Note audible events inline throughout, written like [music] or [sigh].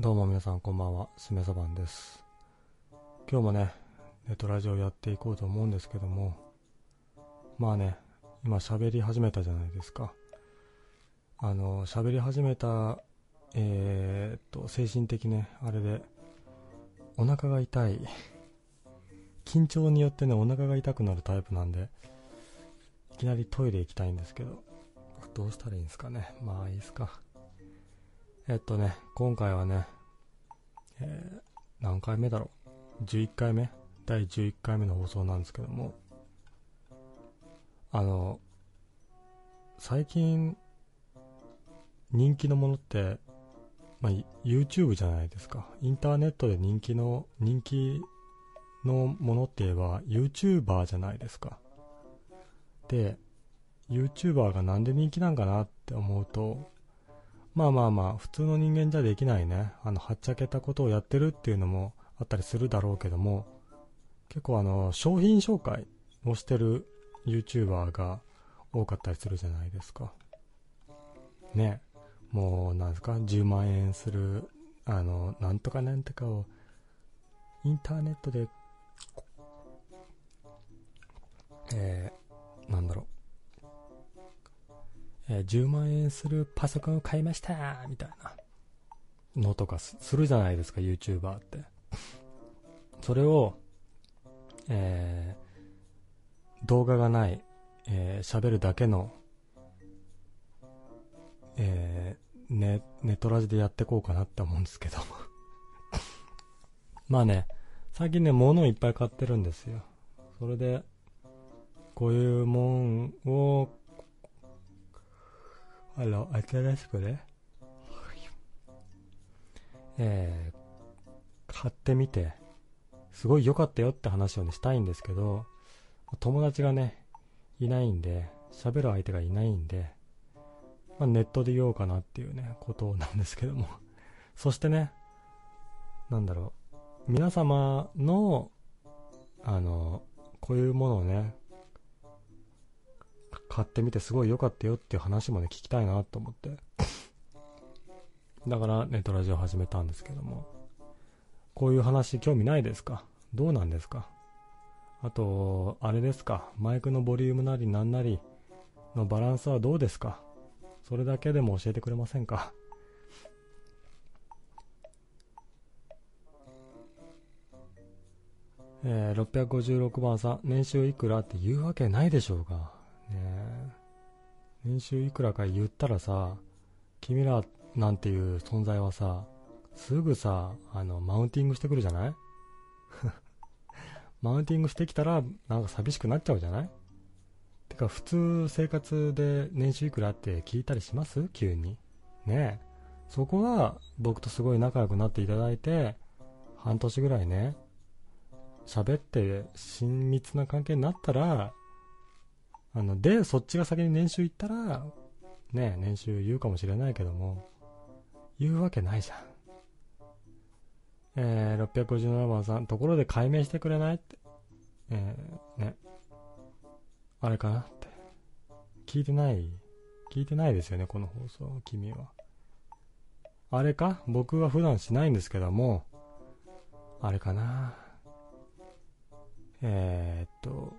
どうも皆さんこんばんは、しめそばんです。今日もね、ネットラジオやっていこうと思うんですけども、まあね、今喋り始めたじゃないですか。あの、喋り始めた、えーっと、精神的ね、あれで、お腹が痛い。緊張によってね、お腹が痛くなるタイプなんで、いきなりトイレ行きたいんですけど、どうしたらいいんですかね。まあいいですか。えっとね、今回はね、えー何回目だろう？11回目？第11回目の放送なんですけども、あの、最近、人気のものって、まあ、YouTube じゃないですか。インターネットで人気の、人気のものって言えば YouTuber じゃないですか。で、YouTuber がなんで人気なんかなって思うと、まあまあまあ、普通の人間じゃできないね、あの、はっちゃけたことをやってるっていうのもあったりするだろうけども、結構あの、商品紹介をしてる YouTuber が多かったりするじゃないですか。ね。もう、なんですか、10万円する、あの、なんとかなんとかを、インターネットで、えー、なんだろう。え10万円するパソコンを買いましたみたいなのとかするじゃないですか YouTuber って。それを、えー動画がない喋、えー喋るだけの、えーネネトラジでやってこうかなって思うんですけど。[laughs] まあね最近ね物をいっぱい買ってるんですよ。それでこういうもんをあの、新しくね、えー、買ってみて、すごい良かったよって話をね、したいんですけど、友達がね、いないんで、喋る相手がいないんで、まあ、ネットで言おうかなっていうね、ことなんですけども。[laughs] そしてね、なんだろう、皆様の、あの、こういうものをね、買ってみてすごい良かったよっていう話もね聞きたいなと思って。だからネットラジオ始めたんですけども。こういう話興味ないですか？どうなんですか？あとあれですか？マイクのボリュームなりなんなりのバランスはどうですか？それだけでも教えてくれませんか？えー、656番さん年収いくらって言うわけないでしょうが。ね年収いくらか言ったらさ君らなんていう存在はさすぐさあのマウンティングしてくるじゃない？[laughs] マウンティングしてきたらなんか寂しくなっちゃうじゃない？てか普通生活で年収いくらって聞いたりします？急に。ねえ。そこが僕とすごい仲良くなっていただいて半年ぐらいね喋って親密な関係になったらあの、で、そっちが先に年収言ったら、ね、年収言うかもしれないけども、言うわけないじゃん。えー、657番さん、ところで解明してくれないって。えー、ね。あれかなって。聞いてない？聞いてないですよね、この放送、君は。あれか？僕は普段しないんですけども、あれかなえー、っと、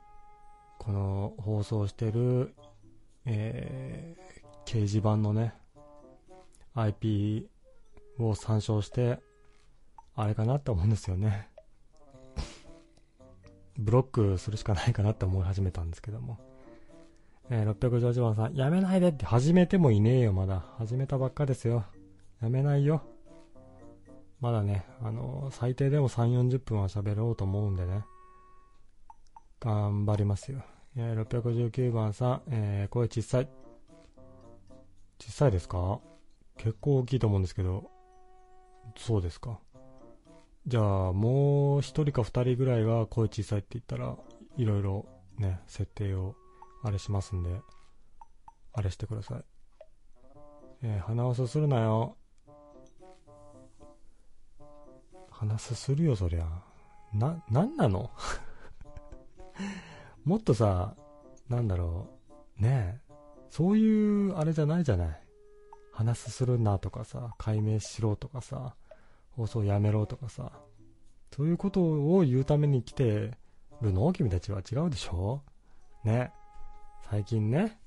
この放送してる、えー掲示板のね、IP を参照して、あれかなって思うんですよね。ブロックするしかないかなって思い始めたんですけども。えー、658番さん、やめないでって始めてもいねえよ、まだ。始めたばっかですよ。やめないよ。まだね、あの最低でも3、40分は喋ろうと思うんでね。頑張りますよ。え、659番さん、えー、声小さい。小さいですか？結構大きいと思うんですけど、そうですか。じゃあ、もう一人か二人ぐらいが声小さいって言ったら、いろいろね、設定をあれしますんで、あれしてください。えー、鼻をすするなよ。鼻すするよ、そりゃ。な、なんなの？もっとさ、なんだろう、ねえ、そういうあれじゃないじゃない。話すするなとかさ、解明しろとかさ、放送やめろとかさ、そういうことを言うために来てるの？君たちは違うでしょ？ね。最近ね、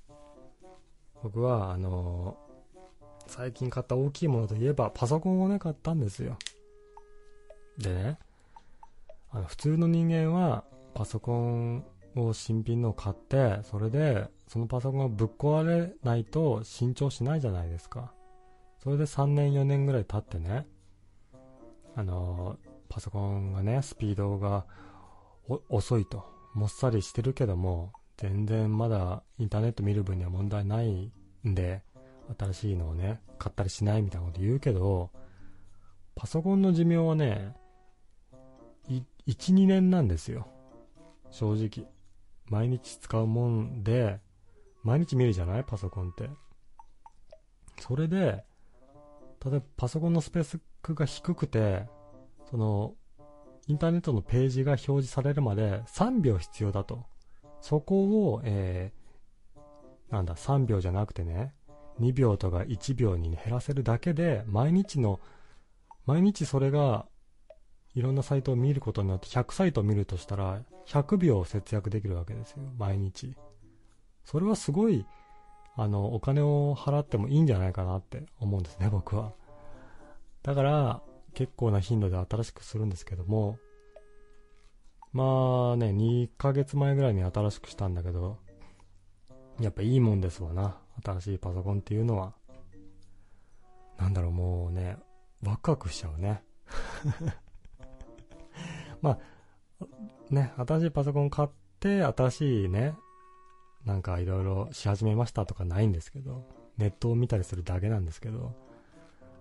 僕は、あのー、最近買った大きいものといえば、パソコンをね、買ったんですよ。でね、あの普通の人間は、パソコンを新品のを買って、それで、そのパソコンがぶっ壊れないと新調しないじゃないですか。それで3年4年ぐらい経ってね、あのー、パソコンがね、スピードが遅いと、もっさりしてるけども、全然まだインターネット見る分には問題ないんで、新しいのをね、買ったりしないみたいなこと言うけど、パソコンの寿命はね、1、2年なんですよ。正直。毎日使うもんで、毎日見るじゃない？パソコンって。それで、例えばパソコンのスペックが低くて、その、インターネットのページが表示されるまで3秒必要だと。そこを、えー、なんだ、3秒じゃなくてね、2秒とか1秒に、減らせるだけで、毎日の、毎日それが、いろんなサイトを見ることによって100サイトを見るとしたら、100秒節約できるわけですよ、毎日。それはすごい、あの、お金を払ってもいいんじゃないかなって思うんですね、僕は。だから、結構な頻度で新しくするんですけども、まあね、2ヶ月前ぐらいに新しくしたんだけど、やっぱいいもんですわな。新しいパソコンっていうのは。なんだろう、もうね、ワクワクしちゃうね。[laughs] まあ、ね、新しいパソコン買って、新しいね、なんかいろいろし始めましたとかないんですけど、ネットを見たりするだけなんですけど、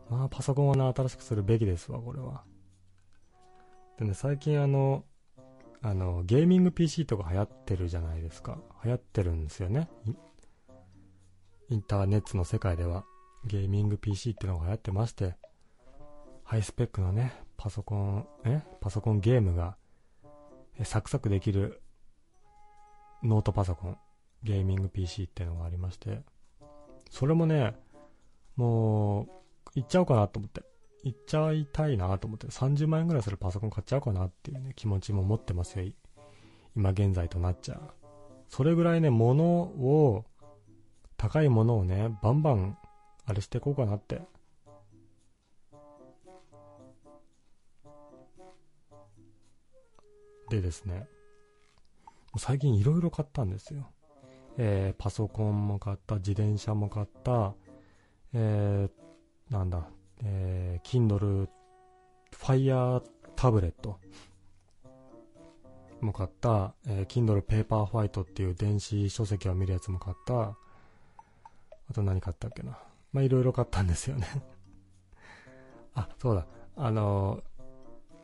まあパソコンはな、新しくするべきですわ、これは。でね、最近あの、あの、ゲーミング PC とか流行ってるじゃないですか。流行ってるんですよね。インターネットの世界では、ゲーミング PC っていうのが流行ってまして、ハイスペックのね、パソコン、え？パソコンゲームが、サクサクできるノートパソコン、ゲーミング PC っていうのがありまして、それもね、もう、行っちゃおうかなと思って。行っちゃいたいなと思って、30万円ぐらいするパソコン買っちゃおうかなっていうね、気持ちも持ってますよ。今現在となっちゃう。それぐらいね、物を、高いものをね、バンバン、あれしていこうかなって。でですね、最近いろいろ買ったんですよ。えー、パソコンも買った、自転車も買った、えー、なんだ、えー、Kindle Fire タブレットも買った、えー、Kindle Paperwhite っていう電子書籍を見るやつも買った、あと何買ったっけな。まあ、いろいろ買ったんですよね [laughs] あ、そうだ。あの、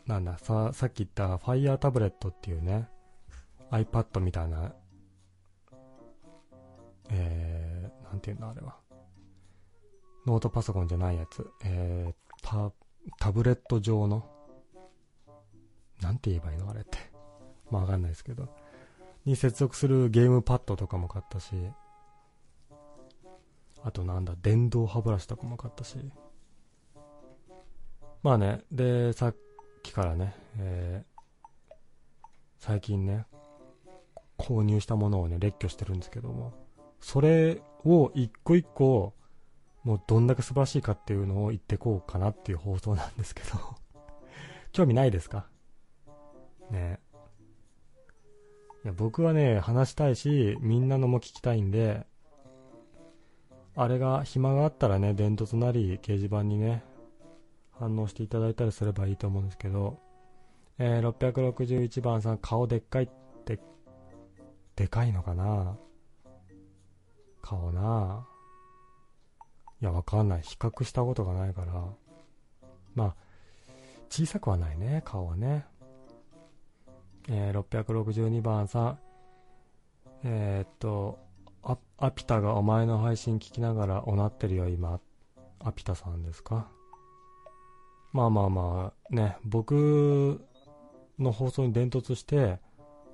なんだ、さ、さっき言った Fire タブレットっていうね、iPad みたいな、えー、なんていうんだ、あれは。ノートパソコンじゃないやつ、えー、タ、タブレット上の、なんて言えばいいのあれって。まあわかんないですけど。に接続するゲームパッドとかも買ったし、あとなんだ、電動歯ブラシとかも買ったし。まあね、で、さっきからね、えー、最近ね、購入したものをね、列挙してるんですけども、それを一個一個もうどんだけ素晴らしいかっていうのを言ってこうかなっていう放送なんですけど [laughs] 興味ないですか？ね。いや、僕はね、話したいし、みんなのも聞きたいんで、あれが暇があったらね、伝突なり掲示板にね、反応していただいたりすればいいと思うんですけど、えー、661番さん、顔でっかいって、でかいのかな？顔な？いや、わかんない。比較したことがないから。まあ、小さくはないね、顔はね。えー、662番さん。えー、っと、アアピタがお前の配信聞きながらおなってるよ、今。アピタさんですか？まあまあまあ、ね、僕の放送に伝突して、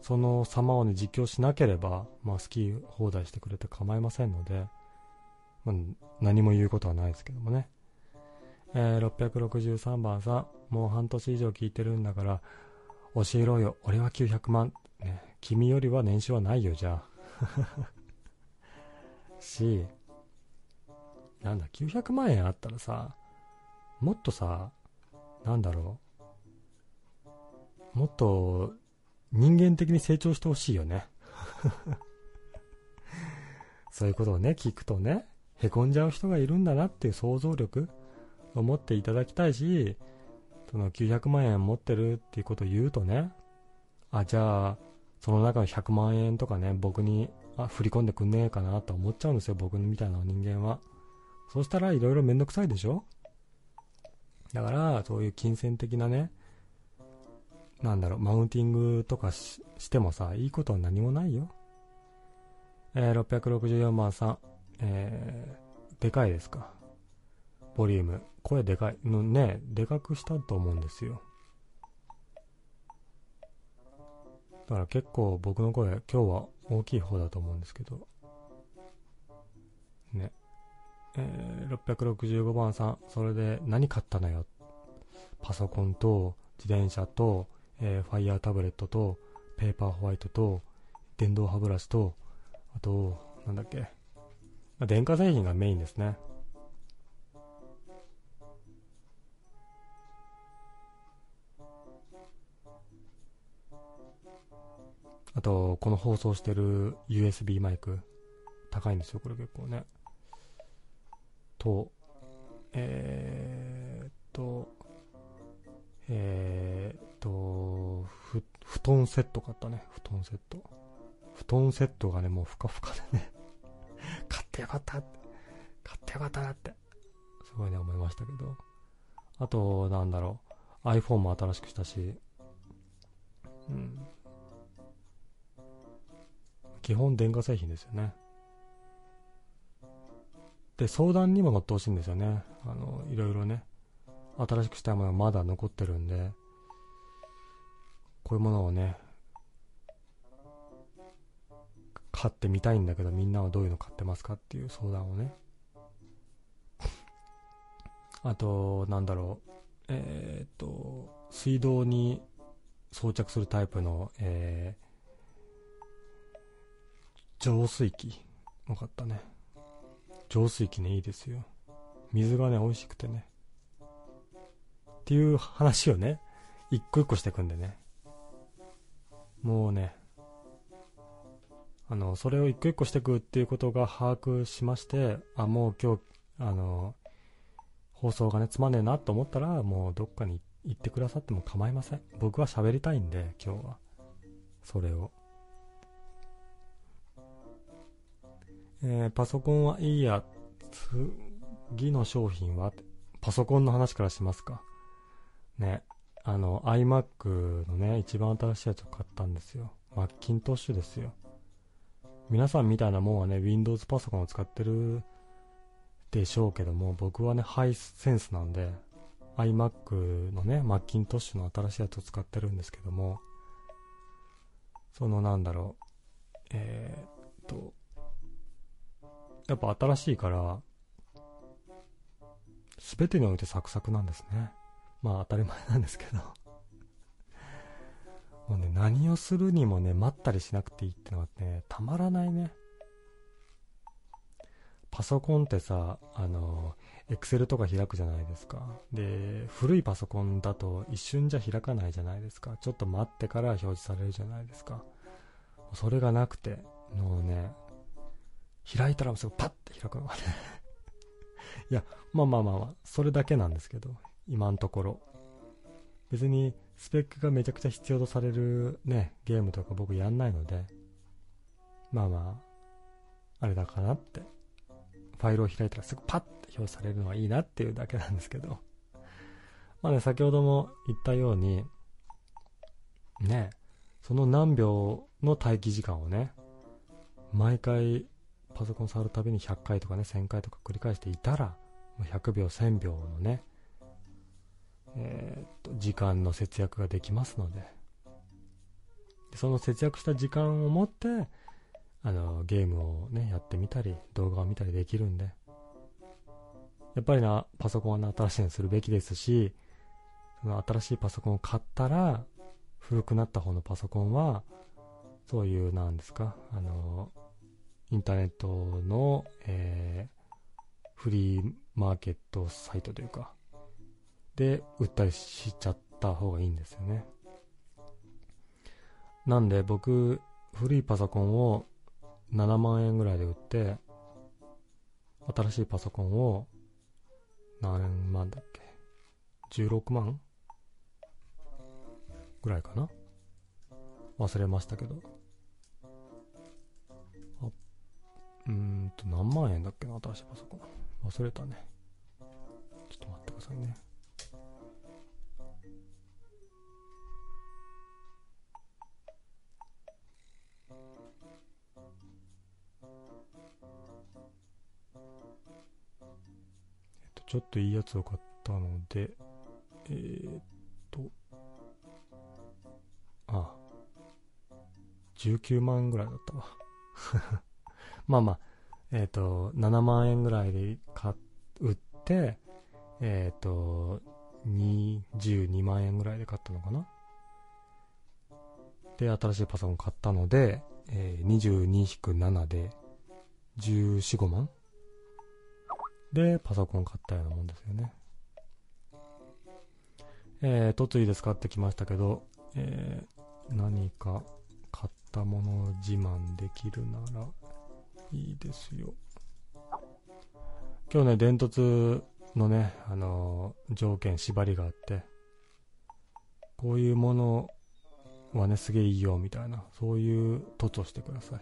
その様をね、実況しなければ、まあ好き放題してくれて構いませんので、まあ、何も言うことはないですけどもね。えー、663番さん、もう半年以上聞いてるんだから、教えろよ、俺は900万。ね、君よりは年収はないよ、じゃあ。[laughs] し、なんだ、900万円あったらさ、もっとさ、なんだろう、もっと人間的に成長してほしいよね。[laughs] そういうことをね、聞くとね、へこんじゃう人がいるんだなっていう想像力を持っていただきたいし、その900万円持ってるっていうことを言うとね、あ、じゃあ、その中の100万円とかね、僕にあ振り込んでくんねえかなと思っちゃうんですよ、僕みたいな人間は。そしたらいろいろめんどくさいでしょ？だから、そういう金銭的なね、なんだろう、マウンティングとかしてもさ、いいことは何もないよ。えー、664万3、えー、でかいですか。ボリューム。声でかい。のね、でかくしたと思うんですよ。だから結構僕の声、今日は大きい方だと思うんですけど。ね。えー、665番さん、それで何買ったのよ。パソコンと、自転車と、えー、ファイヤータブレットと、ペーパーホワイトと、電動歯ブラシと、あと、なんだっけ。電化製品がメインですね。あと、この放送してる USB マイク、高いんですよ、これ結構ね。と、えー、っと、えー、っと、ふ、布団セット買ったね、布団セット。布団セットがね、もうふかふかでね [laughs] 買ってよかった買ってよかったなって、すごいね、思いましたけど。あと、なんだろう、iPhone も新しくしたし、うん。基本電化製品ですよね。で、相談にも乗ってほしいんですよね。あの、いろいろね。新しくしたいものがまだ残ってるんで、こういうものをね、買ってみたいんだけど、みんなはどういうの買ってますかっていう相談をね。あと、なんだろう。えー、っと、水道に装着するタイプの、え浄水器。よかったね。浄水器ね、いいですよ。水がね、美味しくてね。っていう話をね、一個一個していくんでね。もうね、あの、それを一個一個していくっていうことが把握しまして、あ、もう今日、あの、放送がね、つまんねえなと思ったら、もうどっかに行ってくださっても構いません。僕は喋りたいんで、今日は。それを。えー、パソコンはいいや、次の商品は？パソコンの話からしますか。ね、あの、iMac のね、一番新しいやつを買ったんですよ。マッキントッシュですよ。皆さんみたいなもんはね、Windows パソコンを使ってるでしょうけども、僕はね、ハイセンスなんで、iMac のね、マッキントッシュの新しいやつを使ってるんですけども、そのなんだろう、えー、っと、やっぱ新しいから、すべてにおいてサクサクなんですね。まあ当たり前なんですけど [laughs] もうね、何をするにもね、待ったりしなくていいってのはね、たまらないね。パソコンってさ、あの、エクセルとか開くじゃないですか。で、古いパソコンだと一瞬じゃ開かないじゃないですか。ちょっと待ってから表示されるじゃないですか。それがなくて、もうね、開いたらすぐパッて開くのがね [laughs] いや、まあまあまあまあ、それだけなんですけど、今のところ。別にスペックがめちゃくちゃ必要とされるね、ゲームとか僕やんないので、まあまあ、あれだかなって。ファイルを開いたらすぐパッて表示されるのはいいなっていうだけなんですけど。まあね、先ほども言ったように、ね、その何秒の待機時間をね、毎回パソコン触るたびに100回とかね、1000回とか繰り返していたら、100秒、1000秒のね、え、っと、時間の節約ができますので、その節約した時間を持って、あの、ゲームをね、やってみたり、動画を見たりできるんで、やっぱりな、パソコンは新しいのにするべきですし、その新しいパソコンを買ったら、古くなった方のパソコンは、そういう、なんですか、あの、インターネットの、えー、フリーマーケットサイトというか、で、売ったりしちゃった方がいいんですよね。なんで僕、古いパソコンを7万円ぐらいで売って、新しいパソコンを何万だっけ ?16 万ぐらいかな？忘れましたけど。うんと、何万円だっけな新しいパソコン。忘れたね。ちょっと待ってくださいね。えっとちょっといいやつを買ったので、えー、っと、あ、19万ぐらいだったわ。まあまあ、えー、っと、7万円ぐらいで買売って、えー、っと、22万円ぐらいで買ったのかなで、新しいパソコン買ったので、えー、22-7で14、5万で、パソコン買ったようなもんですよね。えー、突いで使ってきましたけど、えー、何か買ったものを自慢できるならいいですよ。今日ね、電突のね、あのー、条件、縛りがあって、こういうものはね、すげえいいよ、みたいな、そういう凸をしてください。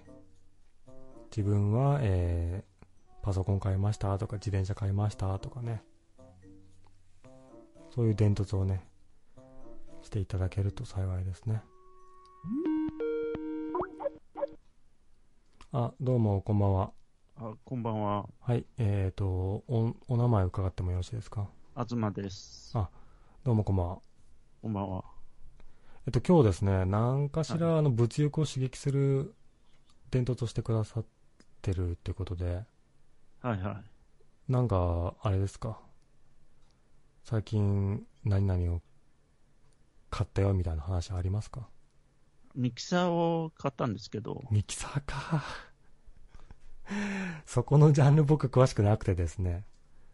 自分は、えーパソコン買いましたとか自転車買いましたとかねそういう伝突をねしていただけると幸いですねあどうもこんばんは。あこんばんは。はいえっ、ー、とおお名前伺ってもよろしいですか？東です。あどうもこんばんは。こんばんは。えっと今日ですね何かしら、あの物欲を刺激する伝突をしてくださってるってことで。はいはい。なんか、あれですか？最近、何々を買ったよみたいな話ありますか？ミキサーを買ったんですけど。ミキサーか。そこのジャンル僕詳しくなくてですね。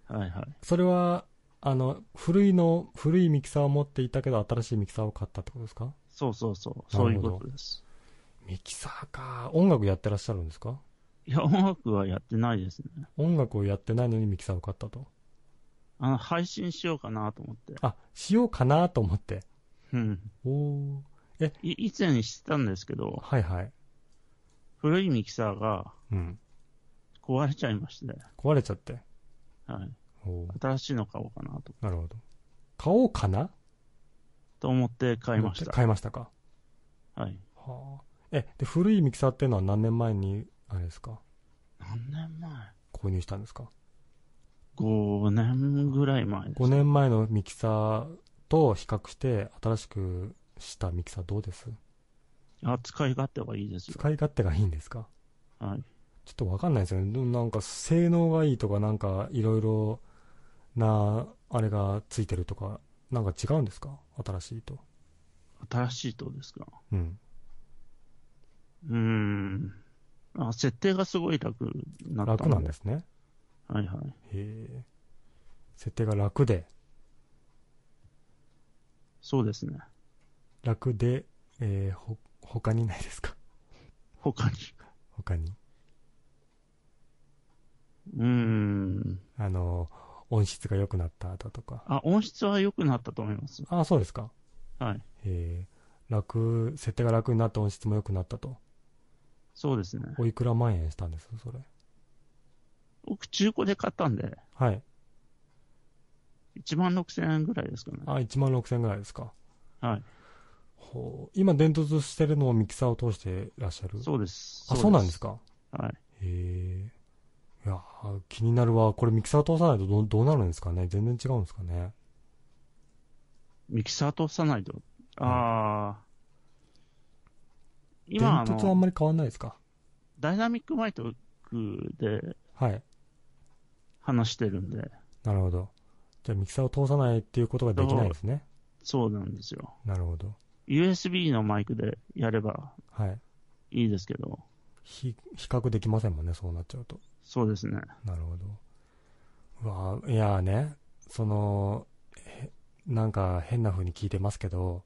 はいはい。それは、あの、古いの、古いミキサーを持っていたけど、新しいミキサーを買ったってことですか？そうそうそう。そういうことです。ミキサーか。音楽やってらっしゃるんですか？いや、音楽はやってないですね。音楽をやってないのにミキサーを買ったと。あの、配信しようかなと思って。あ、しようかなと思って。うん。おえい以前に知ったんですけど、はいはい。古いミキサーが、うん。壊れちゃいまして。壊れちゃって。はい。新しいの買おうかなと。なるほど。買おうかな？と思って買いました。買いましたか？はい。はあ。え、で、古いミキサーっていうのは何年前にあれですか？何年前？購入したんですか ?5 年ぐらい前です。5年前のミキサーと比較して新しくしたミキサーどうです？あ、使い勝手はいいです使い勝手がいいんですか？はい。ちょっとわかんないですよね。なんか性能がいいとかなんかいろいろなあれがついてるとかなんか違うんですか？新しいと。新しいとですか？うん。うーん。あ、設定がすごい楽なった楽なんですね。はいはい。へえ。設定が楽で。そうですね。楽で、えー、ほ、他にないですか？他に。他に。うーん。あの、音質が良くなっただとか。あ、音質は良くなったと思います。あ、そうですか。はい。えー、楽、設定が楽になって音質も良くなったと。そうですね。おいくら万円したんです？それ。僕、中古で買ったんで。はい。1万6千円ぐらいですかね。あ、1万6千円ぐらいですか。はい。今、伝突してるのをミキサーを通していらっしゃる？そうです。あ、そうなんですか？はい。へえ。いや、気になるわ。これミキサー通さないとどどうなるんですかね？全然違うんですかね？ミキサー通さないと？ああ。今、電突はあんまり変わんないですか？ダイナミックマイクで、はい。話してるんで。なるほど。じゃあミキサーを通さないっていうことができないですね？そうなんですよ。なるほど。USB のマイクでやればはい。いいですけど、ひ比較できませんもんね、そうなっちゃうと。そうですね。なるほど。うわぁいやーね、その、へなんか変な風に聞いてますけど、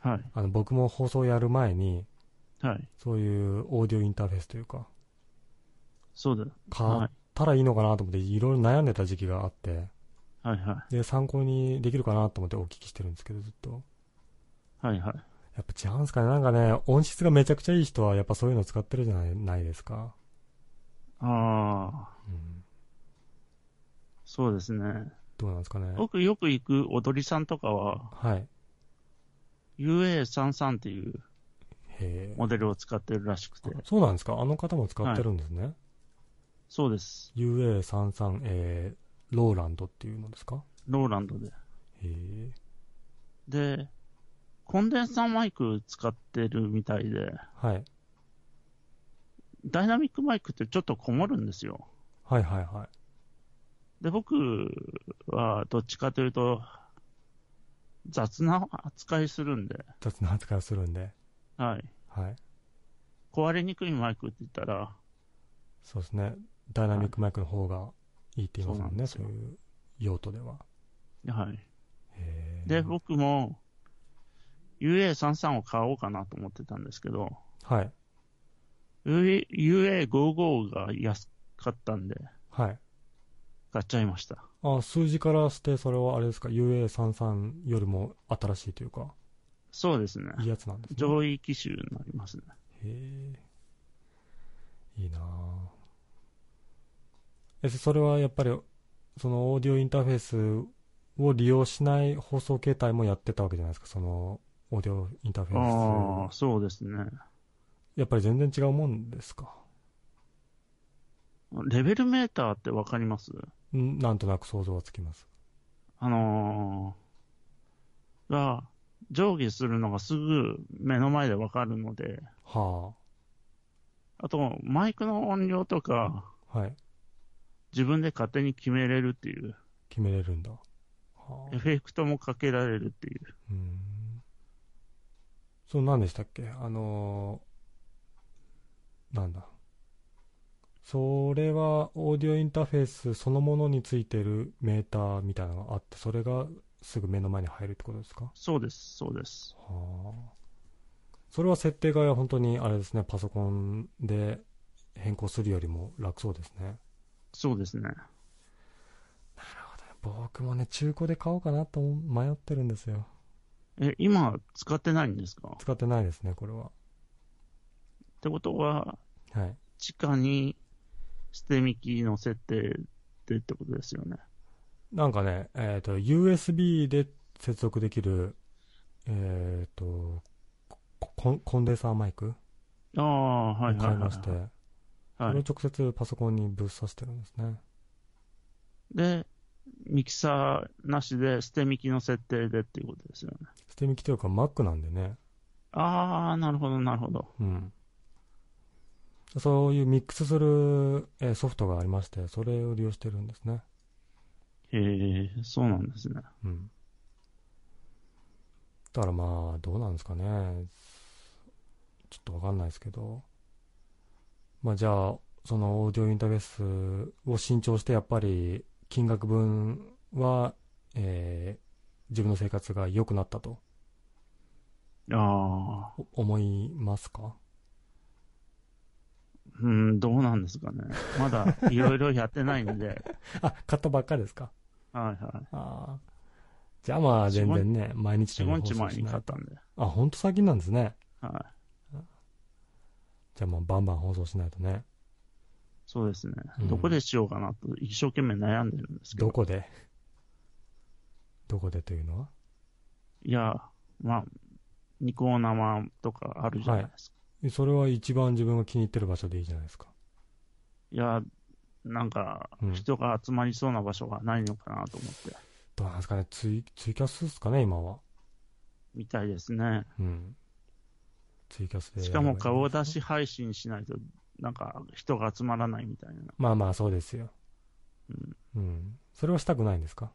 はい。あの僕も放送やる前に、はい。そういうオーディオインターフェースというか、そうだ。買っはい。たらいいのかなと思っていろいろ悩んでた時期があって、はいはで、参考にできるかなと思ってお聞きしてるんですけど、ずっと。い。はいはい。やっぱ違うんですかねなんかね、音質がめちゃくちゃいい人はやっぱそういうの使ってるじゃないないですか。ああ、うん。そうですね。どうなんですかね僕よく行く踊りさんとかは、はい。UA33 っていうへモデルを使ってるらしくてえ。、そうなんですかあの方も使ってるんですね。そうです。UA33、えー、ローランドっていうのですか？ローランドで。へえ。で、コンデンサーマイク使ってるみたいで、はい。ダイナミックマイクってちょっとこもるんですよ。はいはいはい。で、僕はどっちかというと、雑な扱いするんで、雑な扱いをするんで。はい。はい。壊れにくいマイクって言ったら、そうですね。ダイナミックマイクの方がいいって言いますもんね。そなんですよそうういう用途では。はい。で、僕も UA33 を買おうかなと思ってたんですけど、はい。UA- UA55 が安かったんで、はい。買っちゃいました。あ、数字からしてそれはあれですか ?UA33 よりも新しいというか、そうですね。いいやつなんですね。上位機種になりますね。へえ。いいなぁえ、それはやっぱり、そのオーディオインターフェースを利用しない放送形態もやってたわけじゃないですか、そのオーディオインターフェああ、ース。そうですね。やっぱり全然違うもんですか？レベルメーターってわかります？んなんとなく想像はつきます。あのー、が、上下するのがすぐ目の前でわかるので、はあと、マイクの音量とか、あ。はい。自分で勝手に決めれるっていう、決めれるんだ。はあエ。フェクトもかけられるっていう。うーん。そう、何でしたっけ？あのーなんだ？それは、オーディオインターフェースそのものについてるメーターみたいなのがあって、それがすぐ目の前に入るってことですか？そうです、そうです。はあ。それは設定が本当にあれですね、パソコンで変更するよりも楽そうですね。そうですね。僕もね、中古で買おうかなと迷ってるんですよ。え、今使ってないんですか？っ使ってないですね、これは。てことは、はい。地下に捨てミキの設定でってことですよね。なんかね、えっ、と、USB で接続できる、えっ、と、コンコンデンサーマイクああ、をはいはいはい、買いまして、はい。それを直接パソコンにぶっ刺してるんですね。で、ミキサーなしで捨てミキの設定でっていうことですよね。捨て身きというか Mac なんでね。ああ、なるほど、なるほど。うん。そういうミックスする、えーソフトがありまして、それを利用してるんですね。へえ、そうなんですね。うん。だからまあ、どうなんですかね。ちょっとわかんないですけど。まあじゃあ、そのオーディオインターフェースを新調して、やっぱり金額分は、えー自分の生活が良くなったとああ、お思いますか？うん、どうなんですかね。まだいろいろやってないんで、[laughs] あ、買ったばっかりですか？はいはい。ああ。じゃあまあ全然ね、毎日4、でも5日前に放送しない買ったんで、あ、ほんと最近なんですね。はい。じゃあまあバンバン放送しないとね。そうですね。うんどこでしようかなと一生懸命悩んでるんですけど。どこで？どこでというのは？いや、まあ、ニコ生とかあるじゃないですか。それは一番自分が気に入ってる場所でいいじゃないですか。い、や、なんかうん、人が集まりそうな場所がないのかなと思って、どうなんですかねツイ、ツイキャスですかね、今は。みたいですね。うん。ツイキャスで。しかも顔出し。配信しないと、なんか人が集まらないみたいな。まあまあそうですよ。うんうん。それはしたくないんですか？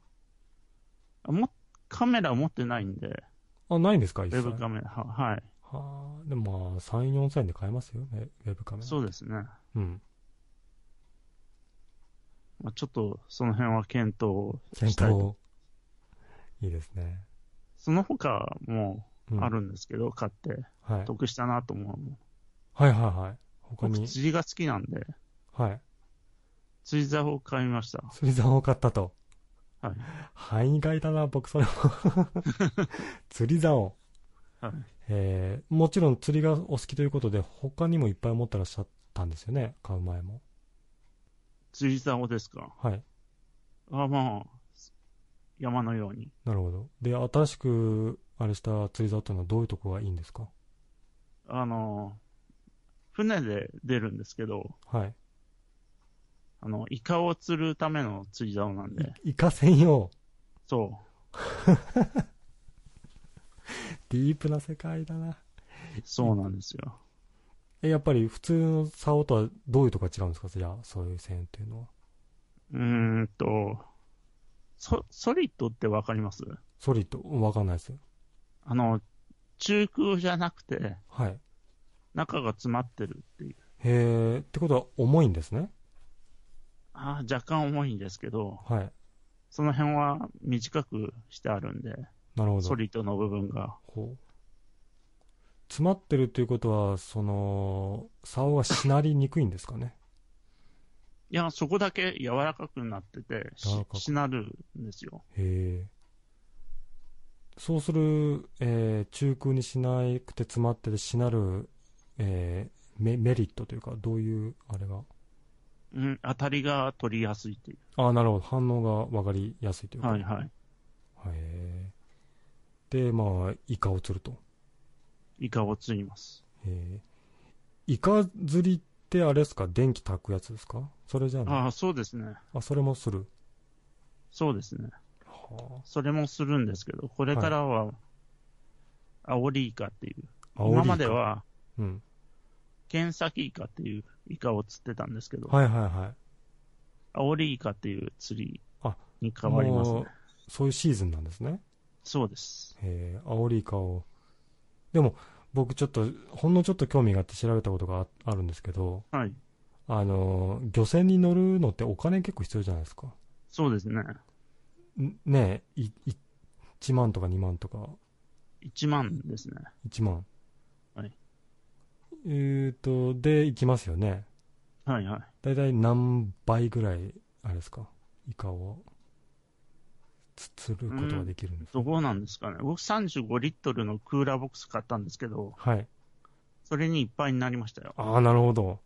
あもカメラ持ってないんで、あ、ないんですかウ一切？ェブカメラ、ははい。はあ、でもまあ、3、4000円で買えますよね、ウェブカメラ。そうですね。うん。まあ、ちょっと、その辺は検討検したいと。討。いいですね。その他もうん、あるんですけど、買って、はい。得したなと思うの。はいはいはい。他僕、に、釣りが好きなんで、はい。釣り竿を買いました。釣り竿を買ったと。はい。範囲外だな、僕それも。[laughs] 釣り竿。はい。えー、もちろん釣りがお好きということで、他にもいっぱい持ってらっしゃったんですよね、買う前も。釣り竿ですか？はい。あまあ、山のように。なるほど。で、新しく、あれした釣り竿っていうのはどういうとこがいいんですか？あの、船で出るんですけど、はい。あの、イカを釣るための釣り竿なんで、イカ専用。そ [laughs] ディープな世界だな。う、そうなんですよ。え、やっぱり普通の竿とはどういうとこが違うんですか？じゃあ、そういう線っていうのは。うーんと、ソソリッドってわかります？ソリッド、わかんないです。あの、中空じゃなくて、はい。中が詰まってるっていう。へー、ってことは重いんですね？あー若干重いんですけど、はい。その辺は短くしてあるんで、なるほど。ソリッドの部分が。ほう。詰まってるっていうことは、その、竿がしなりにくいんですかね？[laughs] いや、そこだけ柔らかくなってて、ししなるんですよ。へえ。そうする、えー中空にしなくて詰まっててしなる、えーメメリットというか、どういう、あれが？うん、当たりが取りやすいっていああ、なるほど。反応が分かりやすいというう。か。はいはい。へえ。で、まあ、イカを釣ると。イカを釣ります。へえ。イカ釣りってあれですか？電気炊くやつですか？それじゃないああ、そうですね。あ、それもする。そうですね。はそれもするんですけど、これからは、アオリイカっていう。今まで。は、うん。ケンサキイカっていうイカを釣ってたんですけど、はいはいはい。アオリイカっていう釣りあに変わりますね。そういうシーズンなんですね。そうです。えー、アオリイカを。でも、僕ちょっと、ほんのちょっと興味があって調べたことがああるんですけど、はい。あのー、漁船に乗るのってお金結構必要じゃないですか。そうですね。んねえ、い、い1万とか2万とか、1万ですね。1万。はい。えーと、で、行きますよね。はいはい。だいたい何倍ぐらい、あれですか、イカを、つ、釣ることができるんですか、どうなんですかね。僕35リットルのクーラーボックス買ったんですけど、はい。それにいっぱいになりましたよ。ああ、なるほど。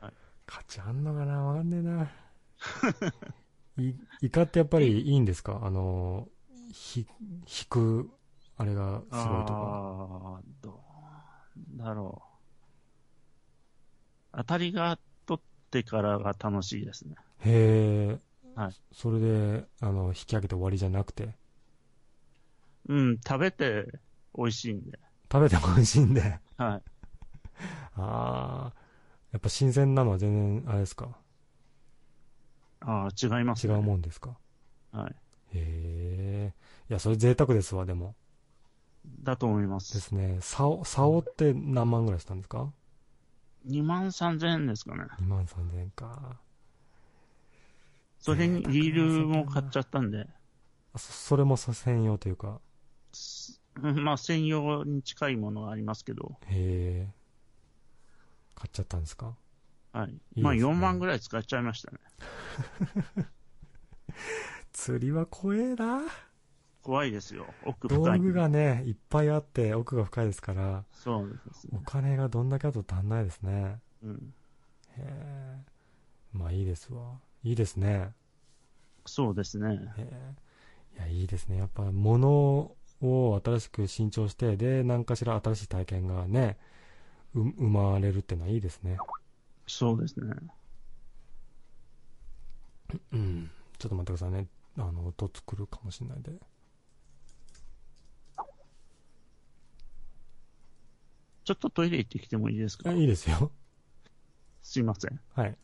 はい価値あんのかな？わかんねえな。[laughs] い、イカってやっぱりいいんですか？あの、ひ、引く、あれがすごいとか。ああ、どうだろう。当たりが取ってからが楽しいですね。へえ。はいそれで、あの、引き上げて終わりじゃなくて、うん、食べて美味しいんで。食べても美味しいんで。はい。[laughs] ああ。やっぱ新鮮なのは全然、あれですか？ああ、違いますね。違うもんですか？はい。へえ。いや、それ贅沢ですわ、でも。だと思いま。ですすね。竿、竿って何万ぐらいしたんですか？2万3000円ですかね。2万3000円か。それにリールも買っちゃったんで、あそそれもさ専用というか、すまあ専用に近いものがありますけど、へえ。買っちゃったんですか？はい。いですねまあ4万ぐらい使っちゃいましたね。[laughs] 釣りは怖えな。怖いですよ。奥道深いんで。具がね、いっぱいあって奥が深いですから、そうですね。お金がどんだけあと足んないですね。うん。へえ。まあいいですわ。いいですね。そうですね。へえ。いや、いいですね。やっぱ物を新しく新調して、で、何かしら新しい体験がね、う生まれるっていうのはいいですね。そうですね。うん。ちょっと待ってくださいね。あの、音作るかもしれないで。ちょっとトイレ行ってきてもいいですか？あいいですよ。すいません。はい。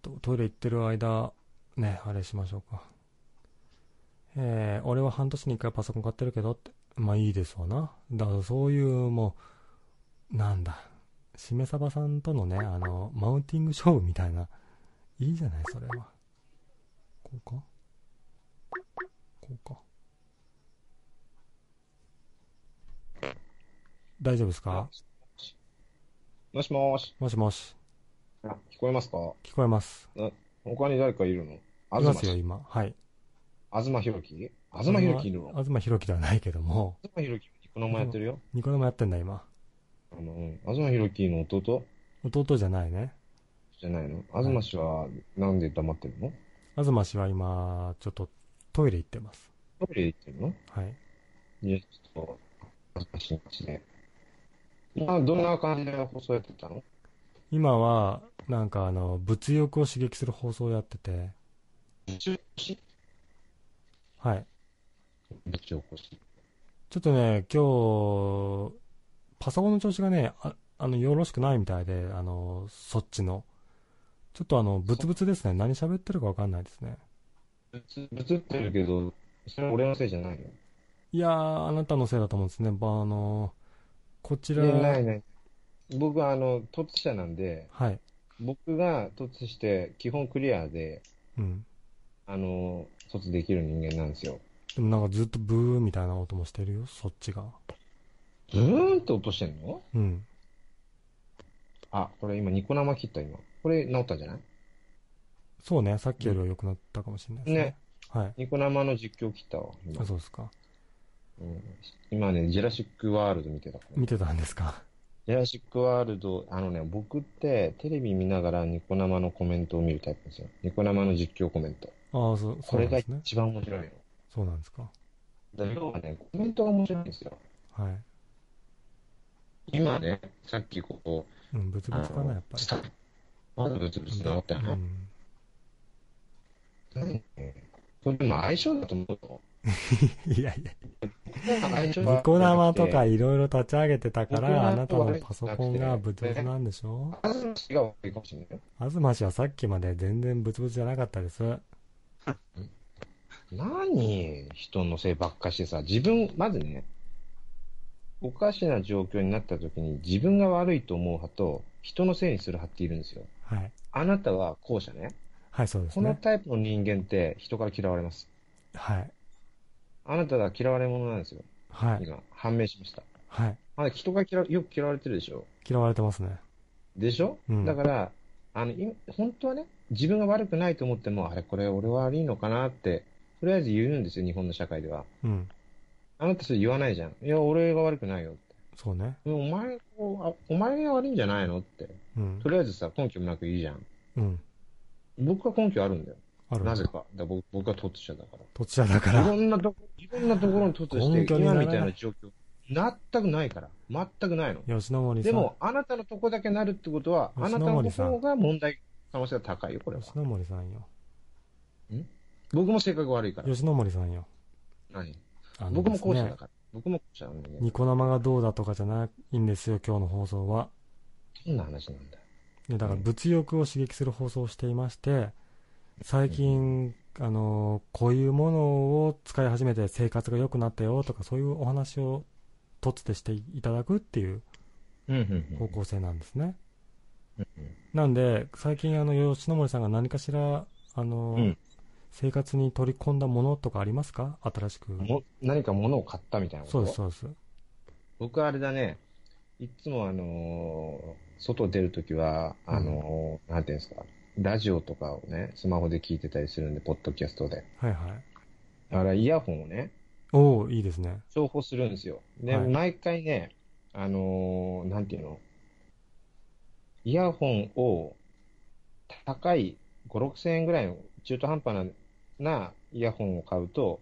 と、トイレ行ってる間、ね、あれしましょうか。えー、俺は半年に一回パソコン買ってるけどって。まあいいですわな。だからそういう、もう、なんだ。しめさばさんとのね、あの、マウンティング勝負みたいな。いいじゃない、それは。こうか？こうか？大丈夫ですか？もしもーし。もしもし。あ聞こえますか？聞こえます。他に誰かいるの？いますよ、東今。はい。東ひろき東ひろきいるの？東ひろきではないけども、東ひろき、この前やってるよ。ニコ生やってんだ、今。あの、うん。東ひろきの弟？弟じゃないね。じゃないの？東氏はなんで黙ってるの？東氏は今、ちょっとトイレ行ってます。トイレ行ってるの？はい。いや、ちょっと、恥ずかしいしね。今、どんな感じで放送やってたの？今は、なんかあの、物欲を刺激する放送をやってて、中しはい。ぶち起こし。ちょっとね、今日、パソコンの調子がね、ああの、よろしくないみたいで、あの、そっちの。ちょっとあの、ブツブツですね。何喋ってるかわかんないですね。ぶつ、ぶつってるけど、それは俺のせいじゃないの？いやー、あなたのせいだと思うんですね。ばあの、こちら、いや、ないない。僕はあの、突者なんで、はい。僕が突して基本クリアで、うん。あの、突できる人間なんですよ。でもなんかずっとブーみたいな音もしてるよ、そっちが。ブーンって落としてんの？うん。あ、これ今ニコ生切った今。これ治ったんじゃない？そうね、さっきよりは良くなったかもしれないですね。ねはい。ニコ生の実況切ったわ。今あ、そうですか。うん今ね、ジェラシックワールド見てたから。見てたんですか？ジェラシックワールド、あのね、僕ってテレビ見ながらニコ生のコメントを見るタイプですよ。ニコ生の実況コメント。ああ、そう、そこれがうなんですね。一番面白いよ。そうなんですか？だ要はね、コメントが面白いんですよ。はい。今ね、さっきここ、うん、ブツブツかな、やっぱり。まだブツブツ治ったよね。うん。何これでも相性だと思うよ。[laughs] いやいや、ニコ生とかいろいろ立ち上げてたから、あなたのパソコンがブツブツなんでしょ？東氏が悪いかもしれないよ。東氏はさっきまで全然ブツブツじゃなかったです。[laughs] 何人のせいばっかしてさ、自分、まずね、おかしな状況になった時に自分が悪いと思う派と人のせいにする派っているんですよ。はい。あなたは後者ね。はい、そうですこのね。タイプの人間って人から嫌われます。はい。あなたが嫌われ者なんですよ。はい。今、判明しました。はい。あ人が嫌わよく嫌われてるでしょ。嫌われてますね。でしょ、うんだから、あの、い本当はね、自分が悪くないと思っても、あれ、これ俺悪いのかなって、とりあえず言うんですよ、日本の社会では。うん。あなたそれ言わないじゃん。いや、俺が悪くないよって。そうね。お前お前が悪いんじゃないのって。うんと。りあえずさ、根拠もなくいいじゃん。うん。僕は根拠あるんだよ。あるなぜか。だ僕僕は突者だから。土地屋だから。いろんなとこ、いろんなところに突して、今みたいな状況、全くないから。全くないの。吉野森さん。でも、あなたのとこだけなるってことは、あなたの方が問題可能性が高いよ、これは。吉野森さんよ。僕も性格悪いから。吉野森さんよ。何？僕も後者だから。僕も後者なんだけど。ニコ生がどうだとかじゃないんですよ、今日の放送は。どんな話なんだよ。でだから物欲を刺激する放送をしていまして、最近、あのこういうものを使い始めて生活が良くなったよとか、そういうお話を突でしていただくっていううん、うん、方向性なんですね。うん。なんで、最近、あの、吉野森さんが何かしら、あの、うん生活に取り込んだものとかありますか？新しく。も何か物を買ったみたいなこと？そうです、そうです。僕はあれだね、いつもあのー外出るときは、あのーなんていうんですか、ラジオとかをね、スマホで聞いてたりするんで、ポッドキャストで。はいはい。だからイヤホンをね、おおいいですね。重宝するんですよ。で、はい毎回ね、あのーなんていうの、イヤホンを高い5、6千円ぐらいの中途半端ななイヤホンを買うと、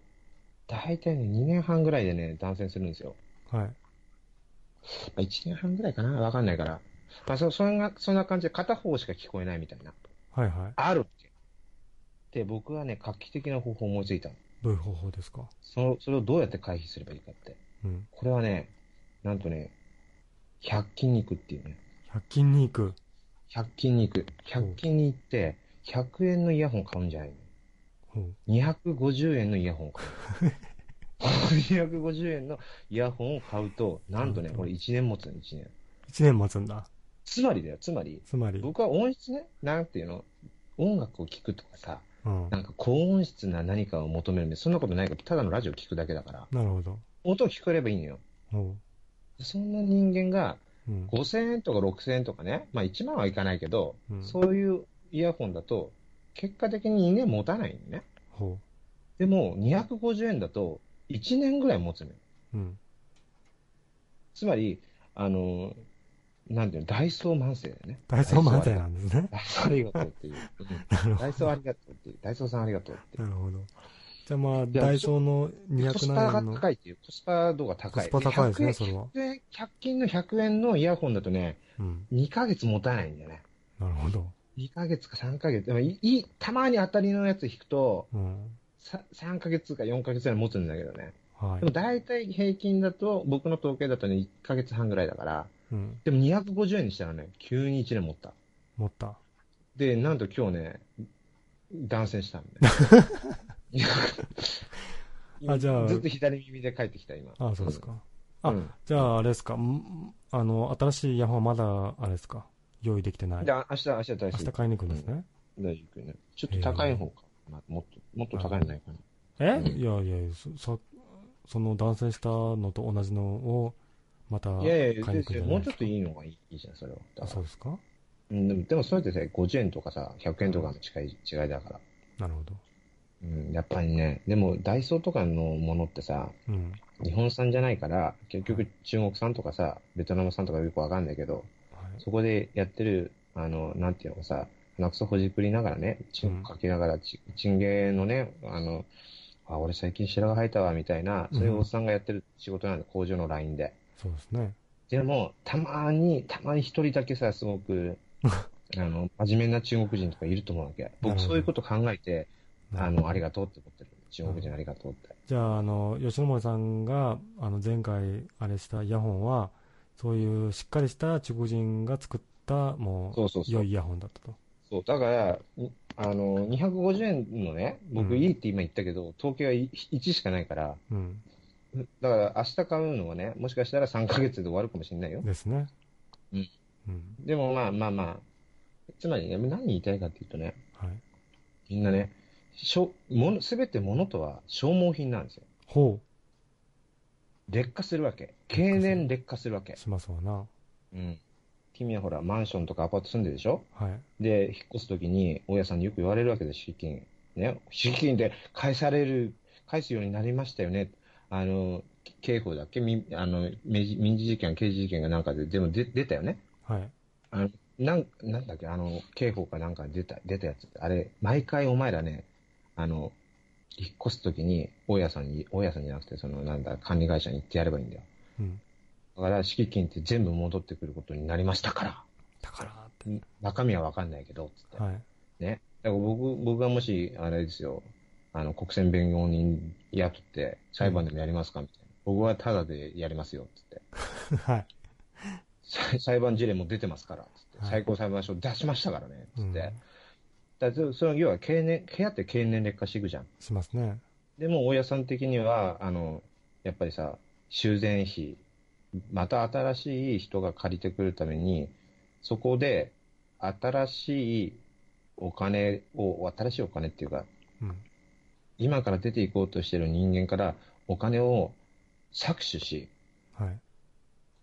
大体ね、2年半ぐらいでね、断線するんですよ。はい。まあ、1年半ぐらいかな？わかんないから。まあ、そ、そんな、そんな感じで片方しか聞こえないみたいな。はいはい。あるって。で、僕はね、画期的な方法を思いついたの。どういう方法ですか？その、それをどうやって回避すればいいかって。うん。これはね、なんとね、百均に行くっていうね。百均に行く。百均に行く。百均に行って、100円のイヤホン買うんじゃないのほう。250円のイヤホンを買う。250円のイヤホンを買うと、なんとね、これ1年持つの、1年。1年持つんだ。つまりだよ、つまり、つまり。僕は音質ね、なんていうの、音楽を聴くとかさ、うん。なんか高音質な何かを求めるんで、そんなことないから、ただのラジオ聴くだけだから、なるほど。音を聞こえればいいのよ。ほそんな人間がう。うん。5000円とか6000円とかね、まあ1万はいかないけど、うんそういうイヤホンだと、結果的に2年持たないのね。ほでも、250円だと、1年ぐらい持つのよ。う。うん。つまり、あの、なんていうの、ダイソー慢性だよね。ダイソー漫才なんですね。ダイソーありがとうっていう。[laughs] ダイソーありがとうっていう。ダイソーさんありがとうっていど。う。なるほど。じゃあまあ、ダイソーのコス200パが。高いっていう。コスパ度が高い。コスパ高いですね100円それは100円100均の100円のイヤホンだとね、うん。2ヶ月持たないんだよね。なるほど。2ヶ月か3ヶ月。でもいい、たまに当たりのやつ引くと、うん。さ3ヶ月か4ヶ月ぐらい持つんだけどね。はでも大体平均だと、僕の統計だとね、1ヶ月半ぐらいだから、い。うん。でも250円にしたらね、急に1年持った。持った。で、なんと今日ね、断線したんで。[laughs] あじゃあずっと左耳で帰ってきた、今。あそうですか。うん。あうんじゃあ、あれですか。んあの、新しいイヤホンはまだ、あれですか。用意できてない。で、あ明日、明日大丈夫。明日買いに行くんですね。大丈夫ね。ちょっと高い方か。まあ、もっと、もっと高いのないかな。え？うんいやいやそ、さ [laughs] その断線したのと同じのを、またいやいや、もうちょっといいのがいいいいじゃん、それは。だあ、そうですか？うん、でも、でもそれってさ、50円とかさ、100円とかの違い、違いだから。なるほど。うん、やっぱりね、でも、ダイソーとかのものってさ、うん。日本産じゃないから、結局中国産とかさ、ベトナム産とかよくわかんないけど、はい。そこでやってる、あの、なんていうのかさ、鼻くそほじくりながらね、チンコかきながら、ちチンゲのね、あの、あ、俺最近白髪生えたわ、みたいな、そういうおっさんがやってる仕事なんで、工場のラインで。そうですね。でも、たまに、たまに一人だけさ、すごく、[laughs] あの、真面目な中国人とかいると思うわけ。僕そういうこと考えて、あの、ありががとうって思ってる。中国人ありがとうって。じゃあ、あの、吉野森さんが、あの、前回、あれしたイヤホンは、そういうしっかりした中国人が作った、もう、そうそう良いイヤホンだったと。そう、だから、んあの、250円のね、僕うんいいって今言ったけど、統計は1しかないから、うん。だから明日買うのはね、もしかしたら3ヶ月で終わるかもしれないよ。ですね。うん。うん。でもまあまあまあ、つまりね、何言いたいかっていうとね、はい。みんなね、しょもの、すべて物とは消耗品なんですよ。ほ劣化するわけ。経年劣化するわけう。。しますわな。うん。君はほら、マンションとかアパート住んでるでしょ？はい。で、引っ越すときに、大家さんによく言われるわけです、敷金。ね。敷金で返される、返すようになりましたよね。あの、刑法だっけ？民あの民事民事事件、刑事事件がなんかで、でも出出たよね？はい。あの、なん、なんだっけ、あの、刑法かなんか出た、出たやつ。あれ、毎回お前らね、あの、引っ越すときに、大家さんに、大家さんじゃなくて、その、なんだ、管理会社に行ってやればいいんだよ。うん。だから、敷金って全部戻ってくることになりましたから。だからって。うん中身はわかんないけど、つって。はい。ね。だから僕、僕がもし、あれですよ、あの、国選弁護人雇って、裁判でもやりますかみたいな。僕はタダでやりますよ、つって。[laughs] はい。裁裁判事例も出てますから、つって。はい最高裁判所出しましたからね、つうんって。だからその要は経年、部屋って経年劣化していくじゃん。しますね。でも、大家さん的には、あの、やっぱりさ、修繕費、また新しい人が借りてくるために、そこで、新しいお金を、新しいお金っていうか、うん。今から出ていこうとしている人間からお金を搾取し、はい。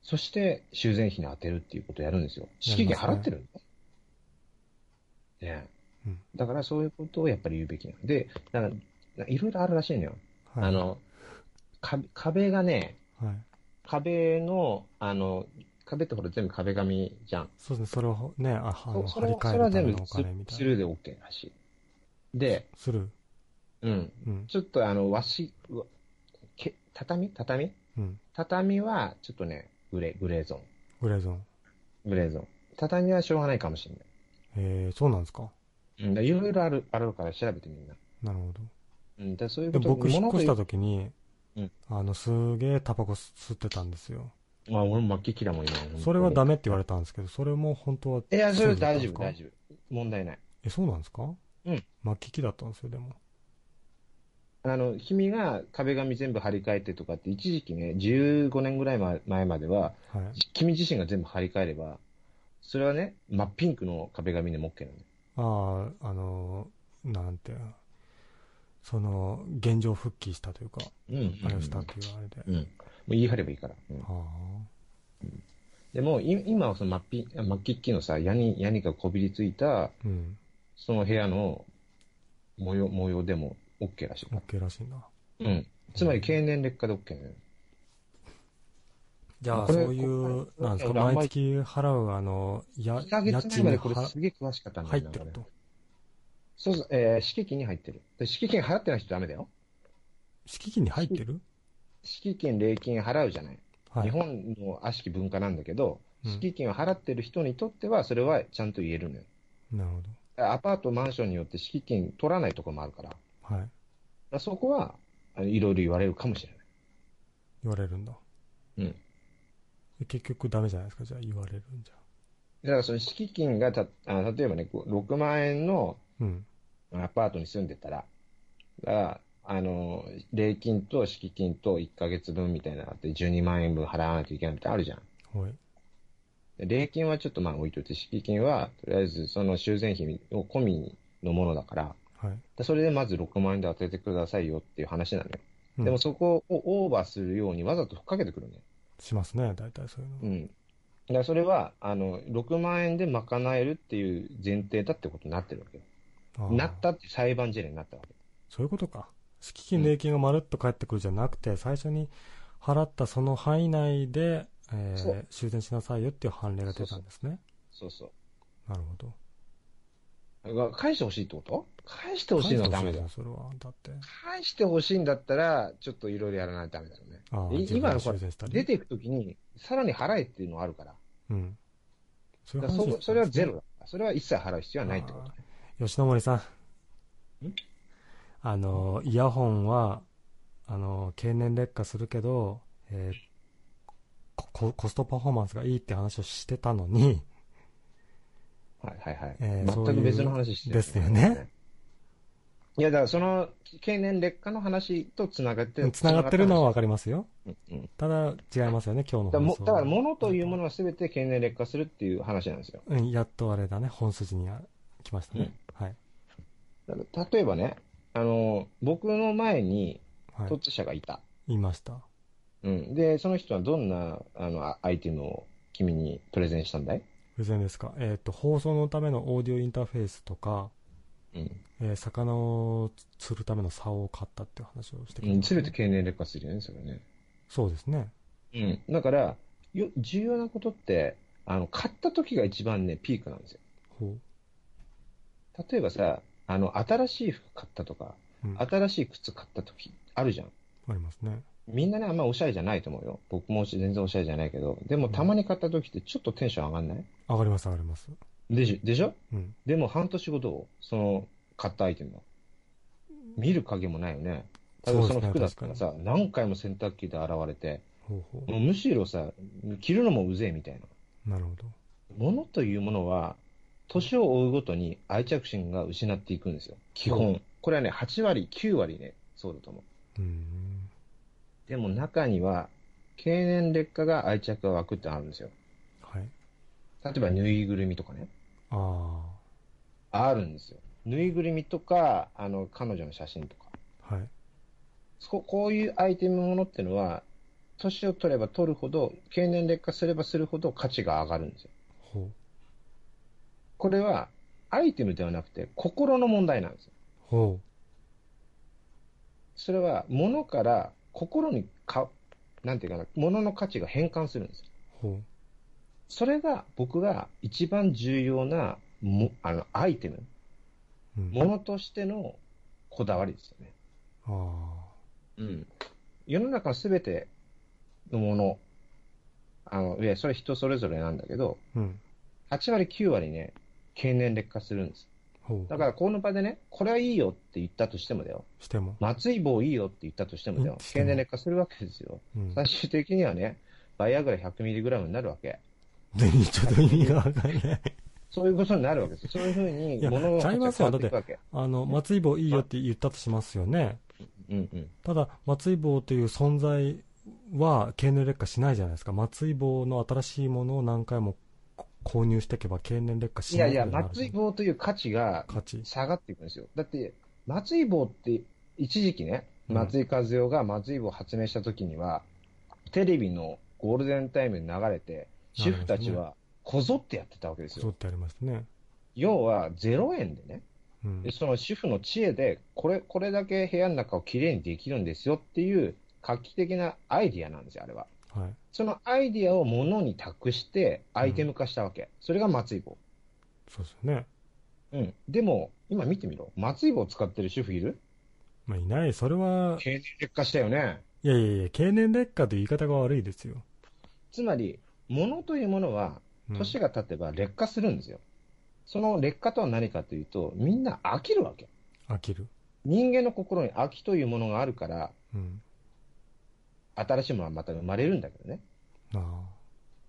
そして修繕費に当てるっていうことをやるんですよ。敷金払ってるんだ。ねうんだからそういうことをやっぱり言うべきなの。で、だから、いろいろあるらしいのよ。はい。あ、の、か壁がね、はい。壁の、あの、壁ってほら全部壁紙じゃん。そうですね。それをね、あ、あの、そそれそれは全部。ススルーで OK らしい。で、する。うん。うん。ちょっとあの、和紙、わけ畳？畳？うん。畳はちょっとね、グレー、グレーゾーン。グレーゾーン。グレーゾーン。畳はしょうがないかもしれない。えー、そうなんですか？うん、いろいろある、あるから調べてみんな。なるほど。うん、だそういうでこと僕引っ越したと。時に、うんあの、すげえタバコ吸ってたんですよ。まあ、俺も末期キラも今。それはダメ。メって言われたんですけど、それも本当は。いや、それは大丈夫、大丈夫。問題ない。え、そうなんですか？うん。末期期だったんですよ、でも。あの、君が壁紙全部張り替えてとかって、一時期ね、15年ぐらい前前までは、はい。君自身が全部張り替えれば、それはね、真っピンクの壁紙でも OK なのね。ああ、あのー、なんて、その、現状復帰したというか、うんあれをしたっていうあれで。うん。もう言い張ればいいから。うんはでも、い今はその真っピ真っきのさ、屋根、屋根がこびりついた、あ。うん。その部屋の模様、模様でも OK らしい。OK らしいな。うん。つまり経年劣化で OK なのよ。じゃあ、そういう、なんですか、毎月払う、あの、や、2ヶ家月前までこれすげえ詳しかったんだよなんかね入ってると。そうそう、えー、敷金に入ってる。で敷金払ってない人ダメだよ。敷金に入ってる？敷金、礼金払うじゃない。はい。日本の悪しき文化なんだけど、うん敷金を払ってる人にとっては、それはちゃんと言えるのよ。なるほアパート、マンションによって敷金取らないところもあるから。はい。らそこは、いろいろ言われるかもしれない。言われるんだ。うん。で結局ダメじゃないですか、じゃあ言われるんじゃ。だからその敷金がた、あ例えばね、こう6万円のうん。アパートに住んでたら、だから、あの、礼金と敷金と1ヶ月分みたいなのがあって、12万円分払わないといけないみたいなのあるじゃん。はい。で礼金はちょっとまあ置いといて、敷金は、とりあえずその修繕費を込みのものだから、はい。でそれでまず6万円で当ててくださいよっていう話なのよ。うんでもそこをオーバーするようにわざとふっかけてくるね。しますね、大体そういうの。うん。だからそれは、あの、6万円で賄えるっていう前提だってことになってるわけよ。なったって裁判事例になったわけ。そういうことか。敷金、礼金がまるっと返ってくるじゃなくて、最初に払ったその範囲内で、えーそう修繕しなさいよっていう判例が出たんですね。そうそう。なるほど。が返してほしいってこと？返してほしいのはダメだよ。それは。だって。返してほしいんだったら、ちょっといろいろやらないとダメだよね。今のほら修繕したり？出ていくときに、さらに払えっていうのがあるから。うん。そういだからう話そそれはゼロだから。それは一切払う必要はないってことね。吉野森さんん？あの、イヤホンは、あの、経年劣化するけど、えーココストパフォーマンスがいいって話をしてたのに、はいはいはい。えー全く別の話してるですよね。いや、だからその、経年劣化の話とつながってつながってるのはわかかりますよ。る。うんただ、違いますよね、今日のだからも放送だから物というものは全て経年劣化するっていう話なんですよ。うん、やっとあれだね、本筋に来ましたね。はい。だから例えばね、あの、僕の前にはい。突者がいた。言いました。うん。で、その人はどんな、あの、あアイテムを君にプレゼンしたんだい？不全ですか？えっ、と、放送のためのオーディオインターフェースとか、うん。えー魚を釣るための竿を買ったっていう話をしてくれうん、て経年劣化するよね、それね。そうですね。うん。だから、よ、重要なことって、あの、買った時が一番ね、ピークなんですよ。ほ例えばさ、あの、新しい服買ったとか、う。うん、あ新しい靴買った時、あるじゃん。りますね。みんなね、あんまおしゃれじゃないと思うよ。僕も全然おしゃれじゃないけど、でもたまに買った時ってちょっとテンション上がんない？上がります、上がります。でしょ？でしょ？うん。でも半年後どうその、買ったアイテムは。見る影もないよね。例えばその服だったらさ、何回も洗濯機で洗われて、ほうほもうむしろさ、着るのもうぜえみたいな。う。なるほど。物というものは、年を追うごとに愛着心が失っていくんですよ。基う本。これはね、8割、9割ね、そうだと思う。うーん。でも中には、経年劣化が愛着が湧くってあるんですよ。はい。例えば、ぬいぐるみとかね。ああるんですよ。ぬいぐるみとか、あの、彼女の写真とか。あ。はい。そこういうアイテムものってのは、年を取れば取るほど、経年劣化すればするほど価値が上がるんですよ。ほう。これは、アイテムではなくて、心の問題なんですよ。ほそれは、物から心にか、なんていうかな、物の価値が変換するんですよ。それが僕が一番重要なもあのアイテム、う。うん。物としてのこだわりですよね。あうん。世の中のすべてのもの、あの、いや、それ人それぞれなんだけど、あ。うん。8割9割ね、経年劣化するんです。だから、この場でね、これはいいよって言ったとしてもだよ。しても。松井棒いいよって言ったとしてもだようん。しても経年劣化するわけですよ。うん。最終的にはね、バイアグラ 100mg になるわけ。でちょっと意味がわかんない。そういうことになるわけです。そういうふういにや物がちゃいますよ変わっていくわけ。あの、松井棒いいよって言ったとしますよね。うんうん。ただ、松井棒という存在は経年劣化しないじゃないですか。松井棒の新しいものを何回もこ購入していけば経年劣化しいやいや、ないことになる松井棒という価値が。下がっていくんですよ。だって、松井棒って一時期ね、うん松井和夫が松井棒を発明した時には、テレビのゴールデンタイムに流れて、主婦たちはこぞってやってたわけですよ。そうってありましたね。要は0円でね、うんで。その主婦の知恵で、これ、これだけ部屋の中をきれいにできるんですよっていう画期的なアイディアなんですよ、あれは。はい。そのアイディアを物に託してアイテム化したわけ。それが松井棒。そうですよね。うん。でも、今見てみろ。松井棒を使ってる主婦いる？まあ、いない。それは、経年劣化したよね。いやいやいや、経年劣化という言い方が悪いですよ。つまり、物というものは、うん年が経てば劣化するんですよ。その劣化とは何かというと、みんな飽きるわけ。飽きる。人間の心に飽きというものがあるから、うん。新しいものはまた生まれるんだけどね。あ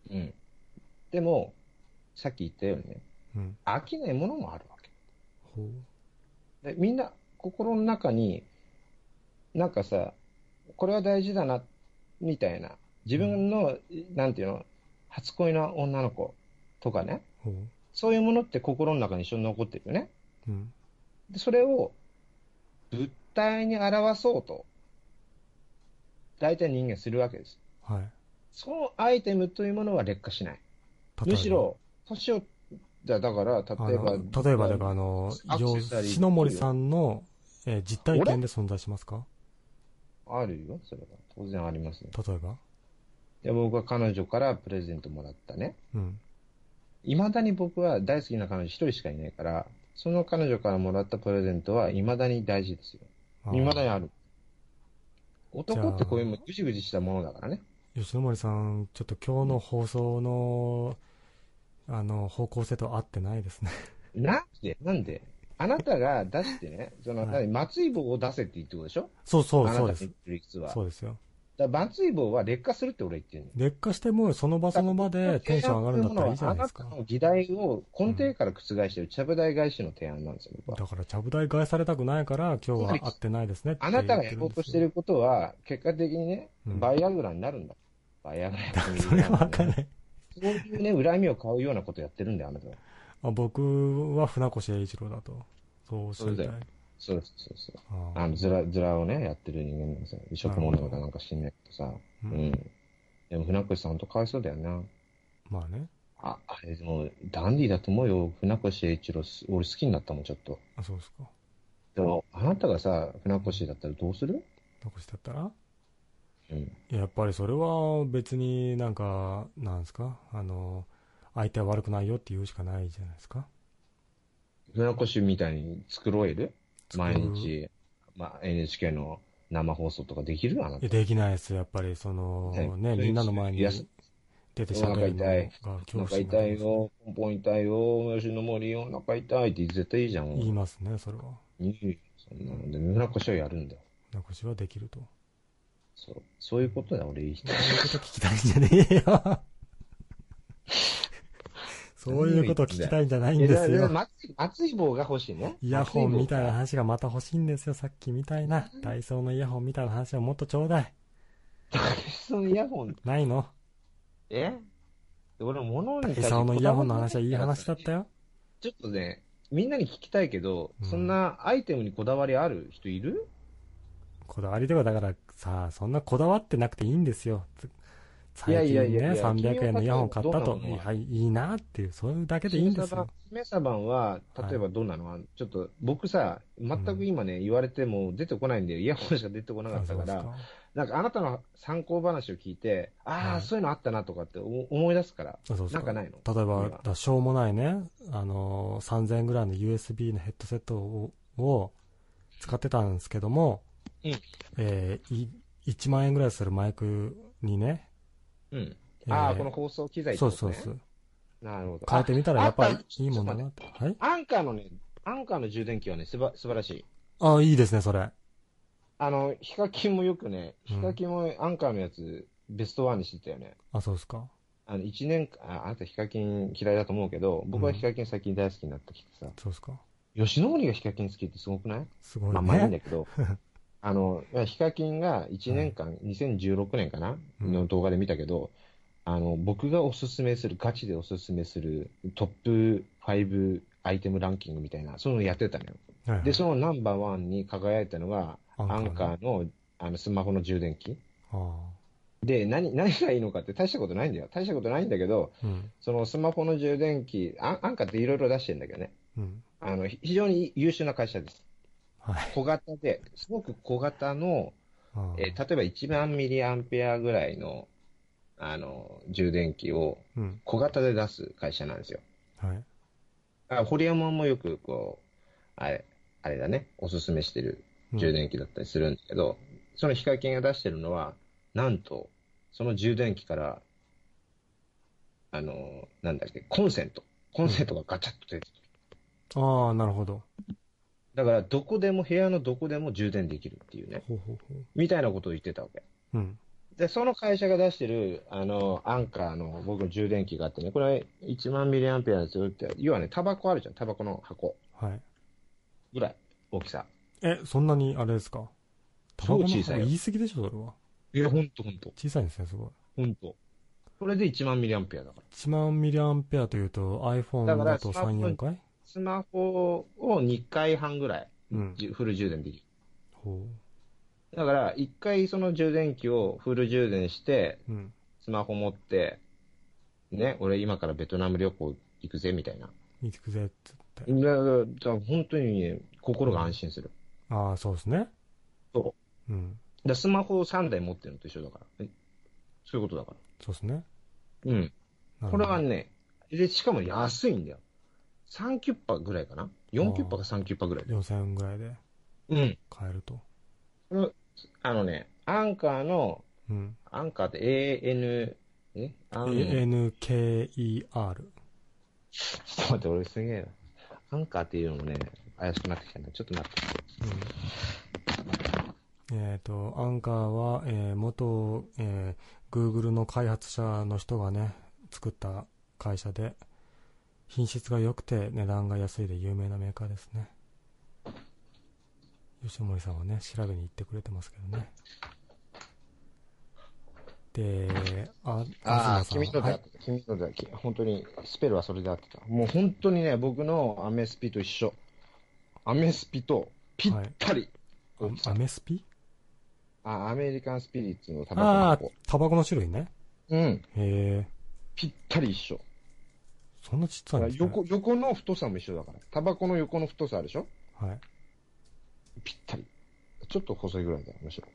うん。でも、さっき言ったようにね、あ。うん。飽きないものもあるわけ。ほう。でみんな心の中に、なんかさ、これは大事だな、みたいな。自分の、なんていうの、初恋の女の子とかね。ほう。そういうものって心の中に一緒に残ってるよね。うん。で、それを物体に表そうと、大体人間するわけです。はい。そのアイテムというものは劣化しない。むし、ろ、年を、だだから、あ例えば、の例えば、だから、あの、篠森さんの、えー実体験で存在しますか？あるよ、それは。当然ありますよ。例えば？で僕は彼女からプレゼントもらったね。うん。未だに僕は大好きな彼女一人しかいないから、その彼女からもらったプレゼントは未だに大事ですよ。未だにある。男ってこういうじもぐじぐじしたものだからね。吉野森さん、ちょっと今日の放送の、あの、方向性と合ってないですね。なんで？なんで？あなたが出してね、その、はい何？松井棒を出せって言ってことでしょ？そうそう、そうです。は。そうですよ。だから棒は劣化するって俺言ってるの。劣化しても、その場その場でテンション上がるんだったらいいじゃないですかあなた。の議題を根底から覆してる、ちゃぶ台返しの提案なんですよ、僕は。だから、ちゃぶ台返されたくないから、今日は合ってないですねあなたがやろうとしてることは、結果的にね、うんバイアグラになるんだ。バイアグラってそれはわかんない。そういうね、恨みを買うようなことやってるんだよ、あなたは。あ僕は船越英一郎だと。そうおっしゃりたい。そうだそうです、そうです。あの、ずら、ずらをね、やってる人間なんですよ。食物とかなんか知んないけどさ。ううんん。でも、船越さん、本当かわいそうだよな。まあね。あ、あれ、でも、ダンディーだと思うよ。船越英一郎、す俺好きになったもん、ちょっと。あ、そうですか。でも、あなたがさ、船越だったらどうする？残してったら？うん。いややっぱりそれは別になんか、なんですか？あの、相手は悪くないよって言うしかないじゃないですか。船越みたいに作ろえる毎日、まあ、NHK の生放送とかできるあないたや。できないです。やっぱりその、はいね、みんなの前に出てお腹喋るのが恐怖お腹心が痛いよ、ポンポン痛いよ、吉野森お腹痛いって絶対いいじゃん。言いますね、それは。いいそんなので、船越はやるんだよ。残しはできると。そう。そういうことだよ、俺いい人。そういうこと聞きたいんじゃねえよ。そういうこと聞きたいんじゃないんですよ。松井松井棒が欲しいね。イヤホンみたいな松話がまた欲しいんですよ、さっきみたいな。ダイソーのイヤホンみたいな話はもっとちょうだい。井棒。そのイヤホン、ないの？え？俺、物にダイソーのイヤホンの話はいい話だったよ。よ。ちょっとね、みんなに聞きたいけど、うんそんなアイテムにこだわりある人いる？こだわりではだからさ、そんなこだわってなくていいんですよ。最近いやいやいやね、300円のイヤホン買ったと。い、いいなっていう、そういうだけでいいんですよ。しめさばんは、例えばどんなの？は、ちょっと僕さ、全く今ね、言われても出てこないんで、イヤホンしか出てこなかったから、かなんかあなたの参考話を聞いて、ああ、はい。そういうのあったなとかって思思い出すから、あそうなんかないの？例えば、しょうもないね、あのー、3000円ぐらいの USB のヘッドセットをを使ってたんですけども、うん。えーい1万円ぐらいするマイクにね、うん。えーああ、この放送機材そうそうそう。なるほど。変えてみたらやっぱりああいいもんだなって。はい？アンカーのね、アンカーの充電器はね、すば素晴らしい。あいいですね、それ。あの、ヒカキンもよくね、うんヒカキンもアンカーのやつ、ベストワンにしてたよね。あ、そうですか。あの、一年間、ああなたヒカキン嫌いだと思うけど、僕はヒカキン最近大好きになってきてさ、そうですか。吉野森がヒカキン好きってすごくない？すごいね。まあ、まあいいんだけど、[laughs] あの、ヒカキンが1年間、2016年かな？うんの動画で見たけど、あの、僕がおすすめする、ガチでおすすめするトップ5アイテムランキングみたいな、そういうのやってたのよ。はいはいで、そのナンバーワンに輝いたのが、アンカーのあのスマホの充電器。あで、何、何がいいのかって大したことないんだよ。大したことないんだけど、あ。うん。そのスマホの充電器、アンカーっていろいろ出してるんだけどね。うん。あの、ひ非常に優秀な会社です。はい。小型で、すごく小型の、えー例えば1万ミリアンペアぐらいの、あの、充電器をうん。小型で出す会社なんですよ。はい。あ堀山もよく、こう、あれ、あれだね、おすすめしてるうん充電器だったりするんだけど、そのヒカキンが出してるのは、なんと、その充電器から、あの、なんだっけ、コンセント。コンセントがガチャッと出てくる。ああ、なるほど。だから、どこでも、部屋のどこでも充電できるっていうね、ほうほうほう。みたいなことを言ってたわけ。うん。で、その会社が出してる、あの、アンカーの僕の充電器があってね、これ1万ミリアンペアですよって、要はね、タバコあるじゃん、タバコの箱はい。ぐらい、大きさ。え、そんなにあれですか？タバコさいよ言い過ぎでしょ、それは。いや、ほんとほんと。小さいんですね、すごい。ほんと。これで1万ミリアンペアだから。1万ミリアンペアというと iPhone だと3、4回？スマホを2回半ぐらい、うんフル充電できる。ほだから、1回その充電器をフル充電して、う。うん。スマホ持って、ね、俺今からベトナム旅行行くぜ、みたいな。行くぜ、つって。だから本当にね、心が安心する。ああ、そうですね。。そううん。でスマホを3台持ってるのと一緒だから。えそういうことだから。そうですね。うん。これはね、で、しかも安いんだよ。3キュッパぐらいかな ?4 キュッパか3キュッパぐらい。4000円ぐらいでうん。買えると。あのね、アンカーの、うん。アンカーって AN、え？アン、ちょ ANKER。っと待って、俺すげえな。アンカーっていうのもね、怪しくなってきたね。ちょっと待って。うん。えっ、と、アンカーは、えー元、えー、Google の開発者の人がね、作った会社で、品質が良くて値段が安いで有名なメーカーですね。吉森さんはね、調べに行ってくれてますけどね。で、あ、あ君のであってた。君のであってた。本当に、スペルはそれであってた。もう本当にね、僕のアメスピと一緒。アメスピとぴったり。はい、アメスピ？あ、アメリカンスピリッツのタバコのああ箱。、タバコの種類ね。うん。へえ、ぴったり一緒。そんなちっちゃいんですね。横、横の太さも一緒だから。タバコの横の太さあるでしょ？はい。ぴったり。ちょっと細いぐらいだよ、むしろ。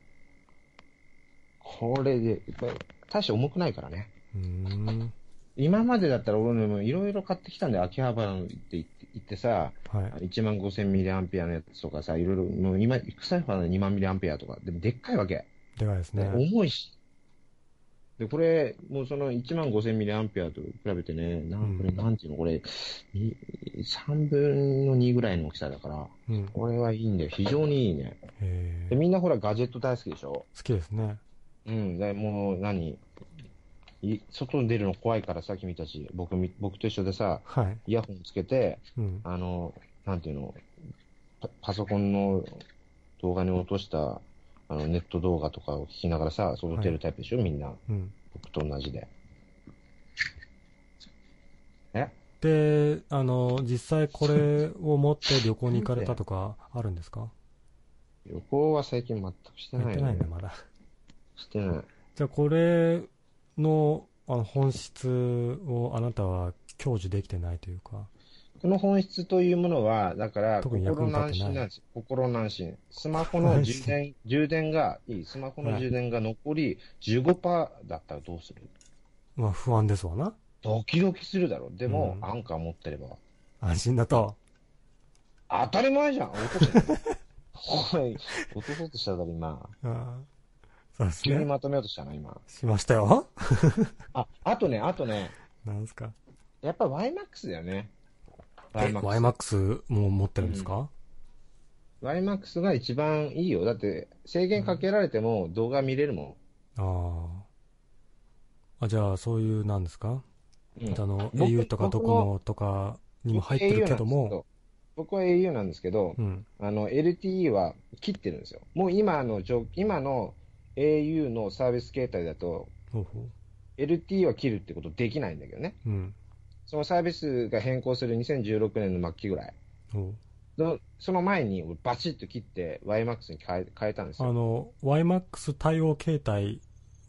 これで、やっぱり、大して重くないからね。うーん。今までだったら俺もいろいろ買ってきたんだよ。秋葉原行って行って行ってさ、はい。1万5000ミリアンペアのやつとかさ、いろいろ、もう今、臭いほど2万ミリアンペアとか。でもでっかいわけ。でかいですね。重いし。で、これ、もうその1万5000ミリアンペアと比べてね、なんこれ、うんなんていうの、これ、に3分の2ぐらいの大きさだから、うん。これはいいんだよ。非常にいいね。で、みんなほら、ガジェット大好きでしょ？好きですね。うん。で、もう何、い外に出るの怖いからさ、君たち。僕み、僕と一緒でさ、はい。イヤホンつけて、うん。あの、なんていうの、パパソコンの動画に落とした、あの、ネット動画とかを聞きながらさ、外出るタイプでしょ、みんな。うん。僕と同じで。え？で、あの、実際これを持って旅行に行かれたとかあるんですか？旅行は最近全くしてないねやってないんだ、まだ。してない。じゃあこれのあの本質をあなたは享受できてないというか。この本質というものは、だから、心の安心なんですよ。心の安心。スマホの充電、充電が、いい、スマホの充電が残り15%だったらどうする？まあ不安ですわな。ドキドキするだろ。でも、うんアンカー持ってれば。安心だと。当たり前じゃん落とせ。[laughs] おい、落とそうとしただろ、今。ああそうですね。急にまとめようとしたな、今。しましたよ。あ、あとね、あとね、なんですか。やっぱ YMAX だよね。え、YMAX も持ってるんですか、YMAX が一番いいよ。だって、制限かけられても動画見れるもん。ああ。あ、じゃあ、そういう、なんですか、うんあの、僕 au とかドコモとかにも入ってるけども、僕は au なんですけど、うん。あの、LTE は切ってるんですよ。もう今の状、今の au のサービス形態だと、LTE は切るってことできないんだけどね。う。うん。そのサービスが変更する2016年の末期ぐらい。その前に俺バチッと切って YMAX に変え変えたんですう。あよ。の、YMAX 対応形態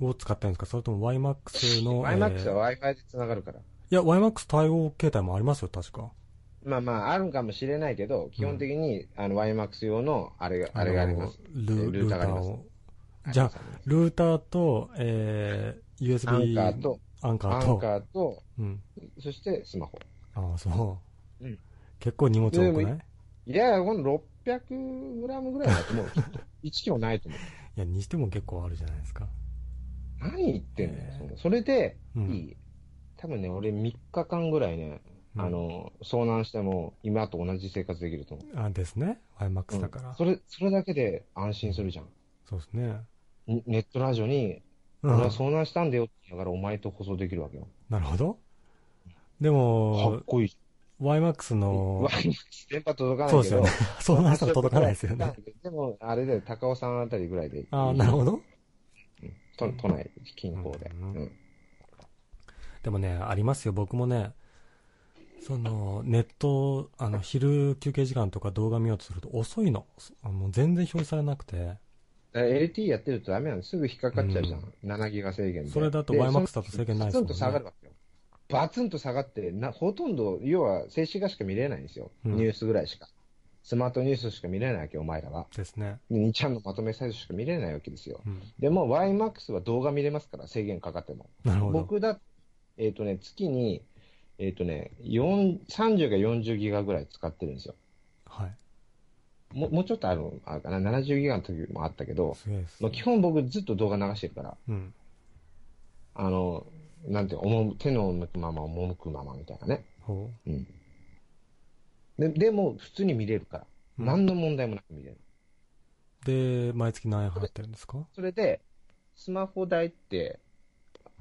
を使ってるんですか？それとも YMAX の、[laughs] YMAX えーは Wi-Fi で繋がるから。いや、YMAX 対応形態もありますよ、確か。まあまあ、あるかもしれないけど、基本的に、あの YMAX 用のあれが、あれがあります。のルルーターがありますを。じゃあ、ルーターと、えー、USB、アンカーと、アンカーと、アンカーと、うん。そしてスマホ。ああ、そう。うん結構荷物多くない？いや、この600グラムぐらいだと思う。きっと1キロないと思う。いや、にしても結構あるじゃないですか。何言ってんの？よへーそれで、うんいい？多分ね、俺3日間ぐらいね、うんあの、遭難しても、今と同じ生活できると思う。あですね。YMAX だから。うんそれ、それだけで安心するじゃん。そうですね。にネットラジオに、うん俺は。遭難したんだよって言いながらお前と放送できるわけよ。なるほど。でかもっ、こいいじ YMAX ゃん。のわ、電波届かないけど。そうですよね。そうなったら届かないですよね。。でも、あれで、高尾さんあたりぐらいで。ああ、なるほど。都都内、近郊で。うんうんでもね、ありますよ。僕もね、その、ネット、あの、昼休憩時間とか動画見ようとすると遅いの。あの全然表示されなくて。LT やってるとダメなんです。すぐ引っかかっちゃうじゃん。う7ギガ制限で。それだとで YMAX だと制限ないですもんねバツンと下がるわけよ。バツンと下がって、なほとんど、要は静止画しか見れないんですよ。うんニュースぐらいしか。スマートニュースしか見れないわけよ、お前らは。ですね。で2ちゃんのまとめサイズしか見れないわけですよ。うん。でも YMAX は動画見れますから、制限かかっても。なるほど。僕だ、えっ、とね、月に、えっ、とね、4 30か40ギガぐらい使ってるんですよ。はい。ももうちょっとあるのあるかな、70ギガの時もあったけど、すげえですまあ、基本僕ずっと動画流してるから、うん。あの、なんていうの、手の向くまま、赴くままみたいなね。ほうん。ででも、普通に見れるから。うん何の問題もなく見れる。う。で、毎月何円払ってるんですか？それで、スマホ代って、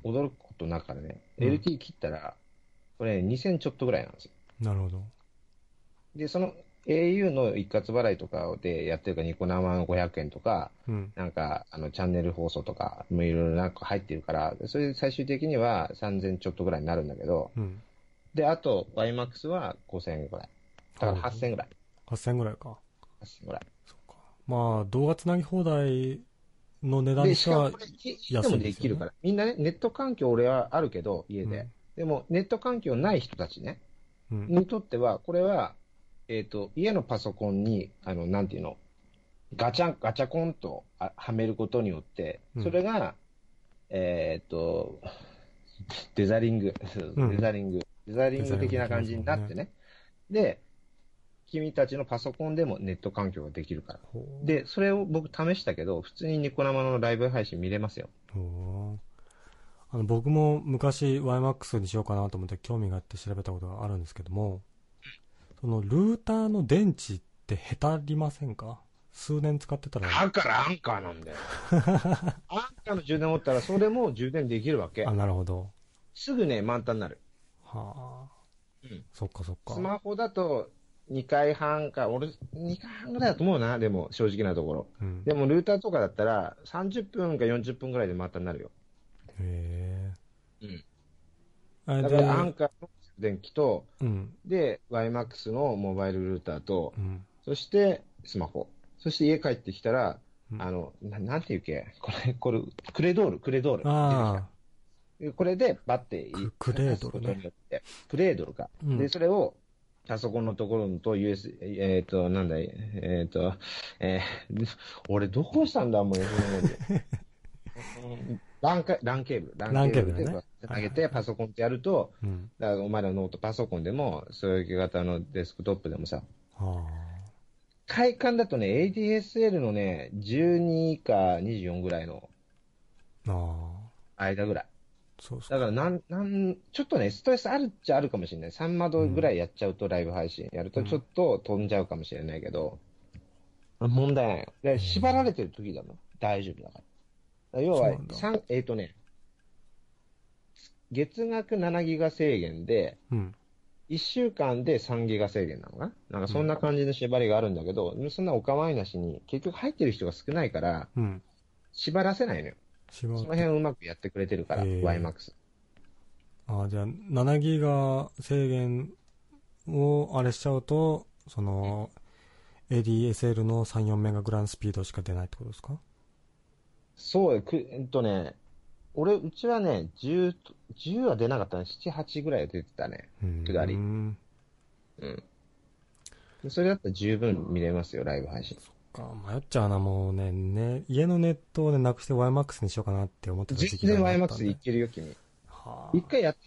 驚くことなからね、うん LT 切ったら、これ2000ちょっとぐらいなんですよ。なるほど。で、その au の一括払いとかでやってるから、ニコ生の500円とか、うん。なんか、あの、チャンネル放送とか、もいろいろなんか入ってるから、それで最終的には3000ちょっとぐらいになるんだけど、うん。で、あと、YMAX は5000円ぐらい。だから8000円ぐらい。8000円ぐらいか。8000円ぐらい。そうか。まあ、動画つなぎ放題の値段で、にしかもこ、れ、家でもできるから。みんなね、ネット環境俺はあるけど、家で。うんでも、ネット環境ない人たちね、うん。にとっては、これは、えっ、と、家のパソコンに、あの、なんていうの、ガチャン、ガチャコンとあはめることによってうん、それが、えっ、と、デザリング、うんデザリング、デザリング的な感じになってね。で、君たちのパソコンでもネット環境ができるから。で、それを僕試したけど、普通にニコ生のライブ配信見れますよ。あの僕も昔 YMAX にしようかなと思って興味があって調べたことがあるんですけども、そのルーターの電池ってへたりませんか？数年使ってたら。だからアンカーなんだよ。[laughs] アンカーの充電持ったら、それも充電できるわけあ、。なるほど。すぐね、満タンになる。はあ。うんそっかそっか。スマホだと、2回半か、俺、2回半ぐらいだと思うな、でも、正直なところ。うん。でも、ルーターとかだったら、30分か40分ぐらいで満タンになるよ。へえ。うん。あれでだから、アンカーの電気と、うん。で、YMAX のモバイルルーターと、うん。そして、スマホ。そして家帰ってきたら、うんあの、ななんていうっけこれ、これ、クレドール、クレドール。あでこれでバッてククレードルねクレードルか。うんで、それを、パソコンのところと US、えっ、と、なんだい、えっ、と、えー [laughs] 俺どこしたんだ、もう、[laughs] ランカ、ランケーブル。ラランケーブルねで繋げてパソコンってやると。だからお前らのノートパソコンでも、そういう型のデスクトップでもさ、は快感だとね、ADSL のね、12か24ぐらいの。間ぐらい。そうそう。だからなん、なん、ちょっとね、ストレスあるっちゃあるかもしれない。3窓ぐらいやっちゃうと、ライブ配信やると、ちょっと飛んじゃうかもしれないけど、問題ないよ。で縛られてる時だもん。大丈夫だから。要は三えっ、とね、月額7ギガ制限で、うん。1週間で3ギガ制限なのかな？なんかそんな感じの縛りがあるんだけど、そんなお構いなしに、結局入ってる人が少ないから、うん。縛らせないのよ。その辺をうまくやってくれてるから、へー YMAX。ああ、じゃあ、7ギガ制限をあれしちゃうと、その、ADSL の3、4メガグラムスピードしか出ないってことですか？そう、く、えっとね、俺、うちはね、10と、10は出なかったね。7、8ぐらいは出てたね。うん。下りうん。うん。それだったら十分見れますよ、ライブ配信。か、迷っちゃうな、もうね、ね、家のネットをね、なくして YMAX にしようかなって思ってた全時期が然あったんで YMAX いけるよ、君。はあ一回やって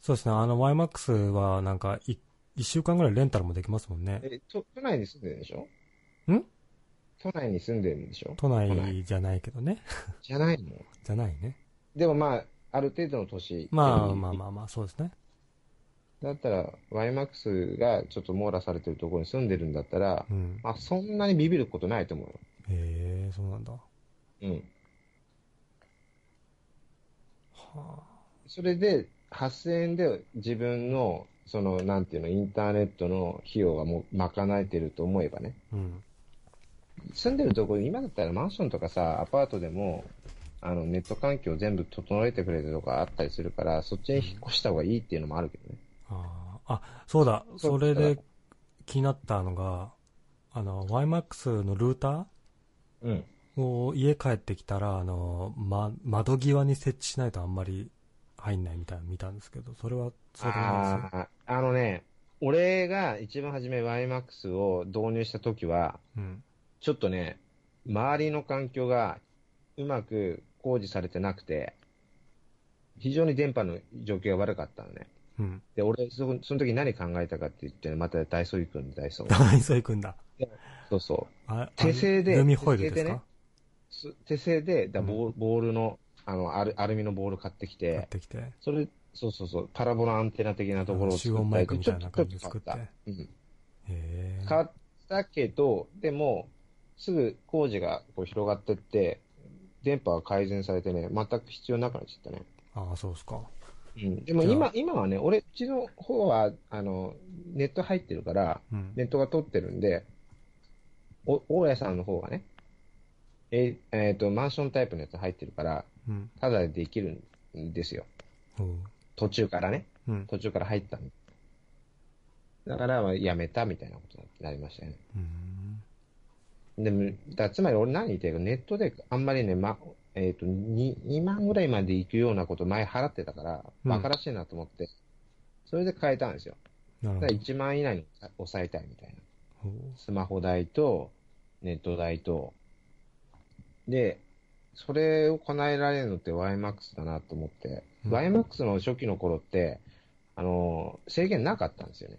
そうですね、あの YMAX はなんか、い一週間ぐらいレンタルもできますもんね。え、都都内に住んでるんでしょ？ん？都内に住んでるんでしょ？都内じゃないけどね。[laughs] じゃないの？じゃないね。でもまあ、ある程度の年。まあまあまあまあ、そうですね。だったら、YMAX がちょっと網羅されてるところに住んでるんだったら、うん。あ、そんなにビビることないと思うよ。へえ、そうなんだ。はうん。あ。それで、8000円で自分の、その、なんていうの、インターネットの費用がもう賄えてると思えばね。うん。住んでるところ、今だったらマンションとかさ、アパートでも、あの、ネット環境全部整えてくれるとかあったりするから、そっちに引っ越した方がいいっていうのもあるけどね。ああ、あ、そうだ、それで気になったのが、あの、YMAX のルータうん。ーを家帰ってきたら、あの、ま、窓際に設置しないとあんまり入んないみたいなの見たんですけど、それは、そうないですああ、あのね、俺が一番初め YMAX を導入した時は、うん。ちょっとね、周りの環境がうまく工事されてなくて、非常に電波の状況が悪かったのね。うん。で、俺、そその時何考えたかって言って、またダイソー行くんダイソー。ダイソー行くんだ。そうそう。あ手製でルミホイルですか？手製でだうんボーボールの、あの、アルアルミのボール買ってき買ってて、きて。それ、そうそうそう、パラボラアンテナ的なところを集音マイクみたいな感じで作ってと買った。うん。へえ。買ったけど、でも、すぐ工事がこう広がってって、電波が改善されてね、全く必要なくなっちゃったね。ああ、そうですか。うん。でも今、今はね、俺、うちの方は、あの、ネット入ってるから、うん。ネットが取ってるんで、お、大家さんの方がね、え、えっ、と、マンションタイプのやつ入ってるから、うん。ただでできるんですよ。途中からね。うん。途中から入ったんだから、まあやめたみたいなことになりましたよね。うん。でも、だつまり俺何言ってるか、ネットであんまりね、ま、えっ、と2、2万ぐらいまで行くようなこと前払ってたから、うん馬鹿らしいなと思って、それで変えたんですよ。だからなるほど。1万以内に抑えたいみたいな。スマホ代と、ネット代と、で、それを叶えられるのって YMAX だなと思って、うん YMAX の初期の頃って、あの、制限なかったんですよね。っ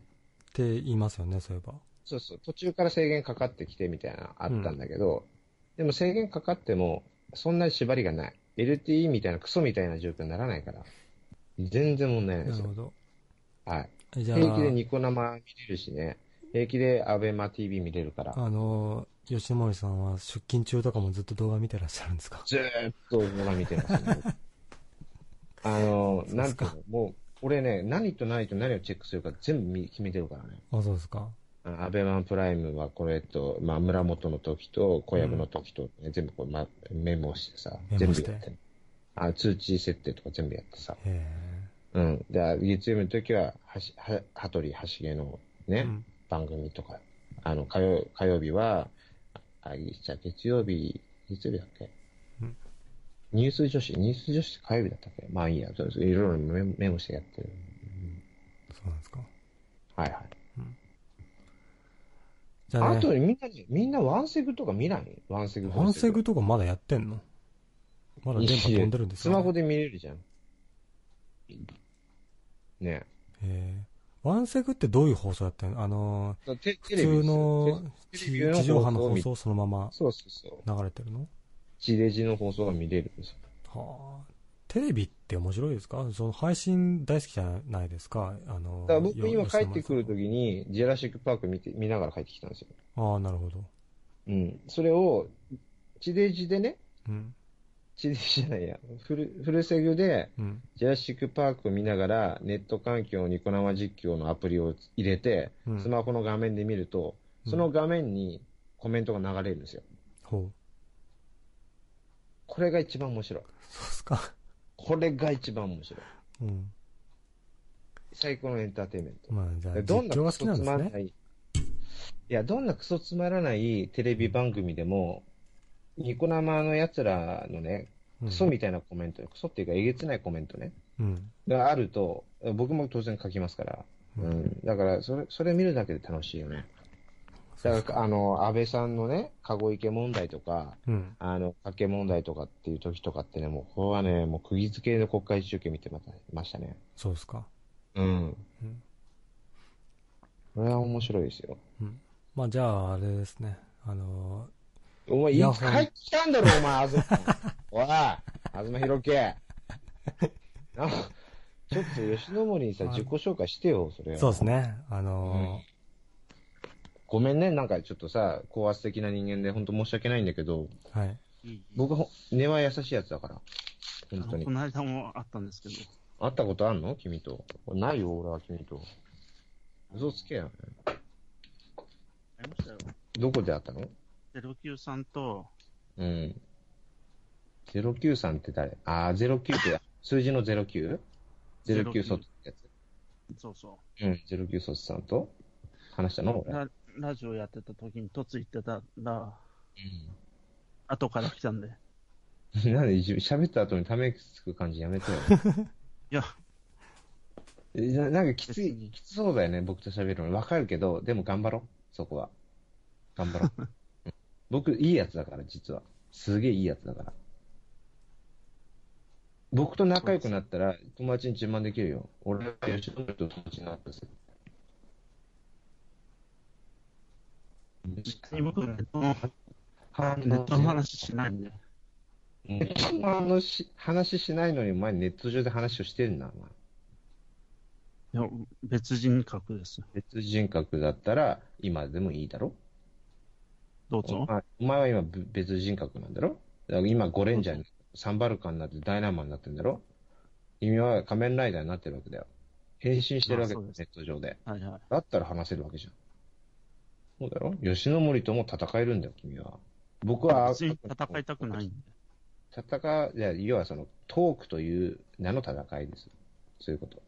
て言いますよね、そういえば。そうそう、途中から制限かかってきてみたいなあったんだけど、でも制限かかっても、そんなに縛りがない。LTE みたいなクソみたいな状況にならないから、全然問題ないですよ。なるほど。はい。平気でニコ生見れるしね、平気でアベマ TV 見れるから、あの、吉森さんは出勤中とかもずっと動画見てらっしゃるんですか？ずーっと動画見てますね。[laughs] あの、なんていうの、もう、俺ね、何と何と何をチェックするか全部見決めてるからね。あ、そうですか。あアベマンプライムはこれと、まあ、村本の時と、小籔の時と、ね全部こう、ま、メモしてさ、て部やってるあ、通知設定とか全部やってさ。へうん。で、月曜日の時は、はし、は、羽鳥はしげのね、え。うん。番組とか、あの、火曜、火曜日は、あ、いじゃあ月曜日、月曜日だっけ？うんニュース女子、ニュース女子って火曜日だったっけ？まあいいや、そうそういろいろメモメモしてやってる。そうなんですか。はいはい。じゃあね、あとみんなね、みんなワンセグとか見ない？ワンセグ。ワンセグとかまだやってんの？まだ電波飛んでるんですかスマホで見れるじゃん。ねへえ。ワンセグってどういう放送やってんの？あのー、普通の地上波の放送そのままそうそうそう。流れてるの？地デジの放送が見れるんですよ。はあ。テレビって面白いですか？その配信大好きじゃないですか？あの、だから僕よ今帰ってくる吉ときに、ジェラシックパーク見て、見ながら帰ってきたんですよ。ああ、なるほど。うん。それを、地デジでね、うん。HDC じゃないや。フル、フルセグで、うん。ジュラシックパークを見ながら、ネット環境ニコ生実況のアプリを入れて、うんスマホの画面で見ると、うんその画面にコメントが流れるんですよ。ほう。これが一番面白い。そうっすか。これが一番面白い。うん。最高のエンターテインメント。まあ、じゃあ、実どんなクソつ。まらない、いや、どんなクソつまらないテレビ番組でも、ニコ生の奴らのね、うんクソみたいなコメント、クソっていうかえげつないコメントね、うん。があると、僕も当然書きますから、ううんん。だから、それ、それ見るだけで楽しいよね。だから、あの、安倍さんのね、籠池問題とか、うん。あの、家計問題とかっていう時とかってね、もう、これはね、もう釘付けの国会中継見てましたね。そうっすか。うん。うん。これは面白いですよ。うん。まあ、じゃあ、あれですね。あのお前、いつ帰ってきたんだろ、お前、あずま。おい、あずまひろけ。[laughs] なちょっと吉野森にさ、はい自己紹介してよ、それ。そうですね。あのごめんね、なんかちょっとさ、高圧的な人間で、本当申し訳ないんだけど、ーはい。僕ほ、根は優しいやつだから。本当にこ。の間もあったんですけど、会ったことあんの？君と。ないよ、俺は君と。嘘つけや。ありましたよ。どこで会ったの？09さんと、うん。093って誰？あー、09って、数字の 09?09 09卒ってやつ。そうそうん、09卒さんと話したの？う。俺。ララジオやってた時に、突言ってたら、う後から来たんで。ん。[laughs] なんで一喋った後にため息つく感じやめてよ。[laughs] いや、えななんかきつい、きつそうだよね、僕と喋るの。わかるけど、でも頑張ろう、そこは。頑張ろう。[laughs] うん僕、いいやつだから、実は。すげえいいやつだから。僕と仲良くなったら、友達に自慢できるよ。俺は吉野と友達になったんですよ。別に僕、ネットの、ネットの話しないん。で。ネットの話しないのに、お前ネット上で話をしてるん。な、いや、別人格です。別人格だったら、今でもいいだろどうぞお。前は今別人格なん。だろだから今ゴレンジャーに、サンバルカンになってダイナマンになってるん。だろ君は仮面ライダーになってるわけだよ。変身してるわけだよ、ネット上で。はいはい。だったら話せるわけじゃん。そうだろ吉野森とも戦えるんだよ、君は。僕は、別に戦いたくないんで。戦う、いや、要はその、トークという名の戦いです。そういうこと。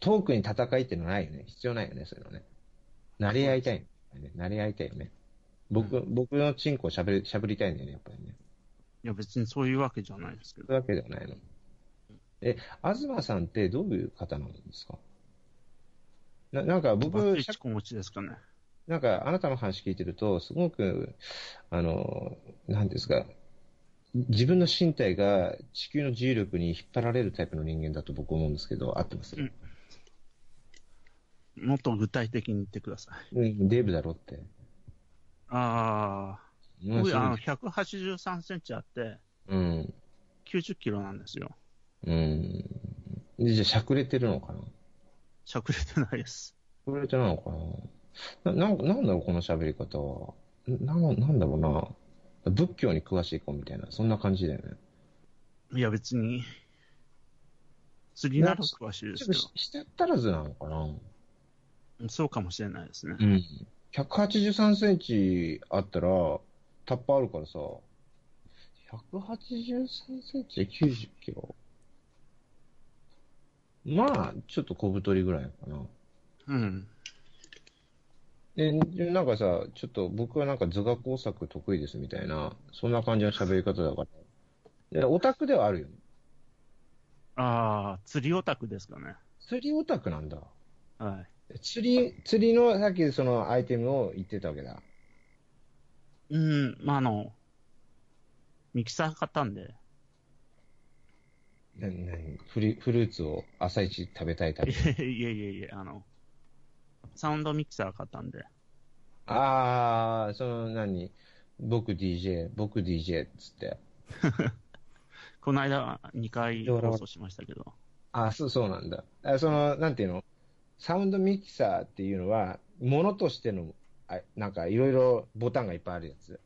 トークに戦いってのはないよね。必要ないよね、そういうのね。慣れ合いたい、ね。慣れ合いたいよね。僕、僕のチンコをしゃべり、しゃぶりたいんだよね、やっぱりね。いや、別にそういうわけじゃないですけど。そういうわけではないの。え、東さんってどういう方なんですか？ななんか僕、バツイチ子持ちですかね。なんか、あなたの話聞いてると、すごく、あの、なんですか、自分の身体が地球の自由力に引っ張られるタイプの人間だと僕思うんですけど、合ってます、うんもっと具体的に言ってください。うん、デーブだろって。ああ、うん僕、あの、183センチあって、うん。90キロなんですよ。うん。でじゃあ、しゃくれてるのかな？しゃくれてないです。しゃくれてないのかな？な、なんなんだろう、この喋り方は。な、なんだろうな。仏教に詳しい子みたいな、そんな感じだよね。いや、別に、釣りなら詳しいですけちょっとし、してったらずなのかな？ど、そうかもしれないですね。うん。183センチあったら、タッパーあるからさ、183センチ？で90キロ？まあ、ちょっと小太りぐらいかな。うん。で、でなんかさ、ちょっと僕はなんか図画工作得意ですみたいな、そんな感じの喋り方だから。でオタクではあるよね。ああ、釣りオタクですかね。釣りオタクなんだ。はい。釣り、釣りのさっきそのアイテムを言ってたわけだ。うん、まあ、あの、ミキサー買ったんで、ななフリフルーツを朝一食べたい食べたい。いえいえいえいえ、あの、サウンドミキサー買ったんで、ああ、その何？僕 DJ、僕 DJ っつって。[laughs] この間2回放送しましたけど、あそう、そうなんだ。あその、なんていうの？サウンドミキサーっていうのは、ものとしての、あなんかいろいろボタンがいっぱいあるやつ。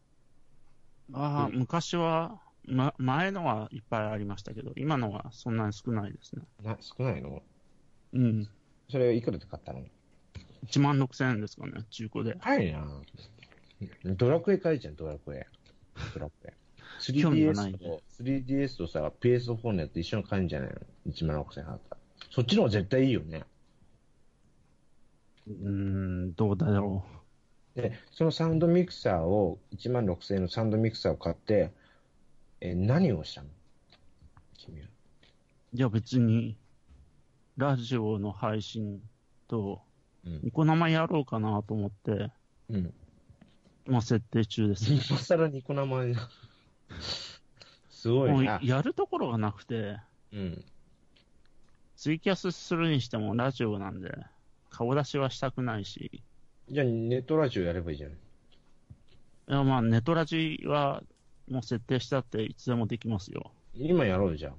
ああ、うん昔はま、前のはいっぱいありましたけど、今のはそんなに少ないですね。な、少ないの？うん。それいくらで買ったの？1万6千円ですかね、中古で。高いなドラクエ買いじゃん、ドラクエ。ドラクエ。[laughs] 興味がない 3DS と、3DS とさ、PS4 のやつ一緒に買えんじゃないの ?1 万6000円払った。そっちの方が絶対いいよね。うーん、どうだろで、そのサウンドミクサーを、1万6000円のサウンドミクサーを買って、え、何をしたの？君は。う。いや、別に、ラジオの配信と、うん。ニコ生やろうかなと思って、うん。まあ、設定中です。今更ニコ生に [laughs] な。すごもいうな。やるところがなくて、うん。ツイキャスするにしてもラジオなんで、顔出しはしたくないし、じゃあ、ネットラジオやればいいじゃない。いや、まあ、ネトラジは、もう設定したっていつでもできますよ。今やろうよ、じゃ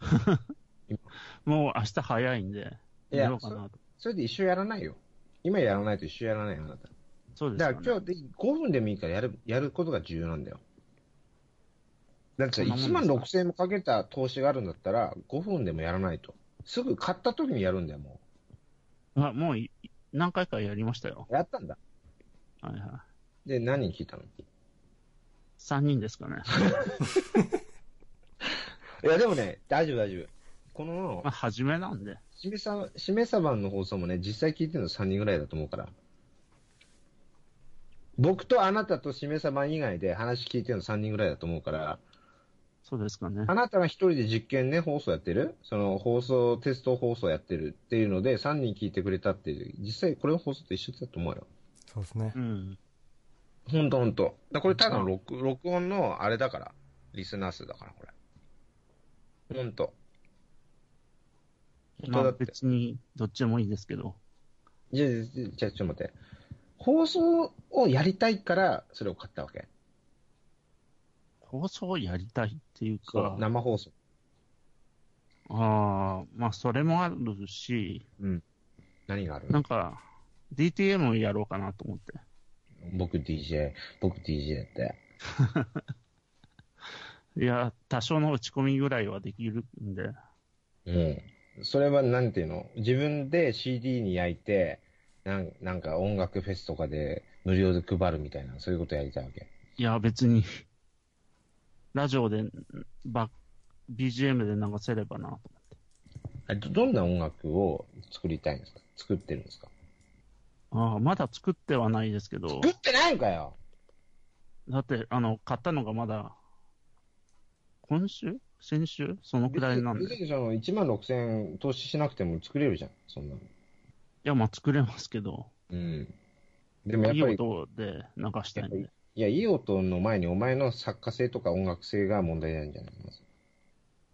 あ。[laughs] もう明日早いんで、いややろうかなと。それで一緒やらないよ。今やらないと一緒やらないよ、あなた。そうです。だから今日で5分でもいいからやる、やることが重要なんだよ。だってさ、1なもんですか？6000円もかけた投資があるんだったら、5分でもやらないと。すぐ買った時にやるんだよ、もあもうい何回かやりましたよ。う。やったんだ。はいはい。で、何人聞いたの？3人ですかね。[laughs] いや、でもね、大丈夫、大丈夫。このまあ、、初めなんで。しめさ、しめさばんの放送もね、実際聞いてるの3人ぐらいだと思うから。僕とあなたとしめさばん以外で話聞いてるの3人ぐらいだと思うから、そうですかねあ。なたが一人で実験ね、放送やってる？その放送、テスト放送やってるっていうので、3人聞いてくれたっていう、実際これの放送と一緒だと思うよ。そうですねう。ん。ほんとほんと。だこれただの録録音のあれだから。リスナー数だから、これ。ほんと。本まあ当だって。別にどっちでもいいですけど。じゃあ、じゃちょっと待って。放送をやりたいから、それを買ったわけ。放送をやりたいっていうそうか、生放送。ああ、まあそれもあるし、うん。何があるの？なんか、DTM やろうかなと思って。僕 DJ、僕 DJ って。[laughs] いや、多少の打ち込みぐらいはできるんで、うん。それはなんていうの？自分で CD に焼いて、なんなんか音楽フェスとかで無料で配るみたいな、そういうことやりたいわけ？いや別に、ラジオで、ば、BGM で流せればなと思って。あどどんな音楽を作りたいんですか？作ってるんですか？ああ、まだ作ってはないですけど、作ってないのかよだって、あの、買ったのがまだ、今週？先週？そのくらいなんで。い別にその1万6000円投資しなくても作れるじゃん、そんなの。や、まあ作れますけど、うん。でもやっいいぱり、音で流したいんで。いや、いい音の前にお前の作家性とか音楽性が問題なんじゃない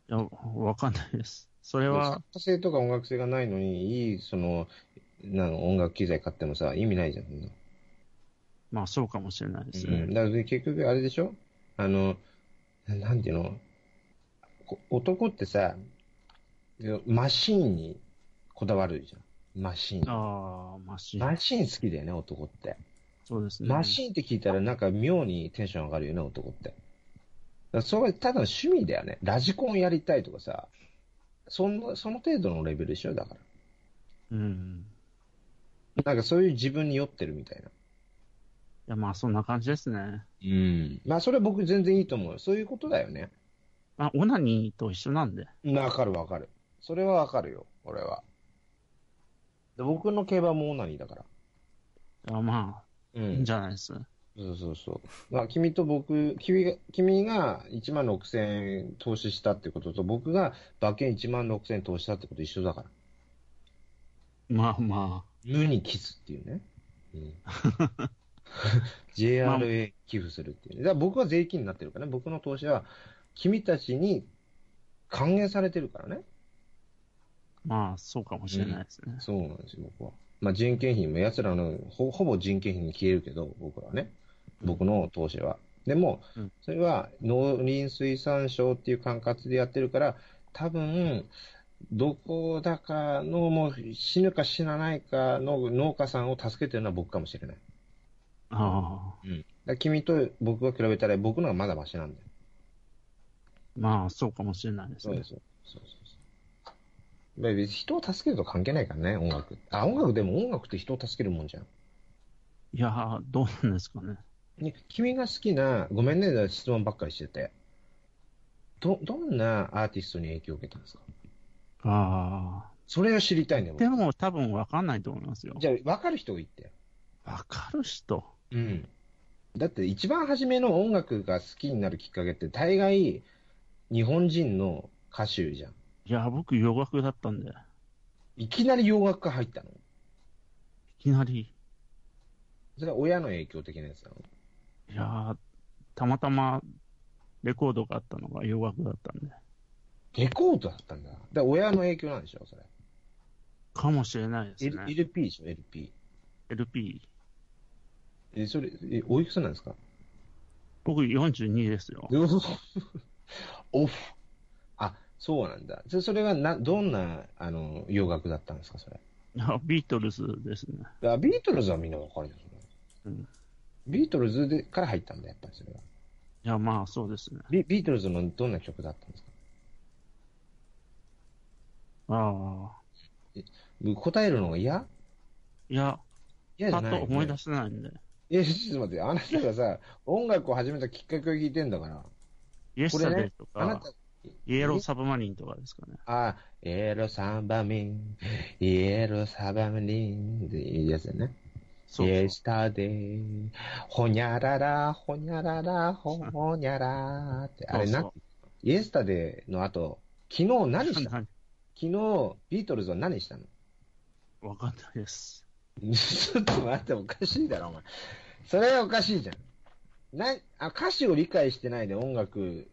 いや、わかんないです。それは作、家性とか音楽性がないのに、いい、その、なの音楽機材買ってもさ、意味ないじゃん、そんな。まあそうかもしれないですね。うん。だから結局あれでしょ？あの、ななんていうの？こ男ってさ、マシーンにこだわるじゃん。マシーン。ああ、マシン。マシーン好きだよね、男って。そうですね。マシーンって聞いたらなんか妙にテンション上がるよね、男って。だそれただの趣味だよね。ラジコンやりたいとかさ、その、その程度のレベルでしょ、だから。うん。なんかそういう自分に酔ってるみたいな。いや、まあそんな感じですね。うん。まあそれは僕全然いいと思うよ。そういうことだよね。まあ、オナニーと一緒なんで。わかるわかる。それはわかるよ、俺は。で僕の競馬もオナニーだから。あまうあ、いいんじゃないです。そうそうそう。まあ、君と僕、君が、君が1万6千円投資したってことと、僕が馬券1万6千円投資したってこと一緒だから。まあま無にキスっていうね。うん、[laughs] JRA 寄付するっていうね。だから僕は税金になってるからね。僕の投資は、君たちに還元されてるからね。あ、まあそうかもしれないですね。そうなんですよ、僕は。まあ人件費も奴らのほほぼ人件費に消えるけど、僕はね。僕の投資は。でもうん、それは農林水産省っていう管轄でやってるから、多分、どこだかのもう死ぬか死なないかの農家さんを助けてるのは僕かもしれない。あうん。だ君と僕が比べたら僕のはまだマシなんだよ。まあ、そうかもしれないですね。そうですよ。そうそうそう。人を助けると関係ないからね、音楽。あ、音楽でも音楽って人を助けるもんじゃん。いやー、どうなんですかね。ね、君が好きな、ごめんね、質問ばっかりしてて。ど、どんなアーティストに影響を受けたんですかあそれを知りたいんだよあ。。でも多分わかんないと思いますよ。じゃあ、分かる人が言って。わかる人？うん。だって一番初めの音楽が好きになるきっかけって大概日本人の歌手じゃん。いや、僕洋楽だったんで、いきなり洋楽が入ったの？いきなり、それは親の影響的なやつなの？いやー、たまたまレコードがあったのが洋楽だったんで、レコードだったんだ。だ親の影響なんでしょそれ。かもしれないです L- ね。LP でしょ ?LP。LP。え、それ、え、おいくつなんですか？僕42ですよ。[laughs] オフ。あ、そうなんだ。そそれはな、どんな、あの、洋楽だったんですかそれ？いやビートルズですね。あビートルズはみんなわかるよ、それ。うんビートルズでから入ったんだ、やっぱりそれは。いや、まあそうですね。ビビートルズのどんな曲だったんですか？ああ。答えるのが嫌？いや、パ嫌じゃない？よね、ッと思い出せないんで。いや、ちょっと待って、あなたがさ、音楽を始めたきっかけを聞いてんだから。イエスタデイとか、あなた、イエローサブマリンとかですかね。あ、イエローサバミン、イエローサバミンっていうやつだよね。そうイエスタデイ、ほにゃらら、ほにゃらら、ほにゃらって、あれなそうそ、イエスタデイの後、昨日何した？の何？昨日、ビートルズは何したの？わかんないです。ちょっと待って、おかしいだろ、お前。それはおかしいじゃん。な、あ、歌詞を理解してないで音楽、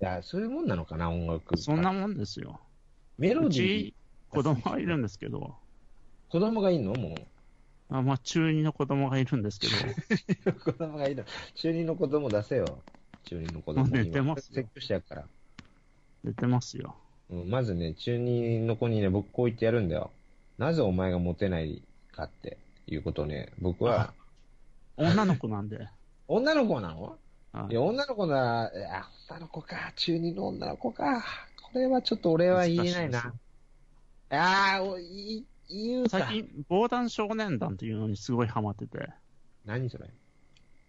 いや、そういうもんなのかな、音楽。そんなもんですよ。メロディー子供がいるんですけど、子供がいんの？もあまあ中二の子供がいるんですけど、う。[laughs] 子供がいる。中二の子供出せよ。中二の子供。寝てますよ説教してやっから。出てますよ。うん、まずね、中二の子にね、僕こう言ってやるんだよ。なぜお前がモテないかっていうことをね、僕は、女の子なんで。[laughs] 女の子なの？はいいや、女の子なら、女の子か、中二の女の子か。これはちょっと俺は言えないな。ああ、おい、言うか。最近、防弾少年団というのにすごいハマってて、何それ？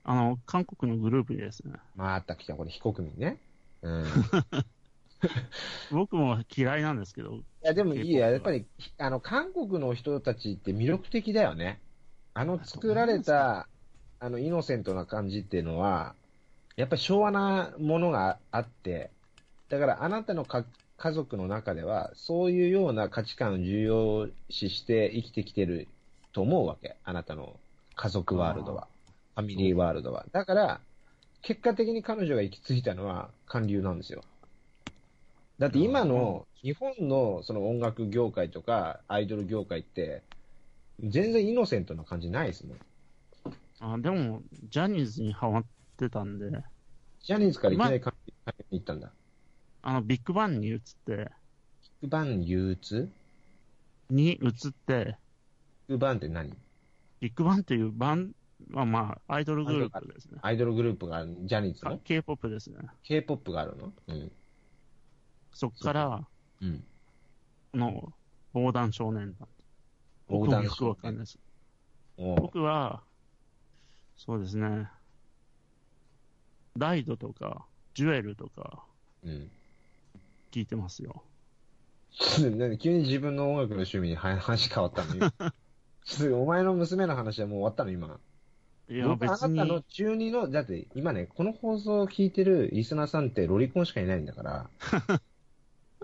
あの、韓国のグループですね。また来た、これ非国民ね。うん。[laughs] い [laughs] 僕も嫌いなんですけど、や、でもいいや、はやっぱり、あの、韓国の人たちって魅力的だよね。あの作られた、あの、イノセントな感じっていうのは、やっぱり昭和なものがあって、だからあなたのか家族の中では、そういうような価値観を重要視して生きてきてると思うわけ。あなたの家族ワールドは。ファミリーワールドは。だから、結果的に彼女が行き着いたのは韓流なんですよ。だって今の日本のその音楽業界とかアイドル業界って、全然イノセントな感じないですもん。あでも、ジャニーズにハマってたんで、ジャニーズからいきなり韓流に行ったんだ。あの、ビッグバンに移って、ビッグバン憂鬱に移って、ビッグバンって何？ビッグバンっていうバンはまあ、アイドルグループですね。アイドルグループがある、ジャニーズあの K-POP ですね。K-POP があるの？うん。そっから、うん。この、防弾少年団。僕もよくわかんないです。僕は、そうですね、ライドとか、ジュエルとかうん。聞いてますよ。何急に自分の音楽の趣味に話変わったの今 [laughs] ちょっとお前の娘の話はもう終わったの今。いや、僕あな別たのに、中二の、だって今ね、この放送を聞いてるリスナーさんってロリコンしかいないんだから。[laughs]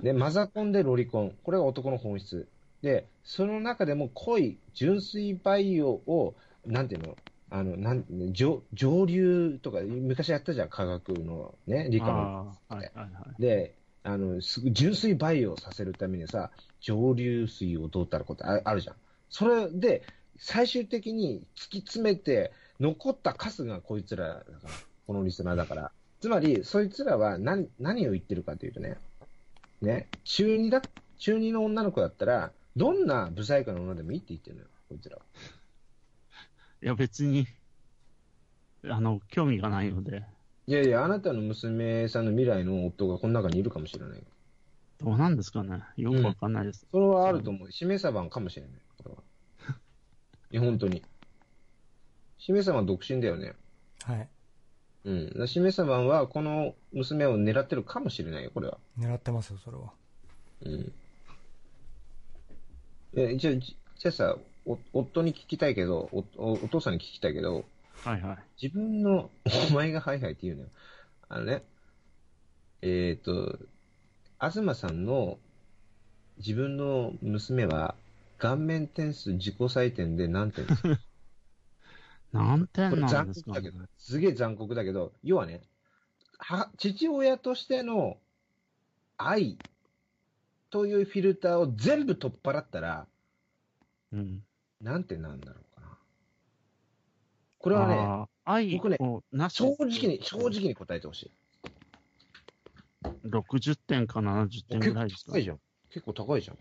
で、マザコンでロリコン。これが男の本質。で、その中でも濃い純粋バイオを、なんていうの？あの、なん、上、上流とか、昔やったじゃん、科学のね、理科の。はいはいはい。で、あの、すぐ純粋培養させるためにさ、上流水をどうたらことああるじゃん。それで、最終的に突き詰めて、残ったカスがこいつらだから、このリスナーだから。つまり、そいつらは何、何を言ってるかというとね、ね、中二だ、中二の女の子だったら、どんなブサイクな女でもいいって言ってるのよ、こいつらは。いや、別に、あの、興味がないので、いやいや、あなたの娘さんの未来の夫がこの中にいるかもしれない。どうなんですかね。よくわかんないです。それはあると思う。しめさばんかもしれない。これは。[laughs] いや、本当に。しめさばん独身だよね。はい。うん。しめさばんはこの娘を狙ってるかもしれないよ、これは。狙ってますよ、それは。うん。え、じゃあ、じじゃあさ、お夫に聞きたいけどおお、お父さんに聞きたいけど、はいはい。自分の、[laughs] お前がはいはいって言うのよ。あのね、えっ、と、東さんの自分の娘は顔面点数自己採点で何点ですか？何点なんですかね残酷だけ。ど、すげえ残酷だけど、要はね、は、父親としての愛というフィルターを全部取っ払ったら、うん。何点なんだろうかな。これはね、愛僕ね正直に、正直に答えてほしい。60点か70点結構ぐらいですか高いじゃん。結構高いじゃん。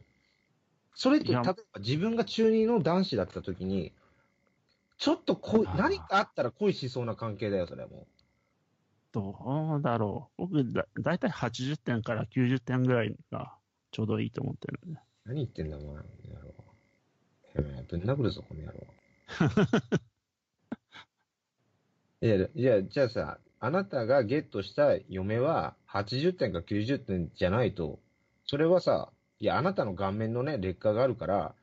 それって、例えば自分が中二の男子だった時に、ちょっと恋、あー何かあったら恋しそうな関係だよ、それはもどうだろう。僕だ、だいたい80点から90点ぐらいがちょうどいいと思ってるん。何言ってんだ、お前、この野郎。えーぶん殴るぞ、この野郎。[laughs] いや、じゃあ、じゃあさ、あなたがゲットした嫁は80点か90点じゃないと、それはさ、いや、あなたの顔面のね、劣化があるから、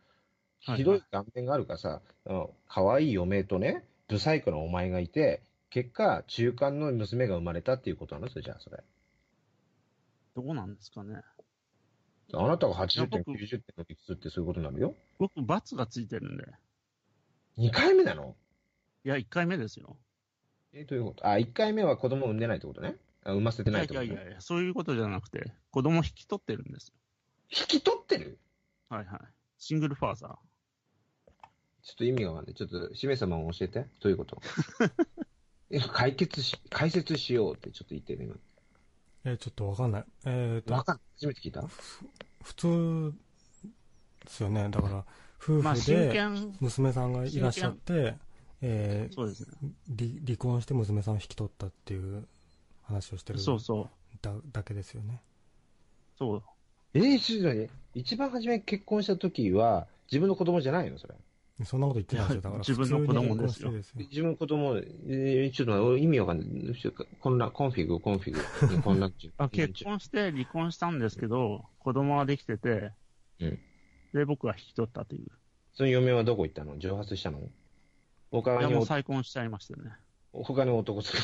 ひどい顔面があるからさ、あの可愛い嫁とね、ブサイクなお前がいて、結果、中間の娘が生まれたっていうことなのそれじゃあ、それ。どうなんですかね。あなたが80点、いや僕90点の理屈ってそういうことになるよ。僕、罰がついてるんで。2回目なの？いや、1回目ですよ。え、どういうこと？あ、1回目は子供を産んでないってことね。あ産ませてないってことね。いやいやいや、そういうことじゃなくて、子供引き取ってるんですよ。引き取ってる？はいはい。シングルファーザー。ちょっと意味がわかんない。ちょっと、しめ様も教えて。どういうこと？[laughs] え解決し、解説しようってちょっと言ってる、今。えーちょっとわかんない。えーとわ、かんない。初めて聞いた？普通ですよね。だから、夫まあ、婦親で権、娘さんがいらっしゃって、えーそうですね。離離婚して娘さんを引き取ったっていう話をしてるそうそう。だだけですよね。そう。えー、ちょ一番初め結婚した時は、自分の子供じゃないの？それ。そんなこと言ってないですよ。だから、自分の子供ですよ自分の子供、えー、ちょっと意味わかんない。こんな、コンフィグ、コンフィグ。こんな。[laughs] あ結婚して離婚したんですけど、子供はできてて、うんで、僕は引き取ったという。その嫁はどこ行ったの？蒸発したの？他いや、もう再婚しちゃいましたね。他に男つく [laughs]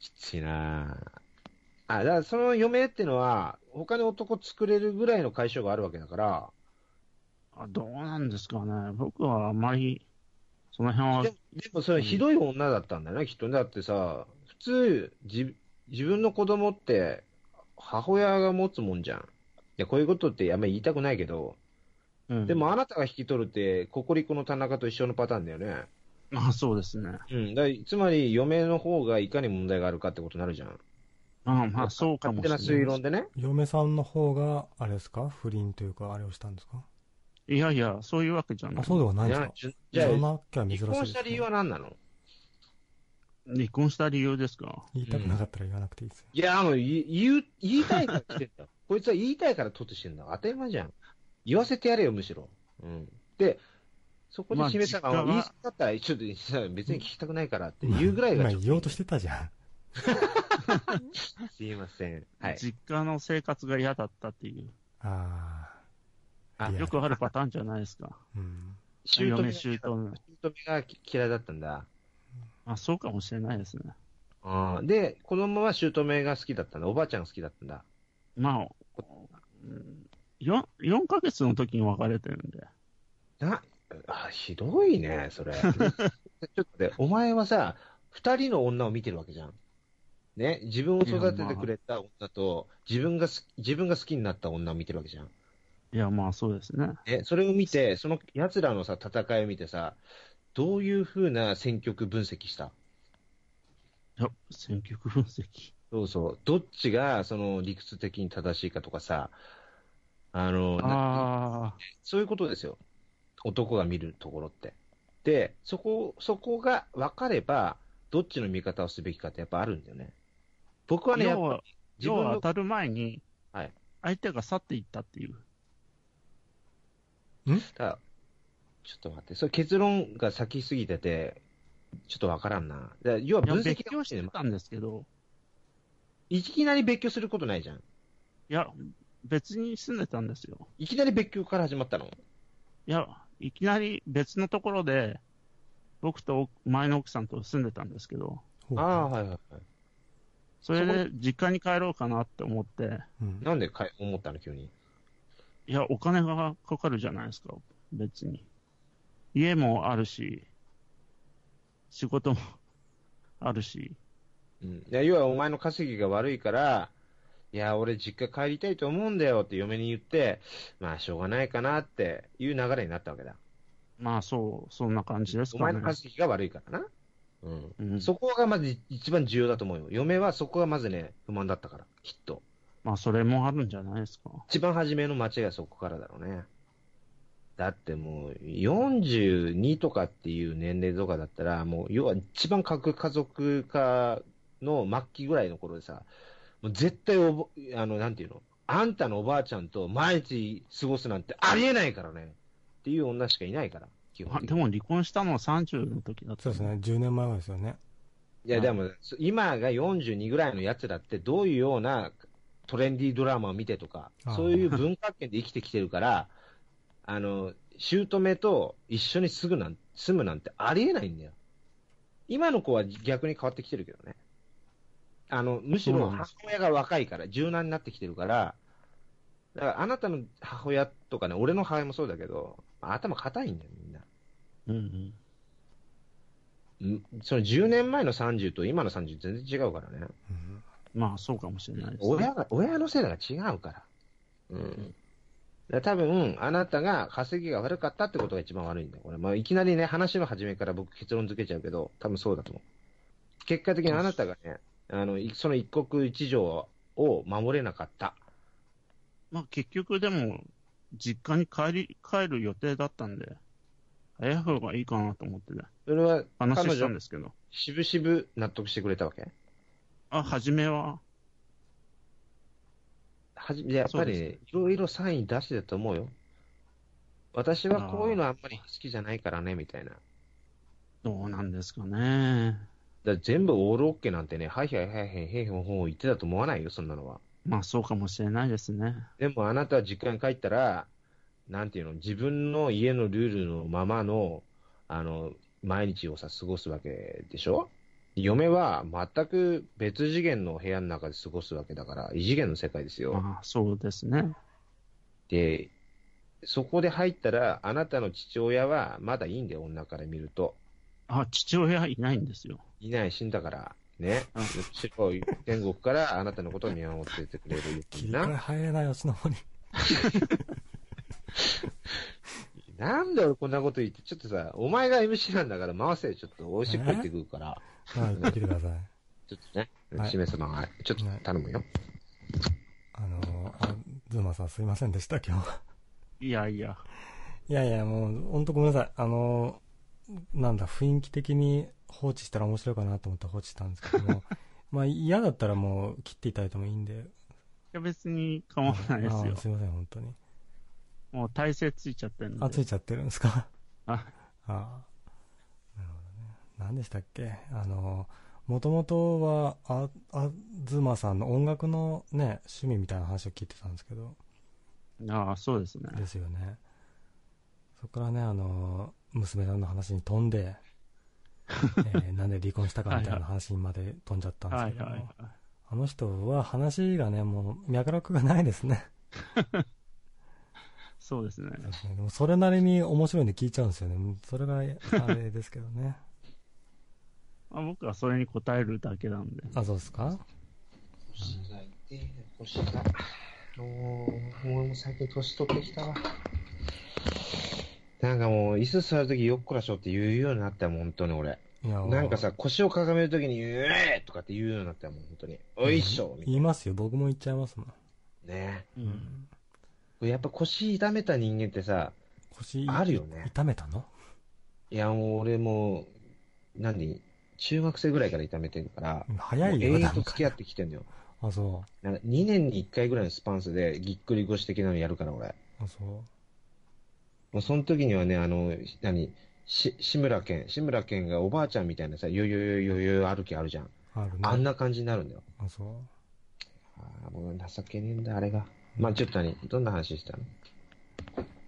きついなぁあ、だからその嫁ってのは、他に男作れるぐらいの解消があるわけだから、あどうなんですかね。僕はあまり、その辺はで、でもそれひどい女だったんだよね、きっとね。だってさ、普通、じ自分の子供って、母親が持つもんじゃん。いや、こういうことってあんまり言いたくないけど、うん、でもあなたが引き取るって、ココリコの田中と一緒のパターンだよね。まあそうですね。うん。だつまり、嫁の方がいかに問題があるかってことになるじゃん。あまあそうかもしれない勝手な推論でね。嫁さんの方が、あれですか？不倫というか、あれをしたんですか？いやいや、そういうわけじゃなあ、い。そうではないですか、じじゃあそんなきゃ珍しい離。婚した理由は何なの？離婚した理由ですか？言いたくなかったら言わなくていいですよ。いや、あの、言言う、言いたいから来てんだよ。[laughs] こいつは言いたいから取ってしてんだ。当たり前じゃん。言わせてやれよ、むしろ。うん。で、そこで示したが、まあ言い過ぎだったら、ちょっと別に聞きたくないからって言うぐらいがちょっ今言おうとしてたじゃん。と、[laughs] すいません。はい。実家の生活が嫌だったっていう。ああよくあるパターンじゃないですか。ー。うん。姑が嫁姑。姑が嫌いだったんだ。あ、そうかもしれないですね。あーで、子供は姑が好きだったんだ。おばあちゃんが好きだったんだ。まあ、うん4、4ヶ月の時に別れてるんで。な、あ、ひどいね、それ。[laughs] ちょっとね、お前はさ、二人の女を見てるわけじゃん。ね、自分を育ててくれた女と、自分がす、自分が好きになった女を見てるわけじゃん。いや、まあそうですね。ね、それを見て、その奴らのさ、戦いを見てさ、どういう風な選曲分析した？いや、選曲分析？そうそう。どっちが、その、理屈的に正しいかとかさ、あの、なああ、そういうことですよ。男が見るところって。で、そこ、そこが分かれば、どっちの見方をすべきかってやっぱあるんだよね。僕はね、要は、自分当たる前にはい、相手が去っていったっていう。だちょっと待って、それ結論が先すぎてて、ちょっとわからんな。要は分析別居が欲してたんですけど、いきなり別居することないじゃん。いや、別に住んでたんですよ。いきなり別居から始まったの？いや、いきなり別のところで、僕と前の奥さんと住んでたんですけど、ああ、はいはいはい。それで実家に帰ろうかなって思って、うんなんで思ったの、急に。いや、お金がかかるじゃないですか、別に。家もあるし、仕事も [laughs] あるし、うん。いや、要はお前の稼ぎが悪いから、いや、俺実家帰りたいと思うんだよって嫁に言って、まあしょうがないかなっていう流れになったわけだ。まあそう、そんな感じですかねお前の。稼ぎが悪いからな。うん。うん、そこがまず一番重要だと思うよ。嫁はそこがまずね、不満だったから、きっと。まあそれもあるんじゃないですか。一番初めの間違いはそこからだろうね。だってもう、42とかっていう年齢とかだったら、もう、要は一番核家族化の末期ぐらいの頃でさ、もう絶対おぼ、あの、なんていうの？あんたのおばあちゃんと毎日過ごすなんてありえないからね。っていう女しかいないから、基本でも離婚したのは30の時だった。そうですね、10年前ですよね。いや、でも、そ今が42ぐらいのやつだって、どういうようなトレンディードラマを見てとかそういう文化圏で生きてきてるから、[laughs] あの、姑と一緒に住むなん住むなんてありえないんだよ。今の子は逆に変わってきてるけどね。あの、むしろ母親が若いから、柔軟になってきてるから、だからあなたの母親とかね、俺の母親もそうだけど、頭固いんだよ、みんな。うんうん。んその10年前の30と今の30全然違うからね。うんまあそうかもしれないです、ね。親が、親の世代が違うから。うん。だから多分、あなたが稼ぎが悪かったってことが一番悪いんだよ。これ、まあ、いきなりね、話の始めから僕結論付けちゃうけど、多分そうだと思う。結果的にあなたがね、あの、いその一国一城を守れなかった。まあ結局でも、実家に帰り、帰る予定だったんで、早い方がいいかなと思ってね、それは、話したんですけど。しぶしぶ納得してくれたわけ？あ、初めは、はじやっぱりね、いろいろサイン出してたと思うよ。私はこういうのあんまり好きじゃないからね、みたいな。どうなんですかね。だ全部オールオッケーなんてね、はいはいはいはい、へいほんほん言ってたと思わないよ、そんなのは。まあそうかもしれないですね。でもあなたは実家に帰ったら、なんていうの、自分の家のルールのままの、あの、毎日をさ、過ごすわけでしょ嫁は全く別次元の部屋の中で過ごすわけだから、異次元の世界ですよ。まあそうですね。で、そこで入ったら、あなたの父親はまだいいんだよ、女から見ると。あ、父親いないんですよ。いない、死んだから。ね。うんむしろ天国からあなたのことを見守っててくれる切り替えな。早いな、吉野森。[laughs] なんで俺こんなこと言って、ちょっとさ、お前が MC なんだから回せよ、ちょっと美味しいってくるから。はい、聞いてください。ちょっとね、はいしめ様が、ちょっと頼むよ。あの、あ、ズマさんすいませんでした、今日は。いやいや。いやいや、もう、ほんとごめんなさい。あの、なんだ、雰囲気的に放置したら面白いかなと思って放置したんですけども、[laughs] まあ嫌だったらもう切っていただいてもいいんで。いや別に構わないですよあ。すいません、本当に。もう体勢ついちゃってるんで。あ、ついちゃってるんですか？あ、あ。何でしたっけ？あの、もともとは、あ、あずまさんの音楽のね、趣味みたいな話を聞いてたんですけど、あそうですね。ですよね。そこからね、あの、娘さんの話に飛んで、[laughs] えーなんで離婚したかみたいな話にまで飛んじゃったんですけども、はいはいはい。あの人は話がね、もう脈絡がない [laughs] ですね。そうですね。でもそれなりに面白いんで聞いちゃうんですよね。それがあれですけどね。まあ、僕はそれに答えるだけなんで。あ、そうですか？腰が痛い、腰が。もう、もう最近年取ってきたわ。なんかもう、椅子座るときよっこらしょって言うようになったよ、本当に俺。いやなんかさ、腰をかがめるときに、うえーとかって言うようになったよ、もう本当に。おいっしょみたい言いますよ。僕も言っちゃいますもん。な。ねうん。やっぱ腰痛めた人間ってさ、腰あるよね痛めたの？いやもう俺もう、何？中学生ぐらいから痛めてるから、早いよ、永遠と付き合ってきてんだよ。あ、そなんか2年に1回ぐらいのスパンスでぎっくり腰的なのやるから、俺。う。あ、そう。もうその時にはね、あの、何、し、志村けん、志村けんがおばあちゃんみたいなさ、よよよよよ歩きあるじゃん。あるね。あんな感じになるんだよ。あ、そう。ああ、もう情けねえんだ、あれが。まあちょっと何、どんな話したの？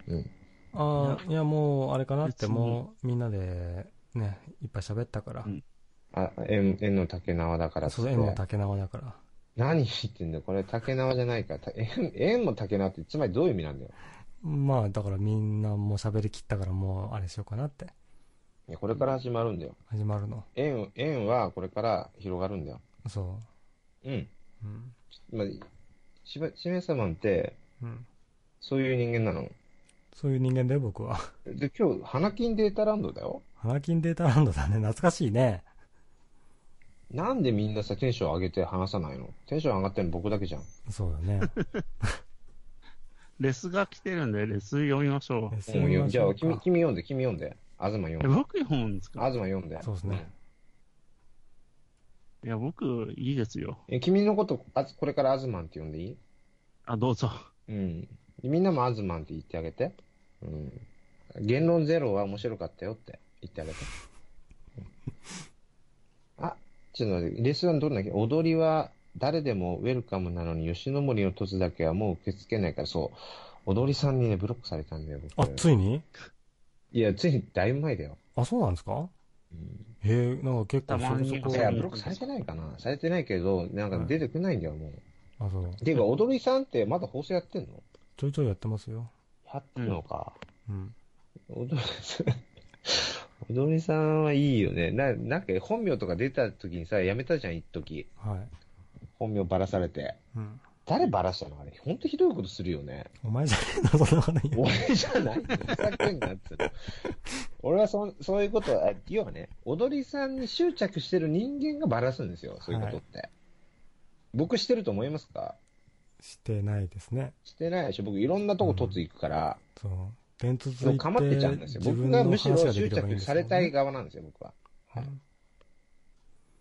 うん。ああ、いや、もう、あれかな？って、もう、みんなで、ね、いっぱい喋ったから。うんあ、縁、縁の竹縄だからっそう、縁も竹縄だから。何言ってんだよ、これ竹縄じゃないから。た縁、縁も竹縄って、つまりどういう意味なんだよ。まあ、だからみんなもう喋りきったから、もう、あれしようかなって。いやこれから始まるんだよ。始まるの。縁、縁はこれから広がるんだよ。そうん。う。うん。まあ、しば、しめさまんって、うん。そういう人間なの？そういう人間で、僕は。で、今日、花金データランドだよ。花金データランドだね。懐かしいね。なんでみんなさ、テンション上げて話さないの？テンション上がってるの僕だけじゃん。そうだね。[laughs] レスが来てるんで、レス読みましょう。S もうよじゃあ、君、か君読んで、君読んで。東読んえで。僕読むんですか？東読んで。そうですねいや、僕、いいですよ。うん。え、君のこと、あこれから東って呼んでいい？あ、どうぞ。うん。みんなも東って言ってあげて。うん。言論ゼロは面白かったよって言ってあげて。[laughs] ちょっと待って、レスはどんなっけ？踊りは誰でもウェルカムなのに、吉野森の凸だけはもう受け付けないから、そう。踊りさんにね、ブロックされたんだよ、僕。あ、ついに？いや、ついにだいぶ前だよ。あ、そうなんですか？うんへえ、なんか結構そこそこい。や、ブロックされてないかなされてないけど、なんか出てくないんだよ、もう。あ、そう。ていうか、踊りさんってまだ放送やってんの？ちょいちょいやってますよ。やってんのか。うん。踊りさん、踊りさんはいいよね。な、なんか本名とか出た時にさ、やめたじゃん、一時。はい。本名ばらされて。うん。誰ばらしたのあれ？ほんとひどいことするよね。お前じゃねえな、そんなこと言う。俺じゃないよふざけんなっつうの。俺はそ、そういうことは、要はね、踊りさんに執着してる人間がばらすんですよ、そういうことって。僕してると思いますか？してないですね。してないでしょ。僕いろんなとこ突行くから、そう。伝突ついて、かまってちゃうんですよ。僕がむしろ執着されたい側なんですよ、僕は。はいうん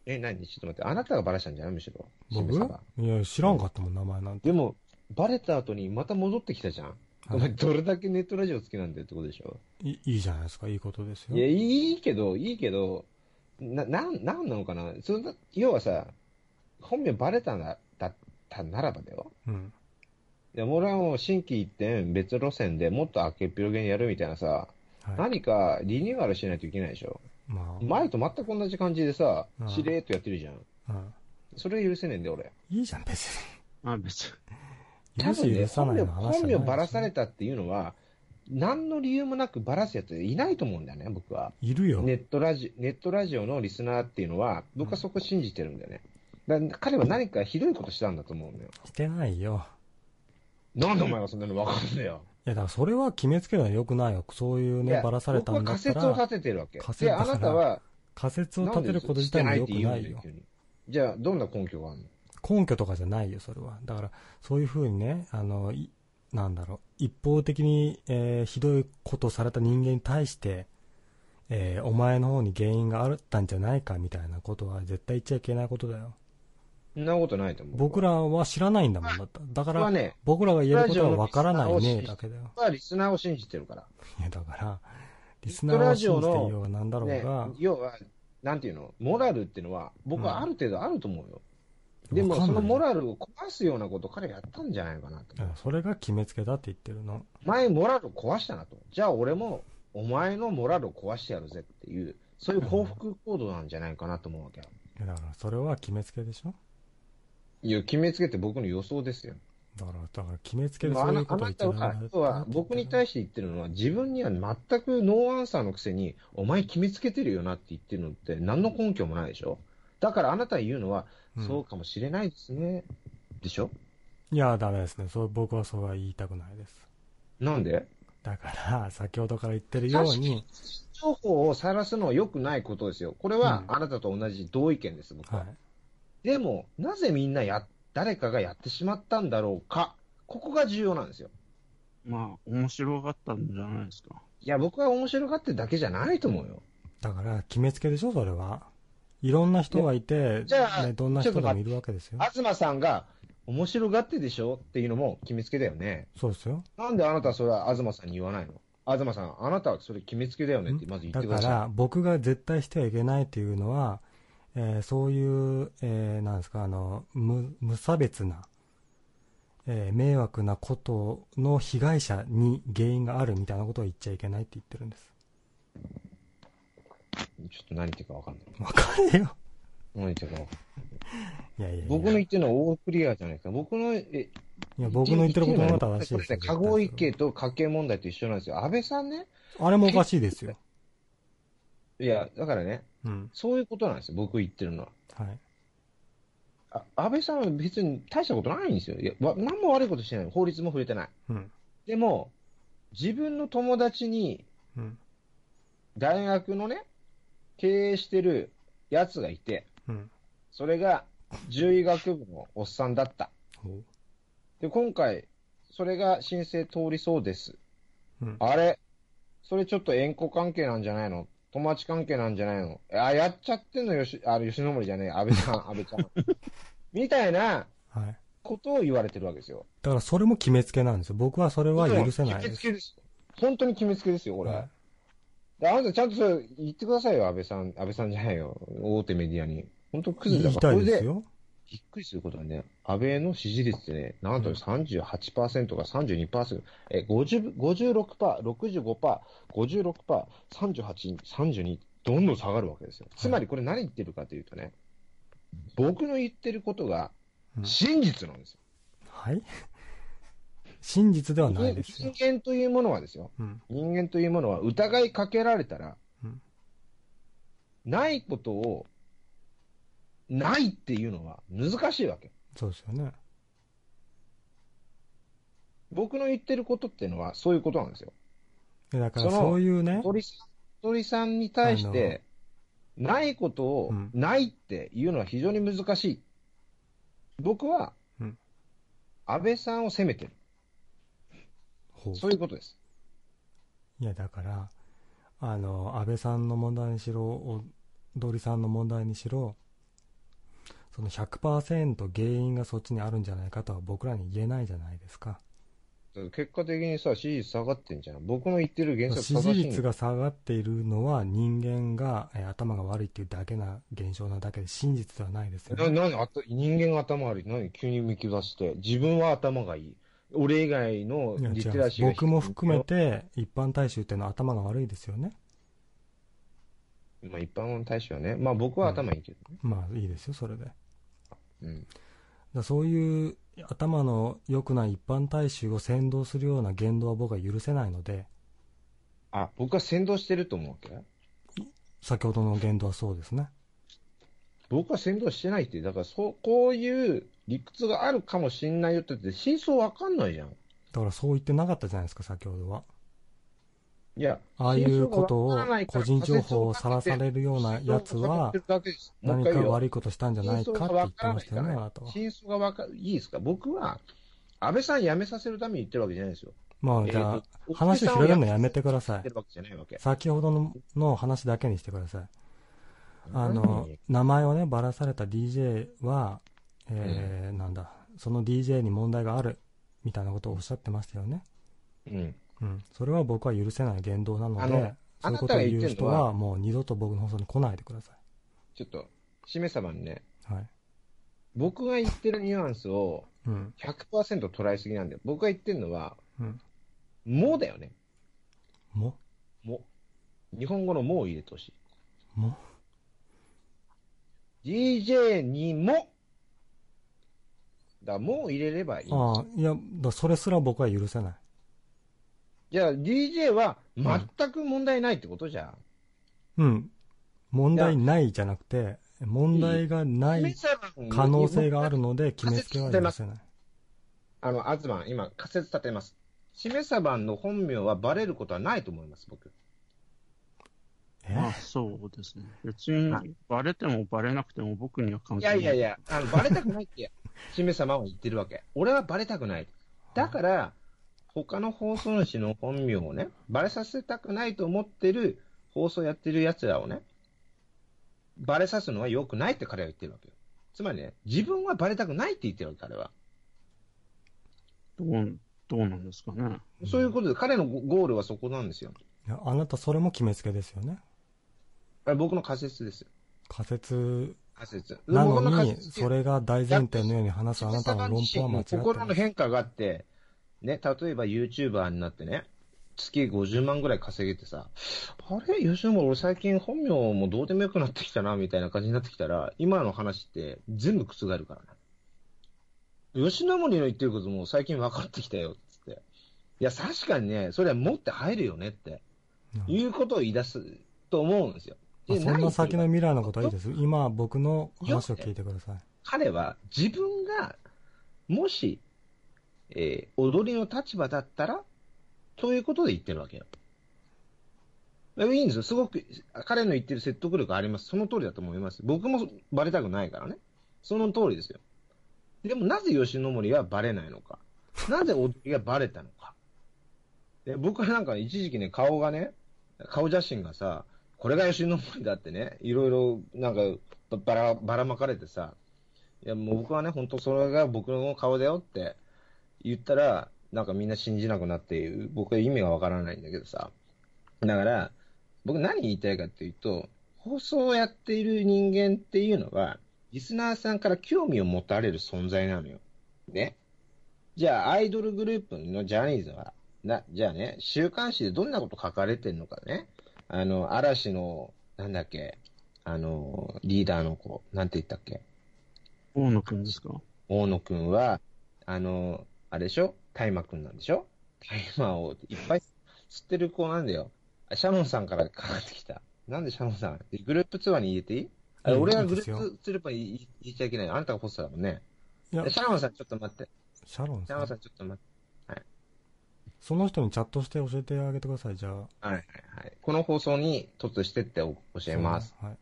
え、何？ちょっと待って、あなたがバラしたんじゃないむしろ？僕？いや、知らんかったもん、名前なんて。でも、バレた後にまた戻ってきたじゃん。お前どれだけネットラジオ好きなんだよってことでしょ？いいいじゃないですか、いいことですよ。いや、いいけど、いいけど、な、なん、なんなのかな？その要はさ、本名バレたな、だったならばだよ。うん。いや、俺はもう新規一点別路線でもっと明けっぴろげにやるみたいなさ、はい。何かリニューアルしないといけないでしょ。まあ、前と全く同じ感じでさうん、しれーっとやってるじゃん。うん。それ許せねえんだよ、俺。いいじゃん、別あ、別に。許す多分ね、許さない本名の話じゃない本名ばらされたっていうのは、何の理由もなくばらすやついないと思うんだよね、僕は。いるよ。ネットラジオ、ネットラジオのリスナーっていうのは、僕はそこ信じてるんだよね。だから彼は何かひどいことしたんだと思うんだよ。してないよ。なんでお前がそんなの分かんだよ。[laughs] いや、だからそれは決めつけるのは良くないよ。そういうね、ばらされたんだった僕は仮説をら、立ててるわけ。仮説で、あだからなたは、仮説を立てること自体も良くないよんでしてって。言うんだ急にじゃあ、どんな根拠があるの？根拠とかじゃないよ、それは。だから、そういうふうにね、あの、いなんだろう、一方的に、えーひどいことされた人間に対して、えーお前の方に原因があったんじゃないかみたいなことは絶対言っちゃいけないことだよ。そんなことないと思う。僕らは知らないんだもんだった。だから、ね、僕らが言えることはわからないね、だけだよ。リスナーを信じてるから。いや、だから、リスナーを信じていようがなんだろうねが、、要は、なんていうの、モラルっていうのは、僕はある程度あると思うよ。でも、わかんないそのモラルを壊すようなこと彼やったんじゃないかなとそれが決めつけだって言ってるの。前モラルを壊したなと。じゃあ俺も、お前のモラルを壊してやるぜっていう、そういう報復行動なんじゃないかなと思うわけよ。いやだから、それは決めつけでしょいや、決めつけて僕の予想ですよ。だから、だから決めつけででもあそういうこなあなたと言っちゃダはメ、要は僕に対して言ってるのは、自分には全くノーアンサーのくせに、お前決めつけてるよなって言ってるのって、何の根拠もないでしょだからあなたが言うのは、うんそうかもしれないですね。でしょいや、ダメですね。そう僕はそうは言いたくないです。なんで？だから、先ほどから言ってるように、情報を晒すのは良くないことですよ。これはうんあなたと同じ同意見です、僕は。はい。でも、なぜみんなや、誰かがやってしまったんだろうか。ここが重要なんですよ。まあ、面白かったんじゃないですか。いや、僕は面白がってるだけじゃないと思うよ。だから、決めつけでしょ、それは。いろんな人がいて、じゃあね、どんな人でもいるわけですよ。東さんが、面白がってでしょ？っていうのも決めつけだよね。そうですよ。なんであなたはそれは東さんに言わないの？東さん、あなたはそれ決めつけだよねってまず言ってください。だから、僕が絶対してはいけないっていうのは、えーそういう、えーなんですか、あの、無無差別な、えー迷惑なことの被害者に原因があるみたいなことを言っちゃいけないって言ってるんです。ちょっと何言ってるかわかんない。わかるよ。何言ってるかわかんない。いやいや。僕の言ってるのはオークリアじゃないですか。僕の、え、いや、僕の言ってることが正しいこです籠池と家計問題と一緒なんですよ。安倍さんね。あれもおかしいですよ。いや、だからね、うん。そういうことなんですよ。僕言ってるのは。はい。あ安倍さんは別に大したことないんですよ。いや、わ何も悪いことしてない。法律も触れてない。うん。でも、自分の友達にうん。大学のね、経営してるやつがいて、うん。それが獣医学部のおっさんだった。で、今回、それが申請通りそうです。うん。あれ？それちょっと縁故関係なんじゃないの？友達関係なんじゃないの？あ、やっちゃってんのよし、あの、吉野森じゃねえ、安倍さん、[laughs] 安倍ちゃん。みたいなはい。ことを言われてるわけですよ。だからそれも決めつけなんですよ。僕はそれは許せないです。決めつけですよ。本当に決めつけですよ、これ。はいであなたちゃんとそれ言ってくださいよ、安倍さん。安倍さんじゃないよ。大手メディアに。本当クズだから。言いたいこれで、ですよ。びっくりすることはね、安倍の支持率ってね、なんと38%が32%、え、50 56%、65%、56%、38、32、どんどん下がるわけですよ。つまりこれ何言ってるかというとね、僕の言ってることがうん真実なんですよ。はい真実ではないですよ。人間というものはですよ。うん。人間というものは疑いかけられたら、うんないことを、ないっていうのは難しいわけ。そうですよね。僕の言ってることっていうのはそういうことなんですよ。でだからそういうね、鳥さん鳥さんに対して、ないことをうんないっていうのは非常に難しい。僕はうん、安倍さんを責めてる。ほうそういうことです。いや、だから、あの、安倍さんの問題にしろ、踊りさんの問題にしろ、その100%原因がそっちにあるんじゃないかとは僕らに言えないじゃないですか。結果的にさ、支持率下がってんじゃん。僕の言ってる原則支持率が下がっているのは人間が、えー頭が悪いっていうだけな現象なだけで真実ではないですよな、ね。なに、あた人間が頭悪い。何？急に見下して。自分は頭がいい。俺以外のリテラシー僕も含め。て一般大衆っていうのは頭が悪いですよね。まあ一般の大衆はね。まあ僕は頭いいけどね。まあいいですよ、それで。うん。らそういう頭の良くない一般大衆を先導するような言動は僕は許せないので、あ、僕は先導してると思うわけ？先ほどの言動はそうですね。僕は先導してないって。だからそう、こういう理屈があるかもしんないよって言って、真相わかんないじゃん。だからそう言ってなかったじゃないですか、先ほどは。いや、ああいうことを個人情報をさらされるようなやつは何か悪いことしたんじゃないかって言ってましたよね、あなたは。真相がわかる。いいですか僕は、安倍さん辞めさせるために言ってるわけじゃないですよ。まあじゃあ、えー話を広げるのやめてください。先ほどのの話だけにしてください。あの、名前をね、ばらされた DJ は、えーなんだ、その DJ に問題がある、みたいなことをおっしゃってましたよね。うん。うん。それは僕は許せない言動なので、そういうことを言う人あなたが言ってんのはは、もう二度と僕の放送に来ないでくださちょっと、しめさばにね、い。はい。僕が言ってるニュアンスをうん。100%捉えすぎなんだよ。僕が言ってるのは、うん。もだよね。も？も。日本語のもを入れてほしい。も？DJ にも。だもう入れればいい。ああ、いや、だそれすら僕は許せない。じゃあ、DJ は全く問題ないってことじゃん。うん。問題ないじゃなくて、問題がない可能性があるので、決めつけは許せない。あの、東、今、仮説立てます。しめさばんの本名はバレることはないと思います、僕。え？まあ、そうですね。別にはい、バレてもバレなくても僕には関い係ない。やいやいや、あの、バレたくないって、しめさまは言ってるわけ。俺はバレたくない。だから、他の放送主の本名をね、バレさせたくないと思ってる放送やってる奴らをね、バレさすのは良くないって彼は言ってるわけよ。つまりね、自分はバレたくないって言ってるわけ、彼は。どう、どうなんですかね。そういうことで、彼のゴールはそこなんですよ。いやあなたそれも決めつけですよね。あれ僕の仮説ですよ。仮説仮説。なのに、説それが大前提のように話すあなたの論法は間違って心の。変化があって、ね、例えば YouTuber になってね、月50万ぐらい稼げてさ、あれ？吉野も俺最近本名もどうでもよくなってきたな、みたいな感じになってきたら、今の話って全部覆るからね。吉野森の言ってることも最近分かってきたよ、つって。いや、確かにね、それは持って入るよねって、うんいうことを言い出すと思うんですよ。そんな先の何未来のことはいいです。今、僕の話を聞いてください。彼は自分がもし、えー踊りの立場だったら、ということで言ってるわけよ。いいんですよ。すごく、彼の言ってる説得力あります。その通りだと思います。僕もバレたくないからね。その通りですよ。でもなぜ吉野森はバレないのか。なぜ踊りがバレたのか。で僕はなんか一時期ね、顔がね、顔写真がさ、これが吉野森だってね、いろいろなんかばばらばらまかれてさ、いやもう僕はね、本当それが僕の顔だよって言ったら、なんかみんな信じなくなって、僕は意味がわからないんだけどさ。だから、僕何言いたいかっていうと、放送をやっている人間っていうのは、リスナーさんから興味を持たれる存在なのよ。ね。じゃあ、アイドルグループのジャニーズは、な、じゃあね、週刊誌でどんなこと書かれてるのかね。あの、嵐の、なんだっけ、あの、リーダーの子、なんて言ったっけ？大野くんですか？大野くんは、あの、あれでしょ？大麻くんなんでしょ？大麻をいっぱい吸ってる子なんだよ。あシャノンさんからかかってきた。なんでシャノンさん？グループツアーに入れていい？俺がグループツアーに言言っちゃいけない。あなたがホストだもんね。いや、シャノンさんちょっと待って。シャロンさんシャノンさ。んちょっと待その人にチャットして教えてあげてください、じゃあ。って。はいはいはい。この放送に突してって教えます。はい。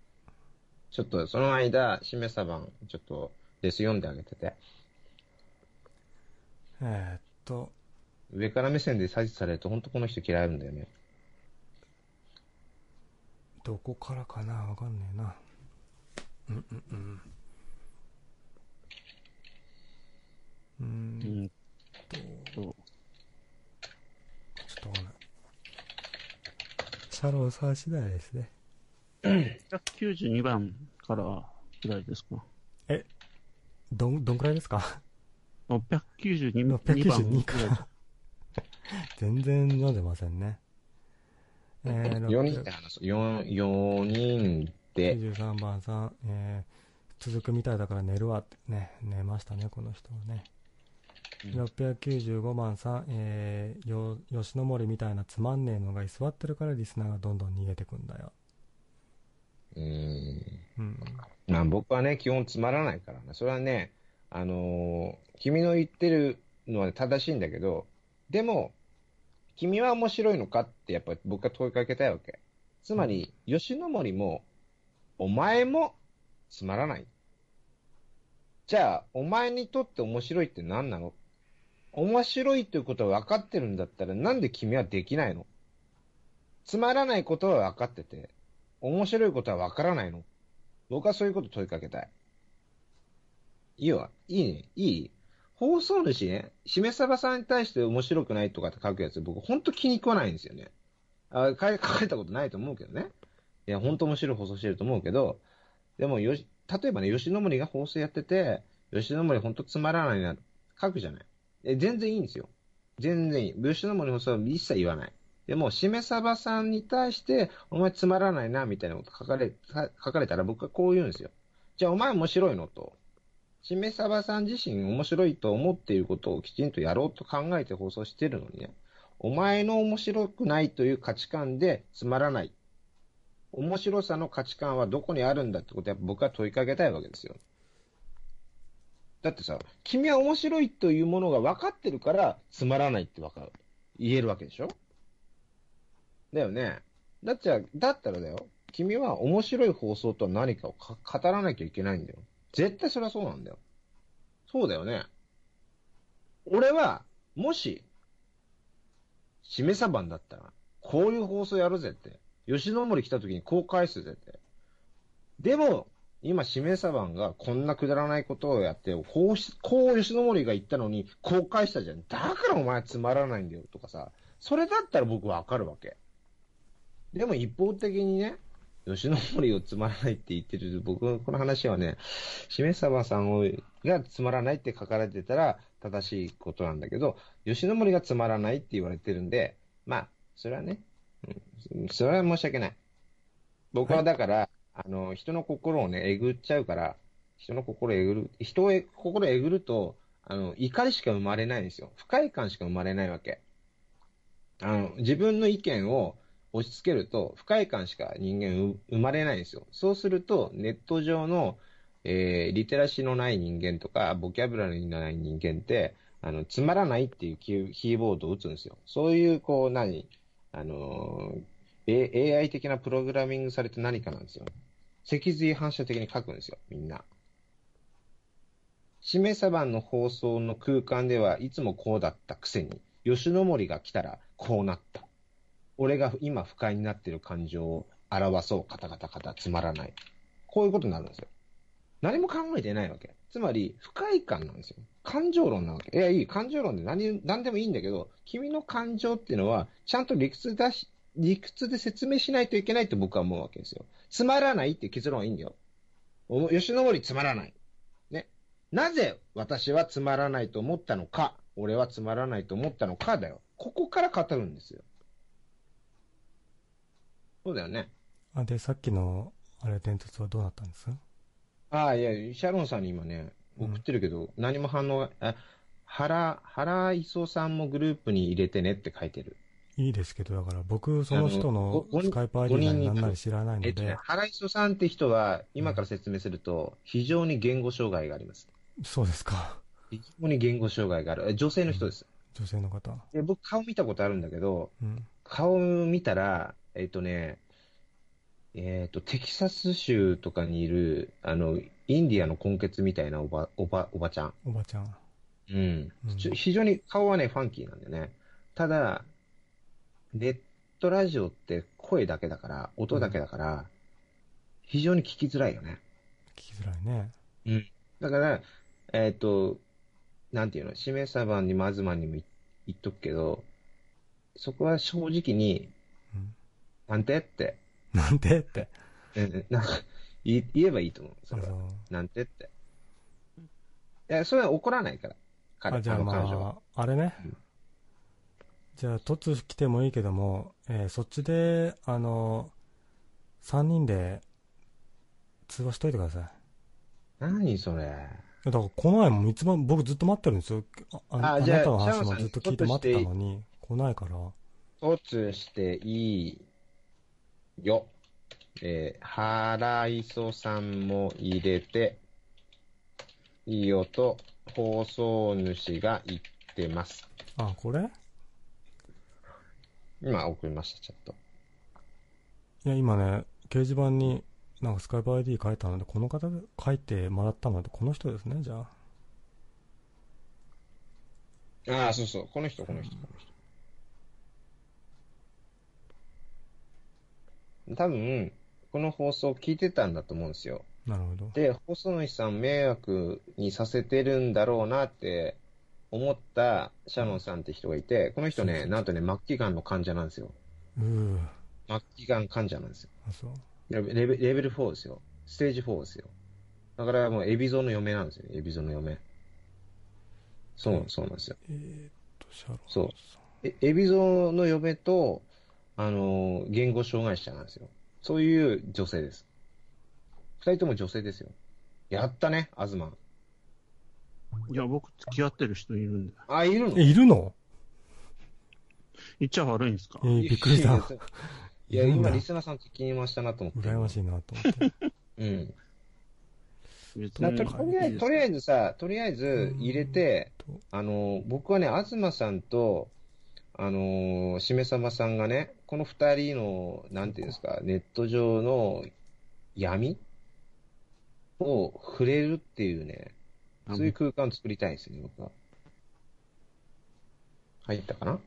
ちょっとその間、しめさばん、ちょっとレス読んであげてて。えーっと、上から目線で採取されると本当この人嫌いなんだよね。どこからかな？わかんねえな。うんうんうん。うーうんんと、と、ちょっとわかんない。シャローさん次第ですね。[coughs] 192番からぐらいですかどん、どんくらいですか？692 692番かぐらい全然読んでませんね。えー、4人で話そう。4、4人で、93番さん、えー、続くみたいだから寝るわってね、寝ましたね、この人はね。うん695番さん、えー、よ、吉野森みたいなつまんねえのが居座ってるからリスナーがどんどん逃げてくんだよ。うーん。うん。まあ僕はね、基本つまらないからね。それはね、あのー君の言ってるのは正しいんだけど、でも、君は面白いのかってやっぱり僕は問いかけたいわけ。つまり、吉野森も、お前もつまらない。じゃあ、お前にとって面白いって何なの？面白いということは分かってるんだったら、なんで君はできないの？つまらないことは分かってて、面白いことは分からないの僕はそういうこと問いかけたい。いいわ。いいね。いい放送主ね、しめさばさんに対して面白くないとかって書くやつ、僕ほんと気に食わないんですよね。あ [laughs] 書かれたことないと思うけどね。いや、ほんと面白い放送してると思うけど、でもよし、例えばね、吉野森が放送やってて、吉野森ほんとつまらないな、書くじゃない。え全然いいんですよ。全然いい。吉野森放送は一切言わない。でも、しめさばさんに対して、お前つまらないな、みたいなこと書かれ、書かれたら僕はこう言うんですよ。じゃあお前面白いの？と。しめさばさん自身面白いと思っていることをきちんとやろうと考えて放送してるのにね。お前の面白くないという価値観でつまらない。面白さの価値観はどこにあるんだってことを僕は問いかけたいわけですよ。だってさ、君は面白いというものが分かってるからつまらないってわかる。言えるわけでしょ？だよね。だっちゃ、だったらだよ。君は面白い放送とは何かを語らなきゃいけないんだよ。絶対それはそうなんだよ。そうだよね。俺は、もし、しめさばんだったら、こういう放送やるぜって。吉野森来た時にこう返すぜって。でも、今、指名サバンがこんなくだらないことをやって、こう、こう吉野森が言ったのに、こう返したじゃん。だからお前つまらないんだよとかさ、それだったら僕わかるわけ。でも一方的にね、吉野森をつまらないって言ってる、僕のこの話はね、しめさばさんをがつまらないって書かれてたら正しいことなんだけど、吉野森がつまらないって言われてるんで、まあ、それはね、うん、それは申し訳ない。僕はだから、あの、人の心をね、えぐっちゃうから、人の心えぐる、人をえ心えぐると、あの、怒りしか生まれないんですよ。不快感しか生まれないわけ。あの、自分の意見を押し付けると、不快感しか人間生まれないんですよ。そうすると、ネット上の、えーリテラシーのない人間とか、ボキャブラリーのない人間って、あの、つまらないっていうキーボードを打つんですよ。そういう、こう、何？あのー、A- AI 的なプログラミングされて何かなんですよ。脊髄反射的に書くんですよ、みんな。しめさばんの放送の空間ではいつもこうだったくせに、吉野森が来たらこうなった。俺が今不快になってる感情を表そう、カタカタカタ、つまらない。こういうことになるんですよ。何も考えてないわけ。つまり、不快感なんですよ。感情論なわけ。いや、いい、感情論で何、何でもいいんだけど、君の感情っていうのは、ちゃんと理屈だし、理屈で説明しないといけないと僕は思うわけですよ。つまらないって結論はいいんだよ。吉野森つまらない。ね。なぜ私はつまらないと思ったのか、俺はつまらないと思ったのかだよ。ここから語るんですよ。そうだよね。あ、で、さっきの、あれ、伝説はどうなったんです？ああ、いや、シャロンさんに今ね、送ってるけど、何も反応が、あ、原、原磯さんもグループに入れてねって書いてる。いいですけど、だから僕、その人あのスカイプ ID なりなんなり知らないのえっとねで、、原磯さんって人は、今から説明すると、非常に言語障害があります。そうですか。非常に言語障害がある。え女性の人です。女性の方。で僕、顔見たことあるんだけど、うん。顔見たら、えっとね、えっと、テキサス州とかにいる、あの、インディアの根血みたいなおば、おば、おばちゃん。おばちゃん。うんうん非常に顔はね、ファンキーなんだよね。ただ、ネットラジオって声だけだから、音だけだから、非常に聞きづらいよね。聞きづらいね。うん。だから、えっ、と、なんていうの、指名裁判にも東にも言言っとくけど、そこは正直に、うん。なんてって、なんでって。うんなんか言えばいいと思う。そあれは。のなんてって。いや、それは怒らないから。彼あ、じゃあ。まあ、あれねうん。じゃあ、突来てもいいけども、えーそっちで、あの、3人で通話しといてください。い何それ。やだから、この前もいつも僕ずっと待ってるんですよ。ああなたの話もずっと聞いて待ってたのに、来ないから。突していいよ。えー、原磯さんも入れて、いいよと放送主が言ってます。あ、これ？今送りました、ちょっと。いや、今ね、掲示板に、なんかスカイプ ID 書いたので、この方で書いてもらったので、この人ですね、じゃあ。ああ、そうそう。この人、この人、この人。多分、この放送聞いてたんだと思うんですよ。なるほど。で、放送主さん迷惑にさせてるんだろうなって思ったシャノンさんって人がいて、この人ね、そうそうなんとね、末期がんの患者なんですよ。うー。末期がん患者なんですよ。あ、そう。レベレベル4ですよ。ステージ4ですよ。だからもう、エビゾの嫁なんですよ、エビゾの嫁。そう、そうなんですよ。えーっと、シャロンそうさん。えエビゾの嫁と、あのー言語障害者なんですよ。そういう女性です。二人とも女性ですよ。やったね、アズマン。いや、僕付き合ってる人いるんで。あ、いるの？え、いるの？言っちゃ悪いんですか？えーびっくりしたいやいや、いるんだ今、リスナーさん聞きましたなと思って。羨ましいなと思って。うん。別だととりあえず、とりあえず。ずさ、とりあえず入れて、とあの、僕はね、東さんと、あの、しめさまさんがね、この二人の、なんていうんですか、ネット上の闇を触れるっていうね、そういう空間を作りたいですね、僕は。入ったかな？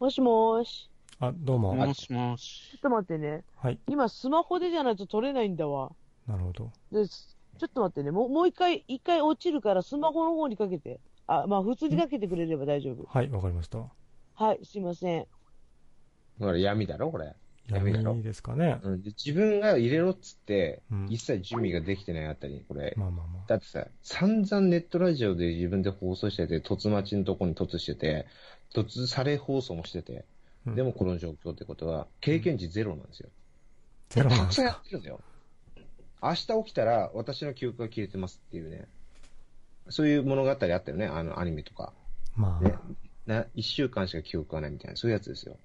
もしもーし。あ、どうも。もしもしちょ。っと待ってね。はい。今、スマホでじゃないと撮れないんだわ。なるほど。です。ちょっと待ってね。もう、もう一回、一回落ちるから、スマホの方にかけて。あ、まあ、普通にかけてくれれば大丈夫。はい、わかりました。はい、すいません。ほら、闇だろ、これ。闇だろ闇ですかね。うん、で自分が入れろっつって、うん一切準備ができてないあたりに、これ、まあまあまだってさ、散々ネットラジオで自分で放送してて、突待ちのとこに突してて、突され放送もしてて、うんでもこの状況ってことは、経験値ゼロなんですよ。あ。ゼロなんたくさんやですかってるんだよ。明日起きたら、私の記憶が消えてますっていうね。そういう物語あったよね、あのアニメとか。まあ、ね。な、一週間しか記憶がないみたいな、そういうやつですよ。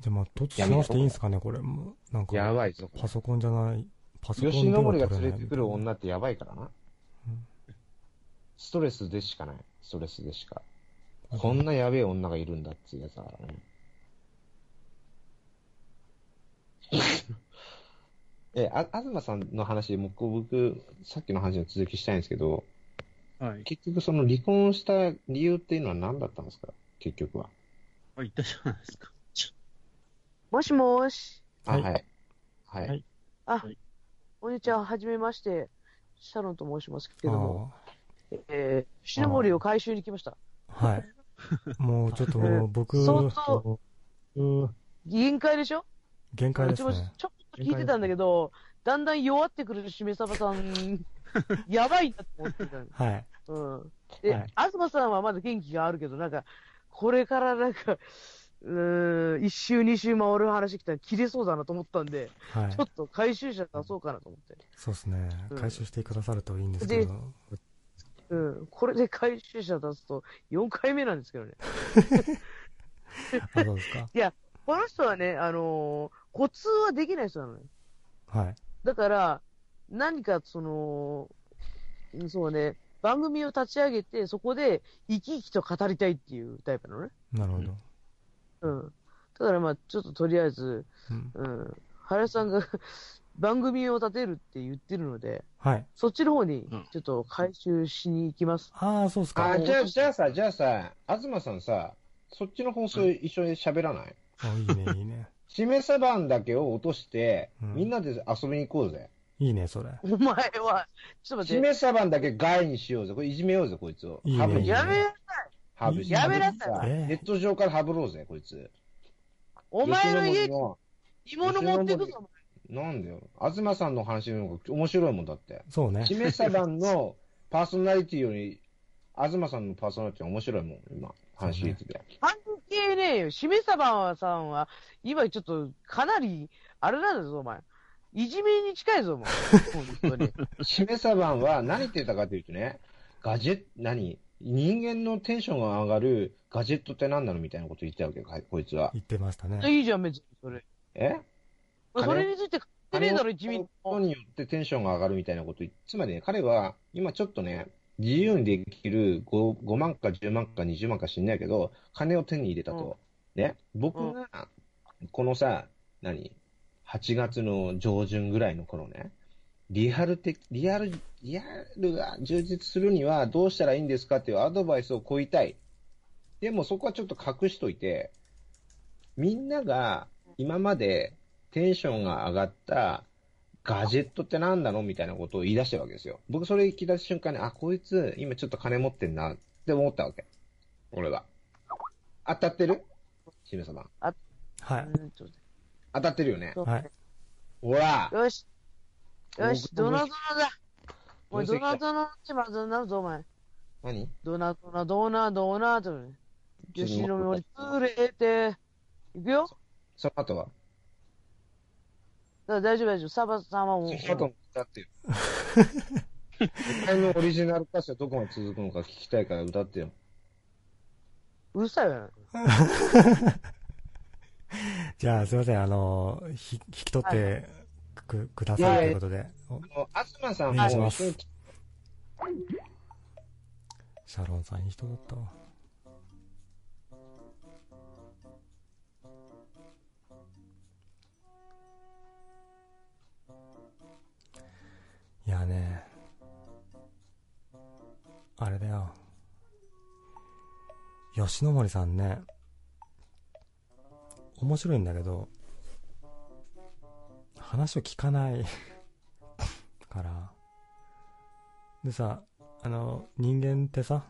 でも、突し直していいんですかね、これ。なんか、やばいぞ。パソコンじゃない、パソコンで吉野森が連れてくる女ってやばいからな。うんストレスでしかない。ストレスでしか。こんなやべえ女がいるんだっていうやつだからね。[laughs] え、あ、東さんの話、もう僕、さっきの話の続きしたいんですけど、はい。結局その離婚した理由っていうのは何だったんですか？結局は。あ、言ったじゃないですか。もしもーし。あ、はいはい。はい。はいあ、はいこんにちは。はじめまして。シャロンと申しますけども。あえー、篠森を回収に来ました。あはい。もうちょっともう僕、相当うん限界でしょ？限界うちもですね。ちょっと聞いてたんだけど、だんだん弱ってくるしめさばさん、[laughs] やばいなって思ってたのはい。うん。で、はい東さんはまだ元気があるけど、なんか、これからなんか、うーん、一周二周回る話来たら切れそうだなと思ったんで、はいちょ。っと回収者出そうかなと思って。そうですねうん。回収してくださるといいんですけど。うん。これで回収者出すと4回目なんですけどね。[laughs] あ、そうですか。[laughs] この人はね、あのー、普通はできない人なのよ。はい。だから、何かその、うんそうね、番組を立ち上げて、そこで生き生きと語りたいっていうタイプなのね。なるほど。うん。だからまあ、ちょっととりあえず、うんうん。原さんが [laughs] 番組を立てるって言ってるので、はい。そっちの方にうんちょっと回収しに行きます。ああ、そうですか。あ、じゃあ、じゃあさ、じゃあさ、東さんさ、そっちの放送一緒に喋らない？あいいね、いいね。[laughs] しめさばんだけを落として、うんみんなで遊びに行こうぜ。いいね、それ。お前は、ちょっとし待って、めさばんだけ害にしようぜ。これいじめようぜ、こいつを。いいねハブにいいねやめ、ハブやめなさいネット上からハブろうぜ、こいつ。お前の家に芋の持ってくぞ、のなんだよ。東さんの話の方が面白いもんだって。そうねし。めさばんのパーソナリティより、東さんのパーソナリティが面白いもん、今。話聞いてて。関係ねえよ。しめさばさんは、今ちょっと、かなり、あれなんだぞ、お前。いじめに近いぞ、お前。本当に。[laughs] しめさばんは何言ってたかというとね、ガジェット、何？人間のテンションが上がるガジェットって何なのみたいなこと言ってたわけよ、こいつは。言ってましたね。いいじゃん、別に、それ。え？それについて、関係ねえだろ、自民党。ことによってテンションが上がるみたいなこと言って、つまりね、彼は今ちょっとね、自由にできる 5, 5万か10万か20万か知んないけど、金を手に入れたと。ね、僕が、このさ、何 ?8 月の上旬ぐらいの頃ね、リアル的、リアル、リアルが充実するにはどうしたらいいんですかっていうアドバイスを請いたい。でもそこはちょっと隠しといて、みんなが今までテンションが上がったガジェットって何なのみたいなことを言い出したわけですよ。僕それ聞き出した瞬間に、あ、こいつ今ちょっと金持ってんなって思ったわけ。俺は。当たってる？しめさま。はい。当たってるよね。とはい。ほらよし。よし、僕ドナドナだ。おい、ドナドナってまずなるぞ、お前。何？ドナドナ、ドナドナと。ちょっと吉野森、つれて。いくよ。その後は？だから大丈夫、大丈夫。サバさんはもう。その後も歌ってよ。[laughs] お前のオリジナル歌詞はどこまで続くのか聞きたいから歌ってよ。うるさいよ。[laughs] じゃあ、すいません。あの、ひ引き取ってくくだいやいやさいということで。おあの、東さんお願いしますシャロンさんいい人だったわ。いやね、あれだよ。吉野森さんね、面白いんだけど、話を聞かない [laughs] から。でさ、あの、人間ってさ、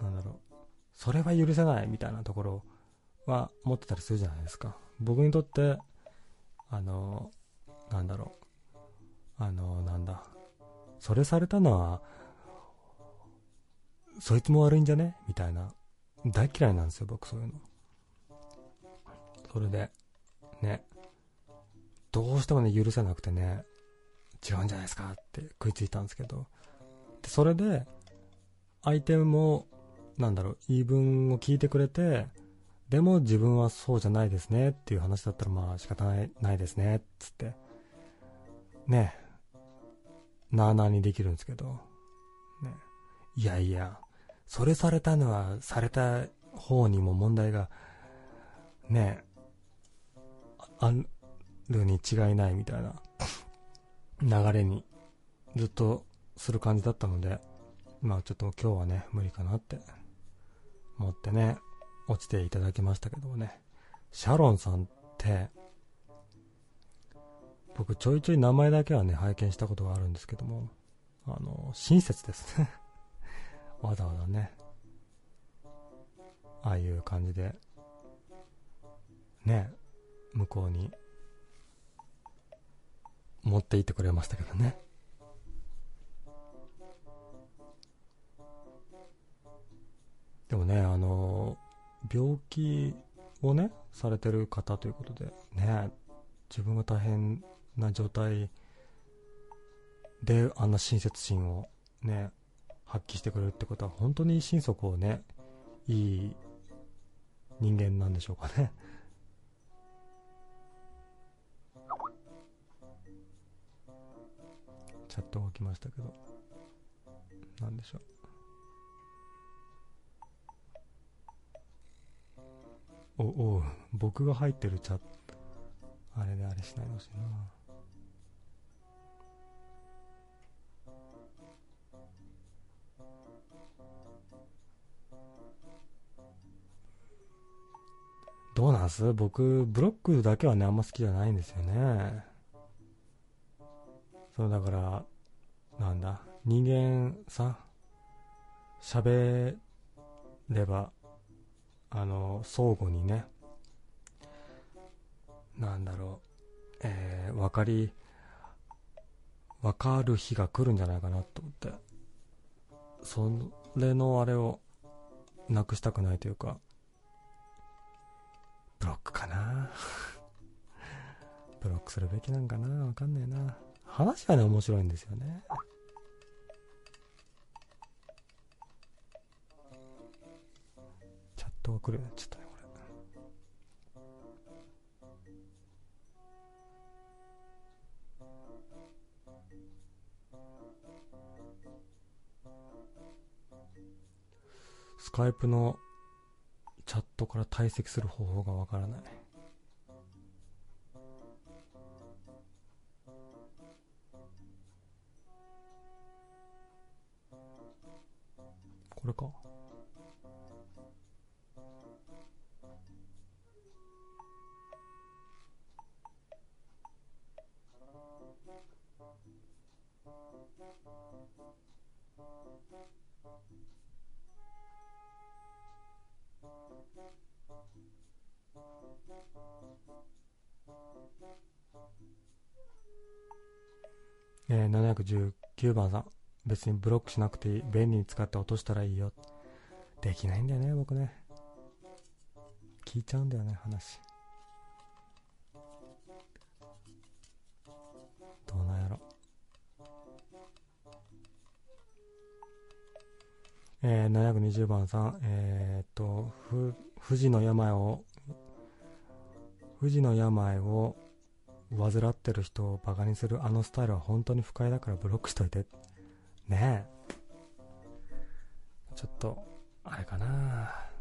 なんだろう、それは許せないみたいなところは持ってたりするじゃないですか。僕にとって、あの、なんだろう、あの、なんだ、それされたのは、そいつも悪いんじゃねみたいな。大嫌いなんですよ、僕そういうの。それで、ね、どうしてもね、許せなくてね、違うんじゃないですかって食いついたんですけど、でそれで、相手も、なんだろう、言い分を聞いてくれて、でも自分はそうじゃないですねっていう話だったら、まあ仕方ないないですねっ、つって、ね、なあなあにできるんですけど、ね、いやいや、それされたのは、された方にも問題が、ね、あるに違いないみたいな流れにずっとする感じだったので、まあちょっと今日はね、無理かなって思ってね、落ちていただきましたけどもね、シャロンさんって、僕ちょいちょい名前だけはね、拝見したことがあるんですけども、あの、親切ですね。[laughs] わざわざね、ああいう感じで、ね、向こうに持って行ってくれましたけどね。でもね、あの、病気をね、されてる方ということで、ね、自分が大変な状態であんな親切心をね、発揮してくれるってことは本当に心底をね、いい人間なんでしょうかね。チャットが来ましたけど、なんでしょう。お、お、僕が入ってるチャット、あれであれしないでほしいな。どうなんす？僕、ブロックだけはね、あんま好きじゃないんですよね。そう、だから、なんだ、人間さ、喋れば、あの、相互にね、なんだろう、えー、わかり、わかる日が来るんじゃないかなと思って。それのあれを、なくしたくないというか、ブロックかなブロックするべきなんかなわかんねえな。話はね、面白いんですよね。チャットが来るようになっちゃったね、これ。スカイプのチャットから退席する方法がわからない。これか。えー、719番さん。別にブロックしなくていい。便利に使って落としたらいいよ。できないんだよね、僕ね。聞いちゃうんだよね、話。どうなんやろ。えー、720番さん。えー、っと、ふ、富士の病を、富士の病を患ってる人をバカにするあのスタイルは本当に不快だからブロックしといて。ねえ。ちょっと、あれかな。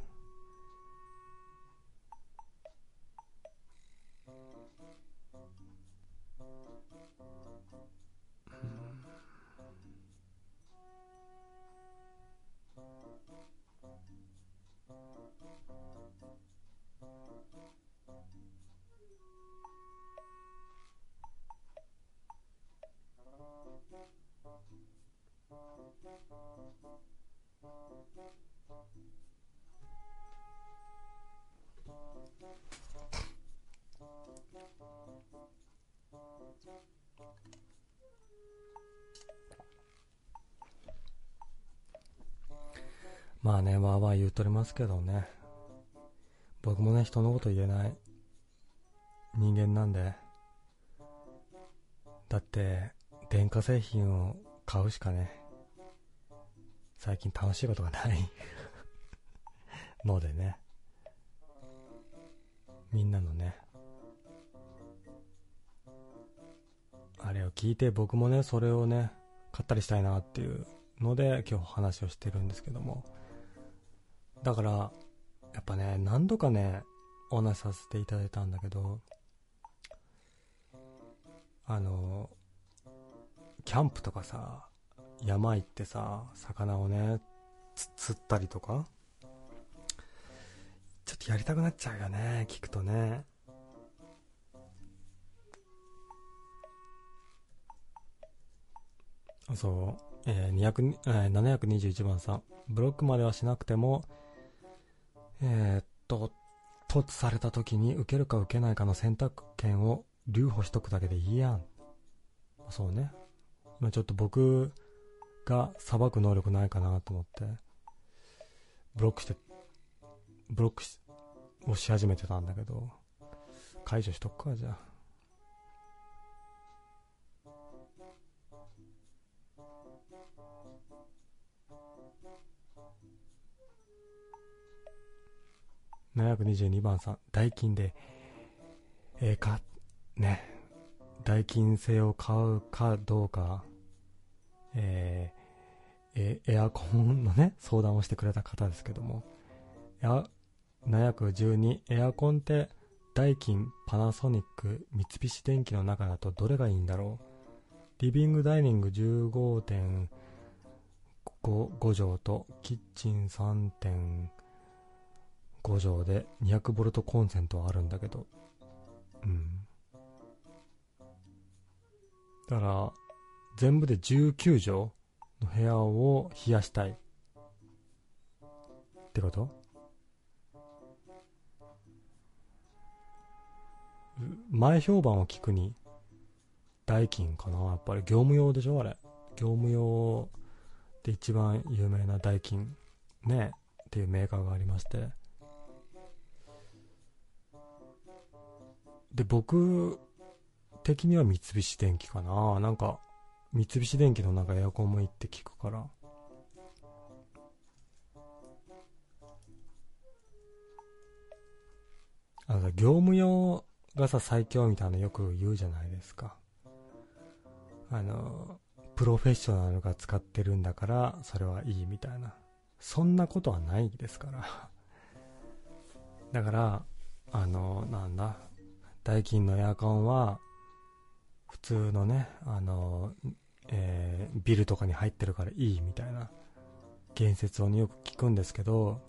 まあね、わーわー言うとりますけどね。僕もね、人のこと言えない人間なんで。だって、電化製品を買うしかね、最近楽しいことがない [laughs] のでね。みんなのね、あれを聞いて僕もね、それをね、買ったりしたいなっていうので今日話をしてるんですけども。だから、やっぱね、何度かね、お話しさせていただいたんだけど、あの、キャンプとかさ、山行ってさ、魚をね、釣ったりとか、ちょっとやりたくなっちゃうよね、聞くとね。そう、えー200えー721番さん、ブロックまではしなくても、えーっと、突された時に受けるか受けないかの選択権を留保しとくだけでいいやん。そうね。今ちょっと僕が裁く能力ないかなと思って、ブロックして、ブロックしをし始めてたんだけど、解除しとくか、じゃあ。722番さん、代金で、えーか、ね、代金制を買うかどうか、えーえエアコンのね、相談をしてくれた方ですけども、エア712、エアコンって、ダイキン、パナソニック、三菱電機の中だとどれがいいんだろう？リビングダイニング15.5畳とキッチン3.5 5畳で200ボルトコンセントはあるんだけど、うん。だから、全部で19畳の部屋を冷やしたい。ってこと？前評判を聞くに、代金かな？やっぱり業務用でしょ？あれ。業務用で一番有名な代金、ね、っていうメーカーがありまして、で、僕的には三菱電機かな。なんか、三菱電機のなんかエアコンもいいって聞くから。あの、業務用がさ、最強みたいなのよく言うじゃないですか。あの、プロフェッショナルが使ってるんだから、それはいいみたいな。そんなことはないですから。だから、あの、なんだ、ダイキンのエアコンは、普通のね、あの、えービルとかに入ってるからいいみたいな言説をねよく聞くんですけど、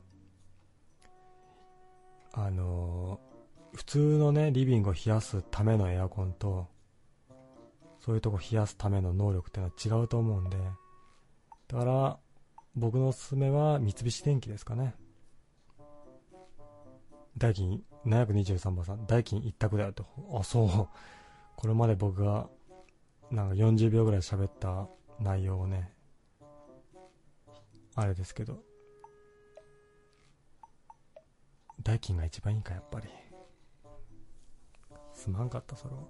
あの、普通のね、リビングを冷やすためのエアコンと、そういうとこ冷やすための能力っていうのは違うと思うんで、だから、僕のおすすめは三菱電機ですかね。代金723番さん、代金一択だよと。あ、そう。これまで僕が、なんか40秒ぐらい喋った内容をね、あれですけど、代金が一番いいか、やっぱり。すまんかった、それは。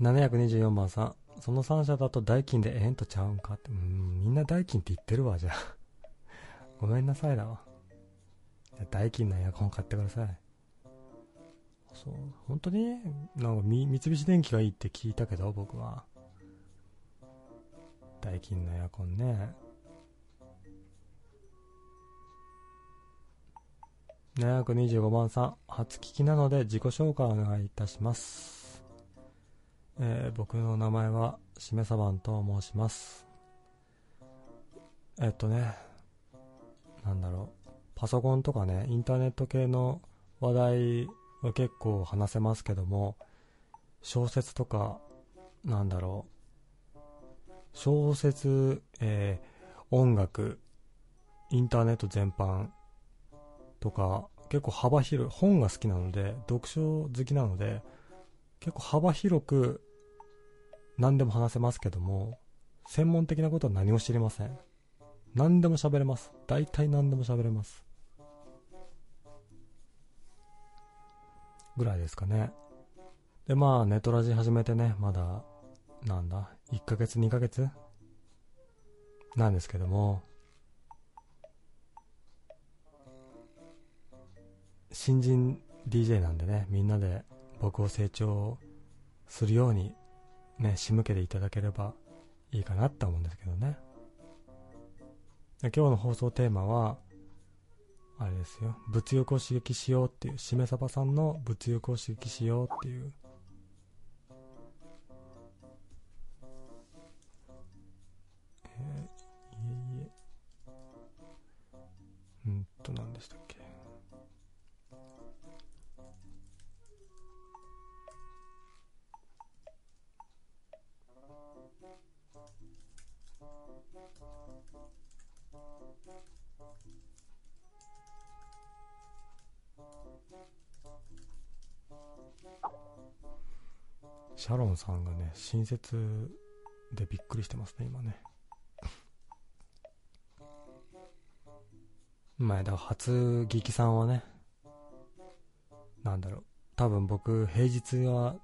724番さん、その3社だと代金でええんとちゃうんかって、うん、みんな代金って言ってるわ、じゃあ。[laughs] ごめんなさいだわ。じゃ代金のエアコン買ってください。そう、本当になんか三菱電機がいいって聞いたけど、僕は。代金のエアコンね。725番さん、初聞きなので自己紹介お願いいたします。えー僕の名前はしめさばんと申します。えっとね、なんだろう、パソコンとかね、インターネット系の話題は結構話せますけども、小説とか、なんだろう、小説、えー音楽、インターネット全般とか、結構幅広い、本が好きなので、読書好きなので、結構幅広く何でも話せますけども、専門的なことは何も知りません。何でも喋れます。大体何でも喋れます。ぐらいですかね。で、まあ、ネトラジ始めてね、まだ、なんだ、1ヶ月、2ヶ月なんですけども、新人 DJ なんでね、みんなで僕を成長するように、ね、仕向けていただければいいかなって思うんですけどね。今日の放送テーマは、あれですよ、物欲を刺激しようっていう、しめさばさんの物欲を刺激しようっていう、えー、いえいえ。うんと、何でしたっけ？シャロンさんがね、親切でびっくりしてますね、今ね。[laughs] まあ、だから初劇さんはね、なんだろう、多分僕、平日は、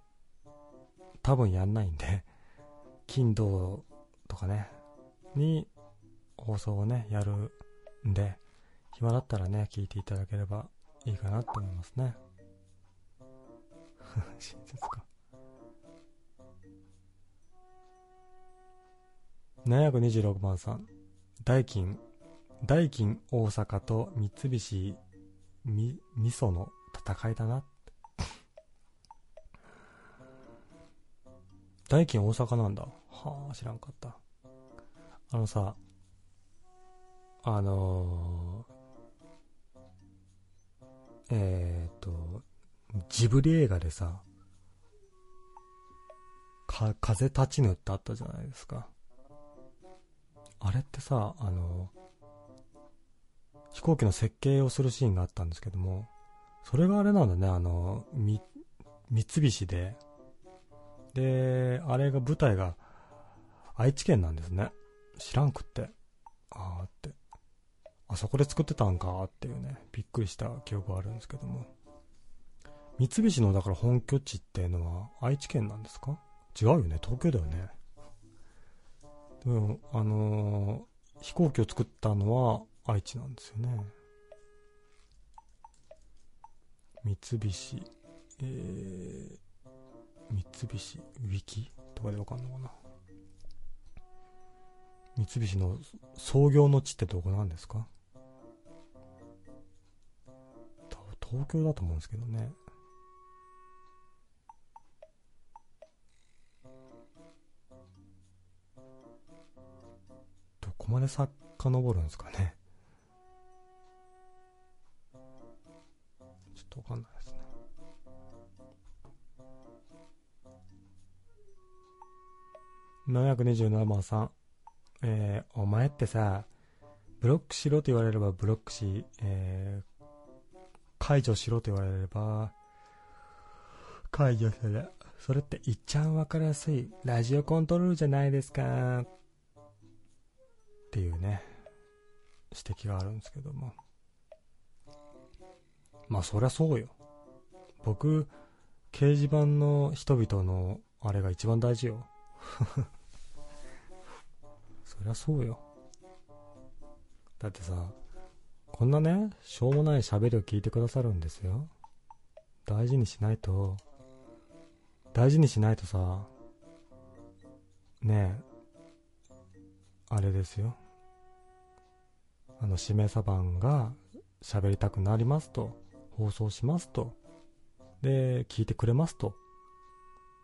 多分やんないんで、[laughs] 金土とかね、に放送をね、やるんで、暇だったらね、聞いていただければいいかなって思いますね。[laughs] 親切か。726番さん、代金、代金大阪と三菱み、味噌の戦いだな。代金大阪なんだ。はあ、知らんかった。あのさ、あのー、えー、っと、ジブリ映画でさ、か、風立ちぬってあったじゃないですか。あれってさ、あの、飛行機の設計をするシーンがあったんですけども、それがあれなんだね、あの、み、三菱で、で、あれが舞台が愛知県なんですね。知らんくって。あーって。あそこで作ってたんかっていうね、びっくりした記憶があるんですけども。三菱のだから本拠地っていうのは愛知県なんですか？違うよね、東京だよね。でも、あのー飛行機を作ったのは愛知なんですよね。三菱、えー、三菱ウィキ？とかでわかんのかな？三菱の創業の地ってどこなんですか？東京だと思うんですけどね。遡るんですかね。ちょっとわかんないですね。727番さん。えー、お前ってさ、ブロックしろと言われればブロックし、えー、解除しろと言われれば、解除する。それっていっちゃんわかりやすい、ラジオコントロールじゃないですか。っていうね、指摘があるんですけども。まあそりゃそうよ。僕、掲示板の人々のあれが一番大事よ。[laughs] そりゃそうよ。だってさ、こんなね、しょうもない喋りを聞いてくださるんですよ。大事にしないと、大事にしないとさ、ねえ、あれですよ。あの、指名サバンが喋りたくなりますと、放送しますと、で、聞いてくれますと。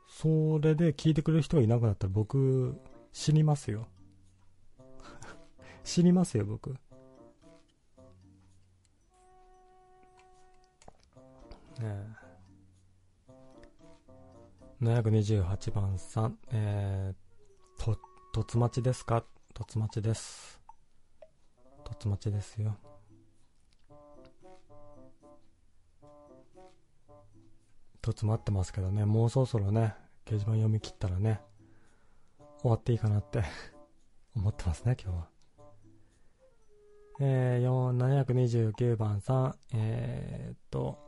それで聞いてくれる人がいなくなったら僕、死にますよ。[laughs] 死にますよ、僕。ねえ。728番さん、えー、と、とつまちですか？とつまちです。とつまちですよ。とつまってますけどね、もうそろそろね、掲示板読み切ったらね、終わっていいかなって [laughs] 思ってますね、今日は。えー、729番さん、えー、っと、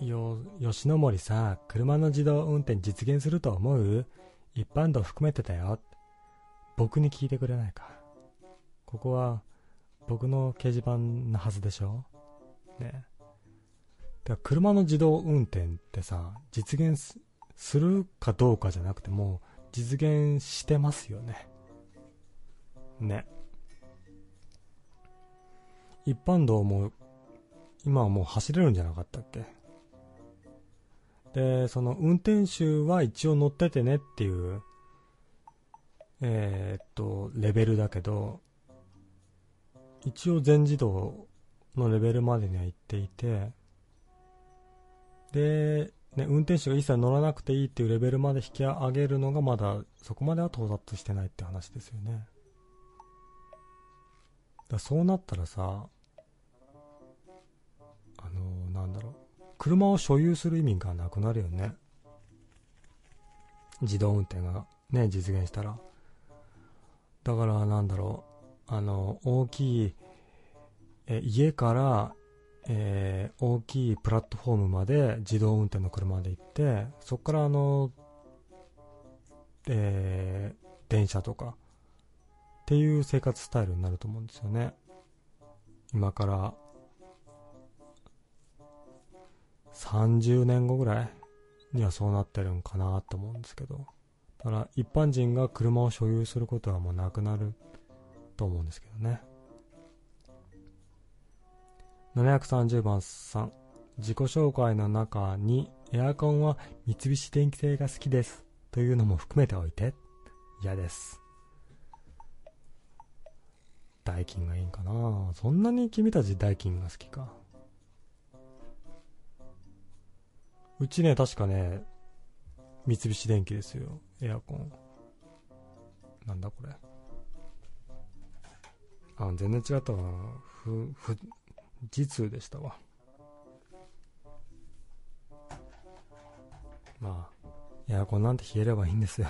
よ、吉野森さ、車の自動運転実現すると思う？一般道含めてたよ。僕に聞いてくれないか。ここは、僕の掲示板なはずでしょ？ね。だから車の自動運転ってさ、実現すするかどうかじゃなくてもう実現してますよね。ね。一般道も今はもう走れるんじゃなかったっけ？で、その運転手は一応乗っててねっていう、えー、っと、レベルだけど、一応全自動のレベルまでには行っていて、で、ね、運転手が一切乗らなくていいっていうレベルまで引き上げるのがまだそこまでは到達してないって話ですよね。だそうなったらさ、あのー、なんだろう。車を所有する意味がなくなるよね。自動運転がね、実現したら。だからなんだろう。あの、大きい、え家から、えー、大きいプラットフォームまで自動運転の車で行って、そこからあの、えー、電車とか、っていう生活スタイルになると思うんですよね。今から30年後ぐらいにはそうなってるんかなと思うんですけど。だから一般人が車を所有することはもうなくなると思うんですけどね。730番さん。自己紹介の中にエアコンは三菱電機製が好きですというのも含めておいて嫌です。代金がいいんかな？そんなに君たち代金が好きか？うちね、確かね、三菱電機ですよ。エアコン。なんだこれ。あ、全然違ったわ。ふ、ふ、実でしたわ。まあ、エアコンなんて冷えればいいんですよ。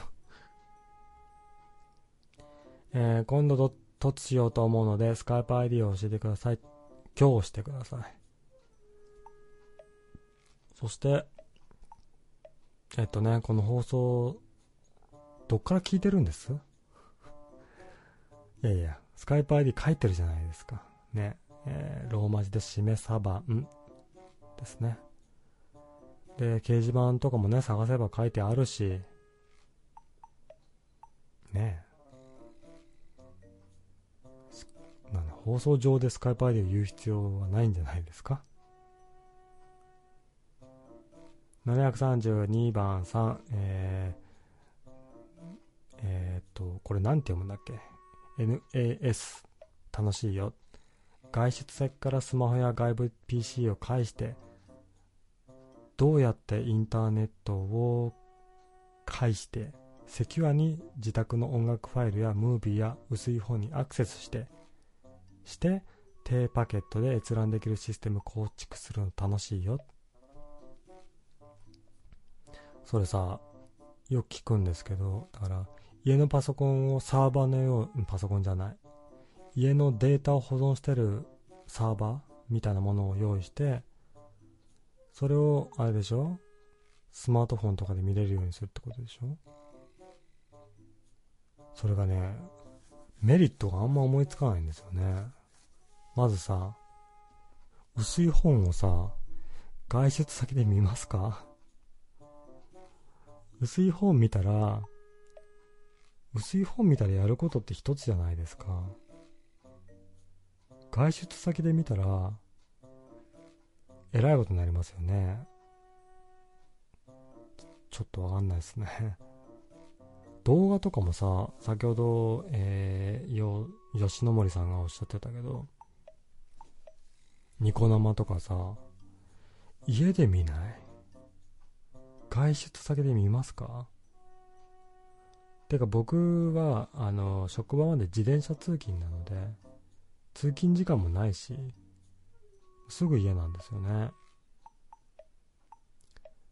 えー、今度ど、突しようと思うので、スカイプ ID を教えてください。今日してください。そして、えっとね、この放送、どっから聞いてるんです？[laughs] いやいや、スカイプ ID 書いてるじゃないですか。ね。えー、ローマ字でしめさばんですね。で、掲示板とかもね、探せば書いてあるし、ねえ。なん放送上でスカイプ ID を言う必要はないんじゃないですか？732番さん、えー、えー、っと、これなんて読むんだっけ？?NAS、楽しいよ。外出先からスマホや外部 PC を介して、どうやってインターネットを介して、セキュアに自宅の音楽ファイルやムービーや薄い本にアクセスして、して、低パケットで閲覧できるシステム構築するの楽しいよ。それさ、よく聞くんですけど、だから、家のパソコンをサーバーのよう、パソコンじゃない。家のデータを保存してるサーバーみたいなものを用意して、それを、あれでしょ？スマートフォンとかで見れるようにするってことでしょ？それがね、メリットがあんま思いつかないんですよね。まずさ、薄い本をさ、外出先で見ますか？薄い本見たら、薄い本見たらやることって一つじゃないですか。外出先で見たら、えらいことになりますよね。ちょっとわかんないですね。動画とかもさ、先ほど、えー、よ、吉野森さんがおっしゃってたけど、ニコ生とかさ、家で見ない？外出先で見ますか？てか僕は、あの、職場まで自転車通勤なので、通勤時間もないし、すぐ家なんですよね。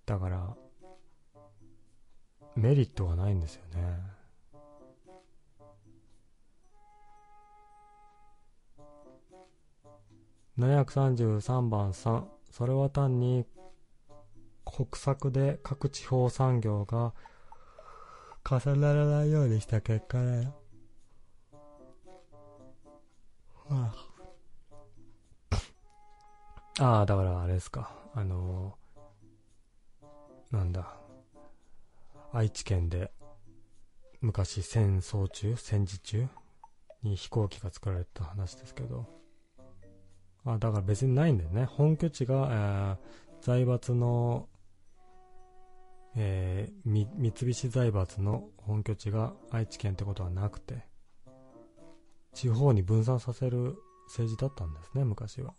だから、メリットがないんですよね。733番3、それは単に国策で各地方産業が重ならないようにした結果だよ。はあ、ああ、だからあれですか。あのーなんだ。愛知県で昔戦争中、戦時中に飛行機が作られた話ですけど。あ、だから別にないんだよね。本拠地が、えー財閥の、えー三菱財閥の本拠地が愛知県ってことはなくて、地方に分散させる政治だったんですね、昔は。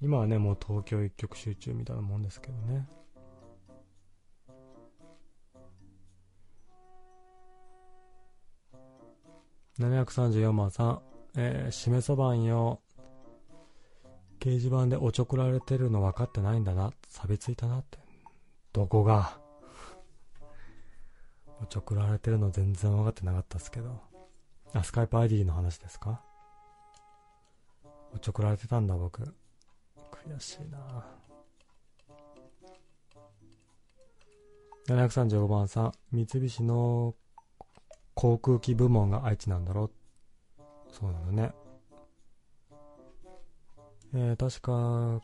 今はね、もう東京一極集中みたいなもんですけどね。734番さん、えー、しめそばんよ。掲示板でおちょくられてるの分かってないんだな。錆びついたなって。どこが？おちょくられてるの全然分かってなかったですけど。あ、スカイプ ID の話ですか？おちょくられてたんだ僕。悔しいな735番さん、三菱の航空機部門が愛知なんだろそうなのね。えー、確か、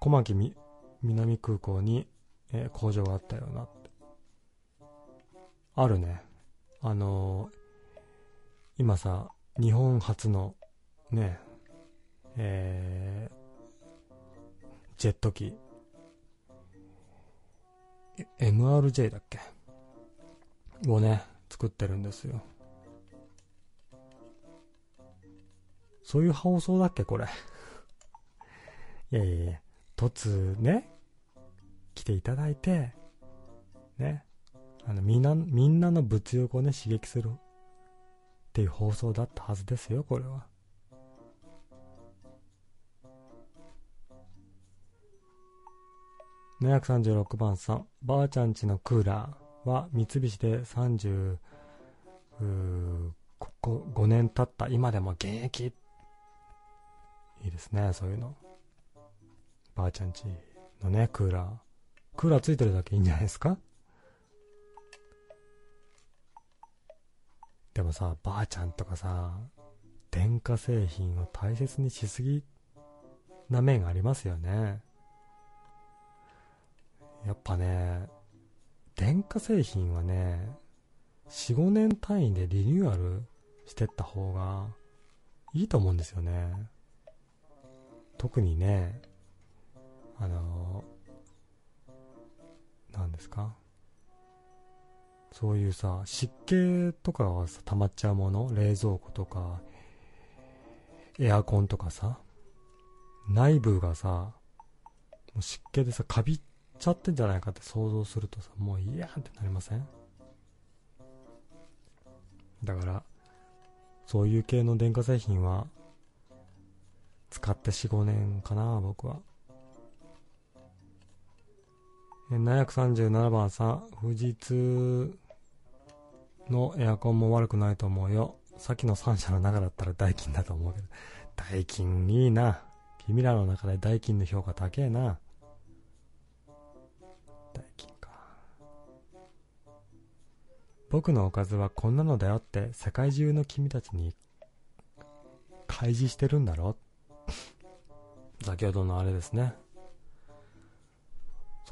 小牧み南空港に、えー工場があったよなって。あるね。あのー今さ、日本初の、ね、えージェット機、MRJ だっけ？をね、作ってるんですよ。そういう放送だっけこれ？[laughs] いやいやいや、突ね、来ていただいて、ね、あの、みんな、みんなの物欲をね、刺激するっていう放送だったはずですよ、これは。736番さん、ばあちゃんちのクーラーは三菱で30、ここ5年経った今でも現役。いいですね、そういうの。ばあちゃんちのね、クーラー。クーラーついてるだけいいんじゃないですか？でもさ、ばあちゃんとかさ、電化製品を大切にしすぎな面がありますよね。やっぱね、電化製品はね、4、5年単位でリニューアルしてった方がいいと思うんですよね。特にね、あの、なんですか？そういうさ、湿気とかがさ溜まっちゃうもの、冷蔵庫とか、エアコンとかさ、内部がさ、もう湿気でさ、カビっちゃってんじゃないかって想像するとさ、もう嫌ってなりません？だから、そういう系の電化製品は、使って4、5年かな、僕は。737番さん、富士通のエアコンも悪くないと思うよ。さっきの3社の中だったらダイキンだと思うけど。ダイキンいいな。君らの中でダイキンの評価高えな。ダイキンか。僕のおかずはこんなのだよって世界中の君たちに開示してるんだろ [laughs] 先ほどのあれですね。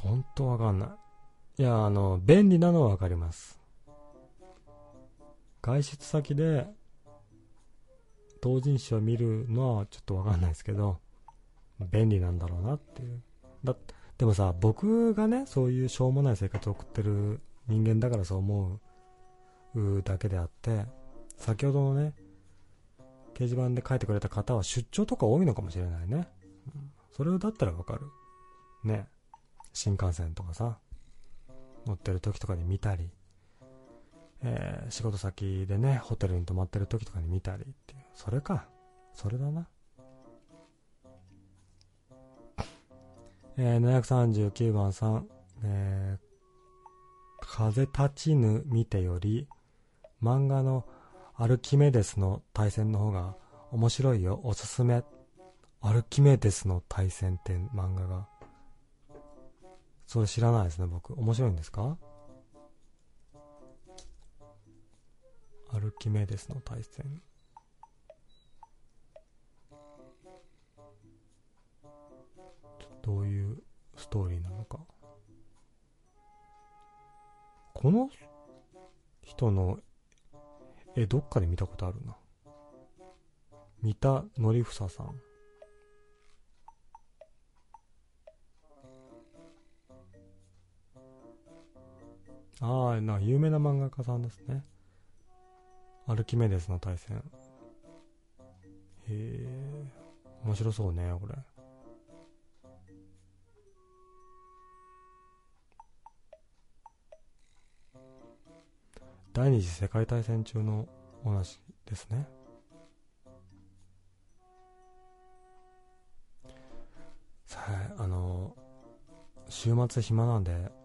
本当わかんない。いや、あの、便利なのはわかります。外出先で、同人誌を見るのはちょっとわかんないですけど、便利なんだろうなっていう。だでもさ、僕がね、そういうしょうもない生活を送ってる人間だからそう思うだけであって、先ほどのね、掲示板で書いてくれた方は出張とか多いのかもしれないね。それだったらわかる。ね。新幹線とかさ、乗ってる時とかに見たり、えー仕事先でね、ホテルに泊まってる時とかに見たりっていう。それか。それだな。えー、739番さん、えー風立ちぬ見てより、漫画のアルキメデスの対戦の方が面白いよ。おすすめ。アルキメデスの対戦って漫画が。それ知らないですね、僕。面白いんですか？アルキメデスの対戦。どういうストーリーなのか。この人の絵どっかで見たことあるな。三田則房さん。ああ、な、有名な漫画家さんですね。アルキメデスの対戦。へえ、面白そうね、これ。第二次世界大戦中のお話ですね。さあ、あの、週末暇なんで、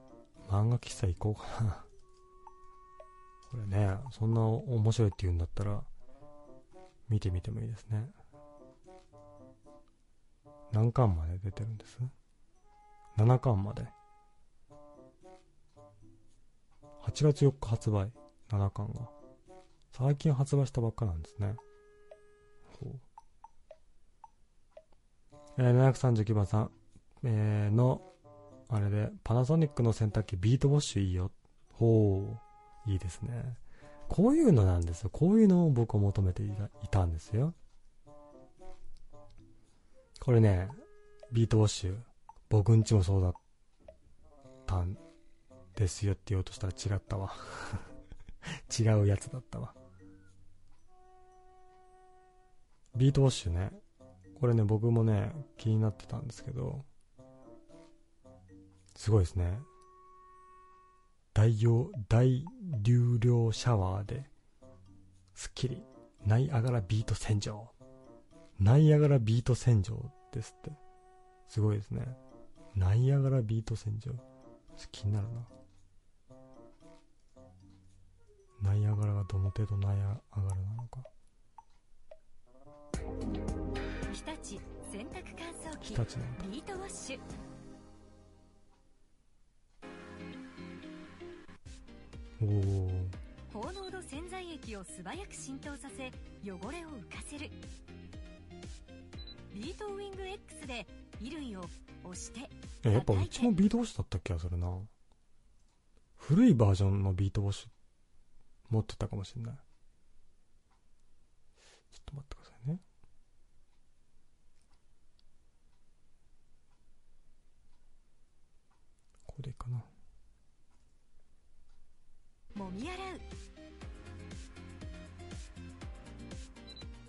漫画喫茶行こうかな。[laughs] これね、そんな面白いって言うんだったら、見てみてもいいですね。何巻まで出てるんです ?7 巻まで。8月4日発売、7巻が。最近発売したばっかなんですね。ほう。えー、739番さん、えー、の、あれで、パナソニックの洗濯機ビートウォッシュいいよ。ほう。いいですね。こういうのなんですよ。こういうのを僕は求めていたいたんですよ。これね、ビートウォッシュ、僕んちもそうだったんですよって言おうとしたら違ったわ。[laughs] 違うやつだったわ。ビートウォッシュね。これね、僕もね、気になってたんですけど、すごいですね。大容、大流量シャワーで、スッキリ、ナイアガラビート洗浄。ナイアガラビート洗浄ですって。すごいですね。ナイアガラビート洗浄。気になるな。ナイアガラがどの程度ナイアガラなのか。日立洗濯乾燥機。ビートウォッシュ高濃度洗剤液を素早く浸透させ汚れを浮かせるビートウィング X で衣類を押してえ、やっぱうちもビートウォッシュだった気がするな。古いバージョンのビートウォッシュ持ってたかもしれない。ちょっと待ってくださいね。これでいいかな。揉み洗う。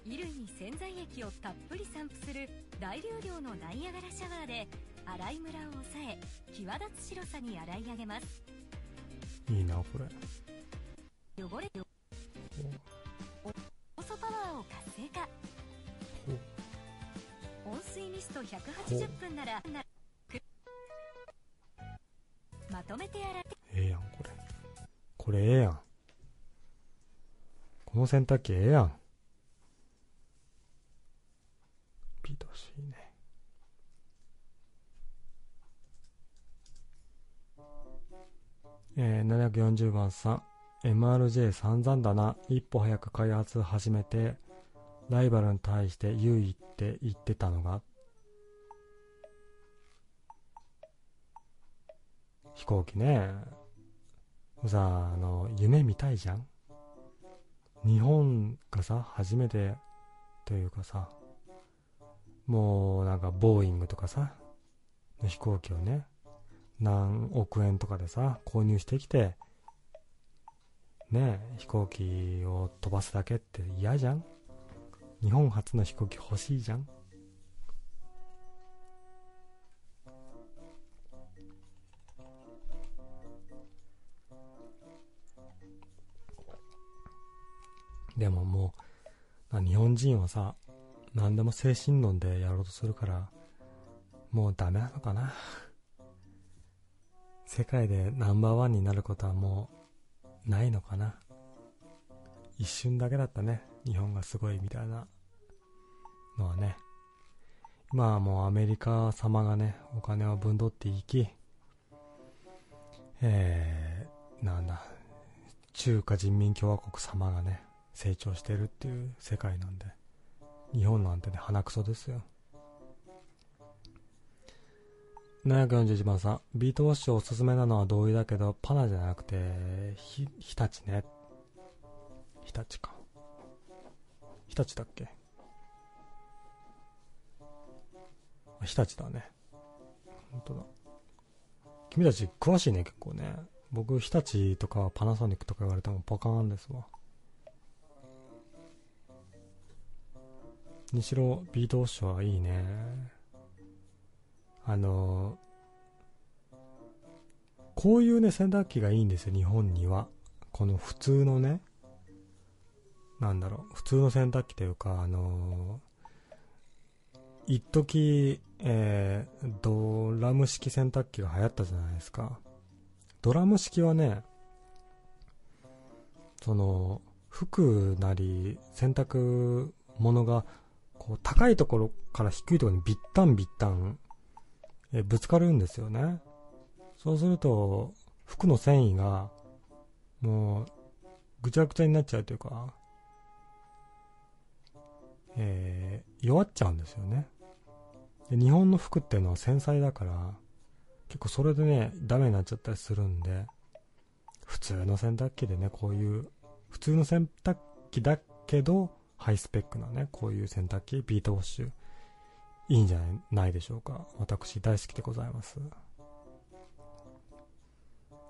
衣類に洗剤液をたっぷり散布する大流量のナイアガラシャワーで洗いムラを抑え際立つ白さに洗い上げます。いいな、これ。汚れ酵素パワーを活性化。温水ミスト180分ならまとめて洗ってええやん、これ。これええやん。この洗濯機ええやん。ビトしいね。えー、740番さん。MRJ 散々だな。一歩早く開発始めて、ライバルに対して優位って言ってたのが、飛行機ね。さあ、あの、夢見たいじゃん？日本がさ、初めてというかさ、もうなんか、ボーイングとかさ、の飛行機をね、何億円とかでさ、購入してきて、ね、飛行機を飛ばすだけって嫌じゃん？日本初の飛行機欲しいじゃん？う、日本人はさ、何でも精神論でやろうとするから、もうダメなのかな。世界でナンバーワンになることはもう、ないのかな。一瞬だけだったね。日本がすごいみたいなのはね。今はもうアメリカ様がね、お金を分取っていき、えー、なんだ、中華人民共和国様がね、成長してるっていう世界なんで、日本なんてね、鼻くそですよ。741番さん、ビートウォッシュおすすめなのは同意だけど、パナじゃなくて、日立ね。日立か。日立だっけ？日立だね。本当だ。君たち詳しいね、結構ね。僕、日立とかパナソニックとか言われてもパカーンですわ。にしろ、ビートウォッシュはいいね。あのこういうね、洗濯機がいいんですよ、日本には。この普通のね、なんだろう、普通の洗濯機というか、あの一時えー、ドラム式洗濯機が流行ったじゃないですか。ドラム式はね、その、服なり洗濯物が、こう、高いところから低いところにビッタンビッタン、えぶつかるんですよね。そうすると、服の繊維が、もう、ぐちゃぐちゃになっちゃうというか、えー、弱っちゃうんですよね。で日本の服っていうのは繊細だから、結構それでね、ダメになっちゃったりするんで、普通の洗濯機でね、こういう、普通の洗濯機だけど、ハイスペックなね、こういう洗濯機、ビートウォッシュ、いいんじゃないでしょうか。私大好きでございます。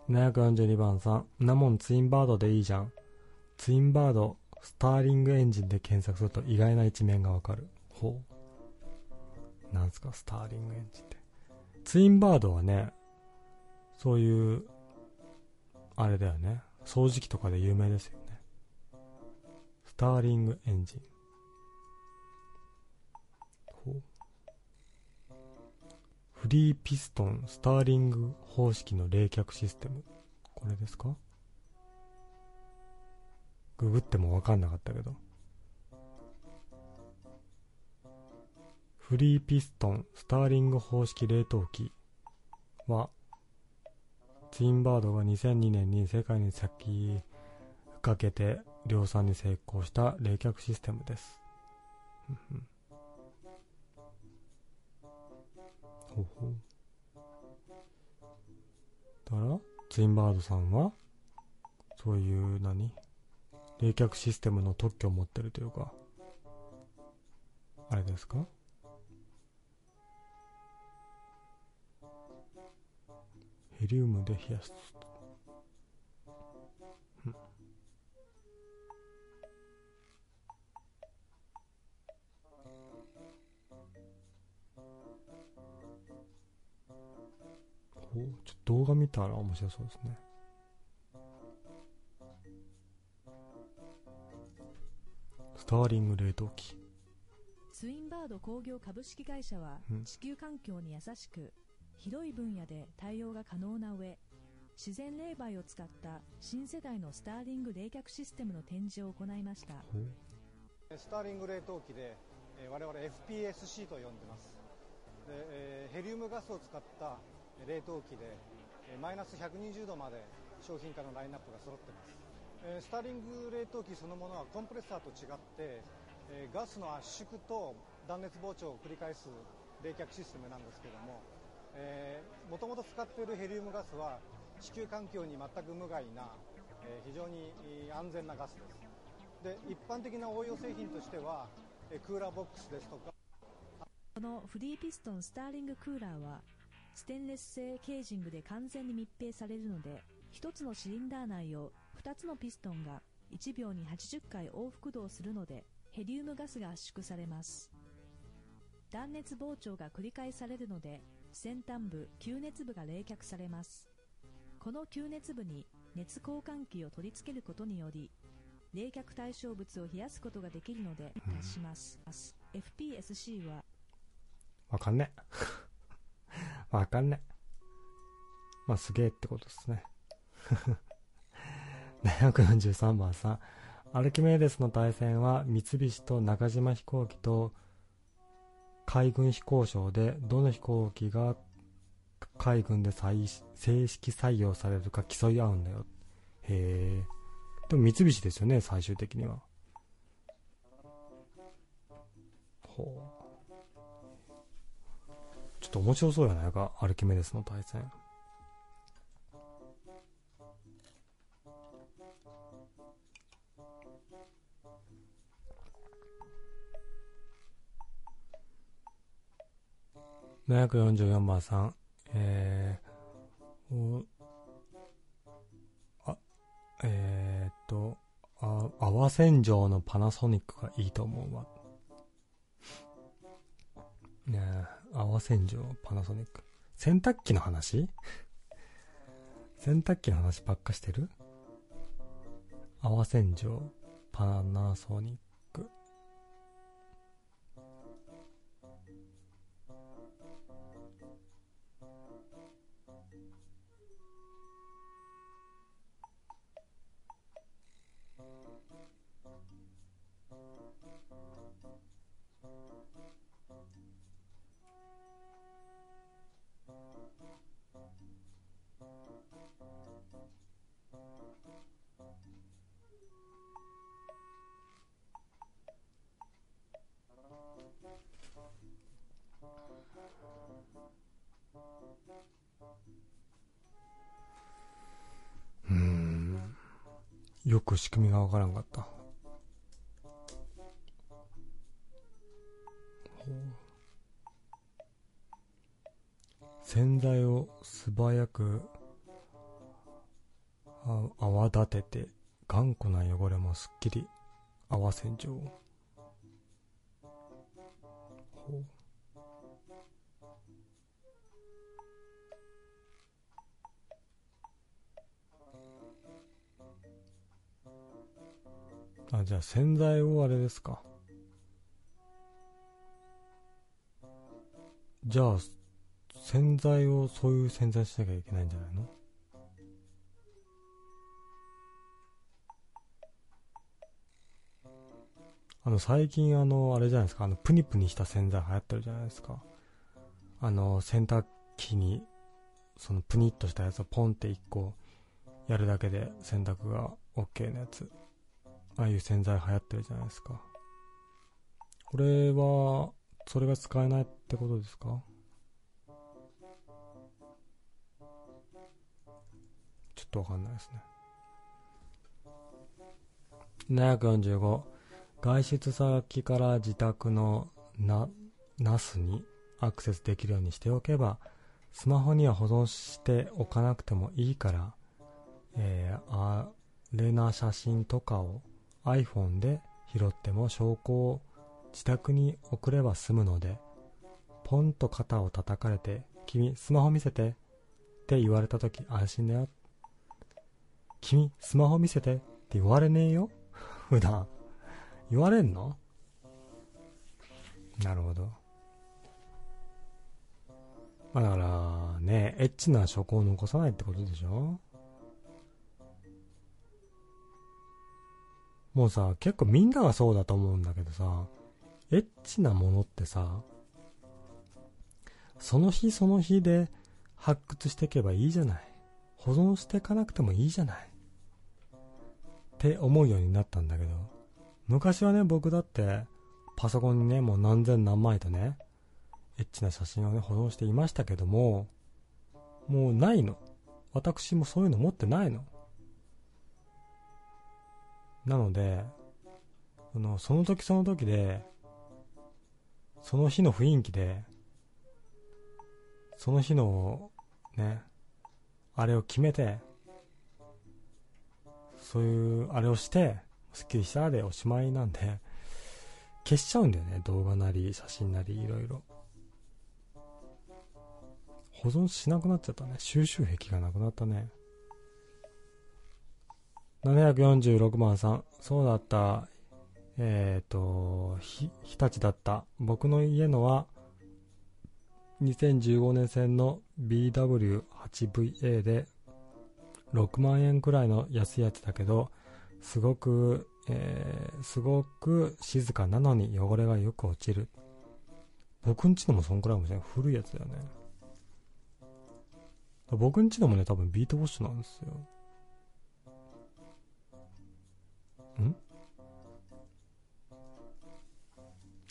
742番さん、なもんツインバードでいいじゃん。ツインバード、スターリングエンジンで検索すると意外な一面がわかる。ほう。なんすか、スターリングエンジンって。ツインバードはね、そういう、あれだよね。掃除機とかで有名ですよ。スターリングエンジン。ほう。フリーピストンスターリング方式の冷却システム。これですか？ググってもわかんなかったけど。フリーピストンスターリング方式冷凍機は、ツインバードが2002年に世界に先駆けて量産に成功した冷却システムです。ほほだから、ツインバードさんは、そういう何？冷却システムの特許を持ってるというか、あれですか？ヘリウムで冷やす。ほう、ちょっと動画見たら面白そうですね。スターリング冷凍機。ツインバード工業株式会社は地球環境に優しく、広い分野で対応が可能な上、自然冷媒を使った新世代のスターリング冷却システムの展示を行いました。スターリング冷凍機で、えー、我々 FPSC と呼んでます。でえー、ヘリウムガスを使った冷凍機で、マイナス120度まで商品化のラインナップが揃ってます。スターリング冷凍機そのものはコンプレッサーと違って、ガスの圧縮と断熱膨張を繰り返す冷却システムなんですけども、もともと使っているヘリウムガスは地球環境に全く無害な、え、非常に安全なガスですで一般的な応用製品としては、え、クーラーボックスですとかこのフリーピストンスターリングクーラーはステンレス製ケージングで完全に密閉されるので1つのシリンダー内を2つのピストンが1秒に80回往復動するのでヘリウムガスが圧縮されます断熱膨張が繰り返されるので先端部吸熱部が冷却されます。この吸熱部に熱交換器を取り付けることにより、冷却対象物を冷やすことができるので足します、FPSC はわかんね。わかんね。まあ、すげえってことですね。[laughs] 743番さん。アルキメデスの対戦は三菱と中島飛行機と海軍飛行場でどの飛行機が海軍で正式採用されるか競い合うんだよ。へえ。でも三菱ですよね、最終的には。ほう。と面白そうやないか、アルキメデスの対戦。744番さん、えー、おあ、えー、っと、あ、泡洗浄のパナソニックがいいと思うわ。ねえ、泡洗浄、パナソニック。洗濯機の話？洗濯機の話ばっかしてる？泡洗浄、パナソニッよく仕組みがわからんかった。洗剤を素早く泡立てて頑固な汚れもすっきり泡洗浄ほう。あ、じゃあ洗剤をあれですか。じゃあ、洗剤をそういう洗剤しなきゃいけないんじゃないの？あの、最近あの、あれじゃないですか、あの、プニプニした洗剤流行ってるじゃないですか。あの、洗濯機に、そのプニッとしたやつをポンって一個やるだけで洗濯が OK なやつ。ああいう洗剤流行ってるじゃないですか。これは、それが使えないってことですか？ちょっとわかんないですね。745外出先から自宅のな、ナスにアクセスできるようにしておけば、スマホには保存しておかなくてもいいから、えー、あれな写真とかを iPhone で拾っても証拠を自宅に送れば済むので、ポンと肩を叩かれて、君、スマホ見せてって言われたとき安心だよ。君、スマホ見せてって言われねえよ？[laughs] 普段。言われんの？なるほど。まあだから、ね、エッチな証拠を残さないってことでしょ？もうさ、結構みんながそうだと思うんだけどさ、エッチなものってさ、その日その日で発掘していけばいいじゃない。保存していかなくてもいいじゃない。って思うようになったんだけど、昔はね、僕だって、パソコンにね、もう何千何枚とね、エッチな写真をね、保存していましたけども、もうないの。私もそういうの持ってないの。なので、そのその時その時で、その日の雰囲気で、その日の、ね、あれを決めて、そういう、あれをして、スッキリしたでおしまいなんで、消しちゃうんだよね、動画なり、写真なり、いろいろ。保存しなくなっちゃったね。収集癖がなくなったね。746番さん、そうだった、えっ、と、日立だった。僕の家のは、2015年製の BW8VA で、6万円くらいの安いやつだけど、すごく、えーすごく静かなのに汚れがよく落ちる。僕んちのもそんくらいかもしれない。古いやつだよね。僕んちのもね、多分ビートウォッシュなんですよ。ん？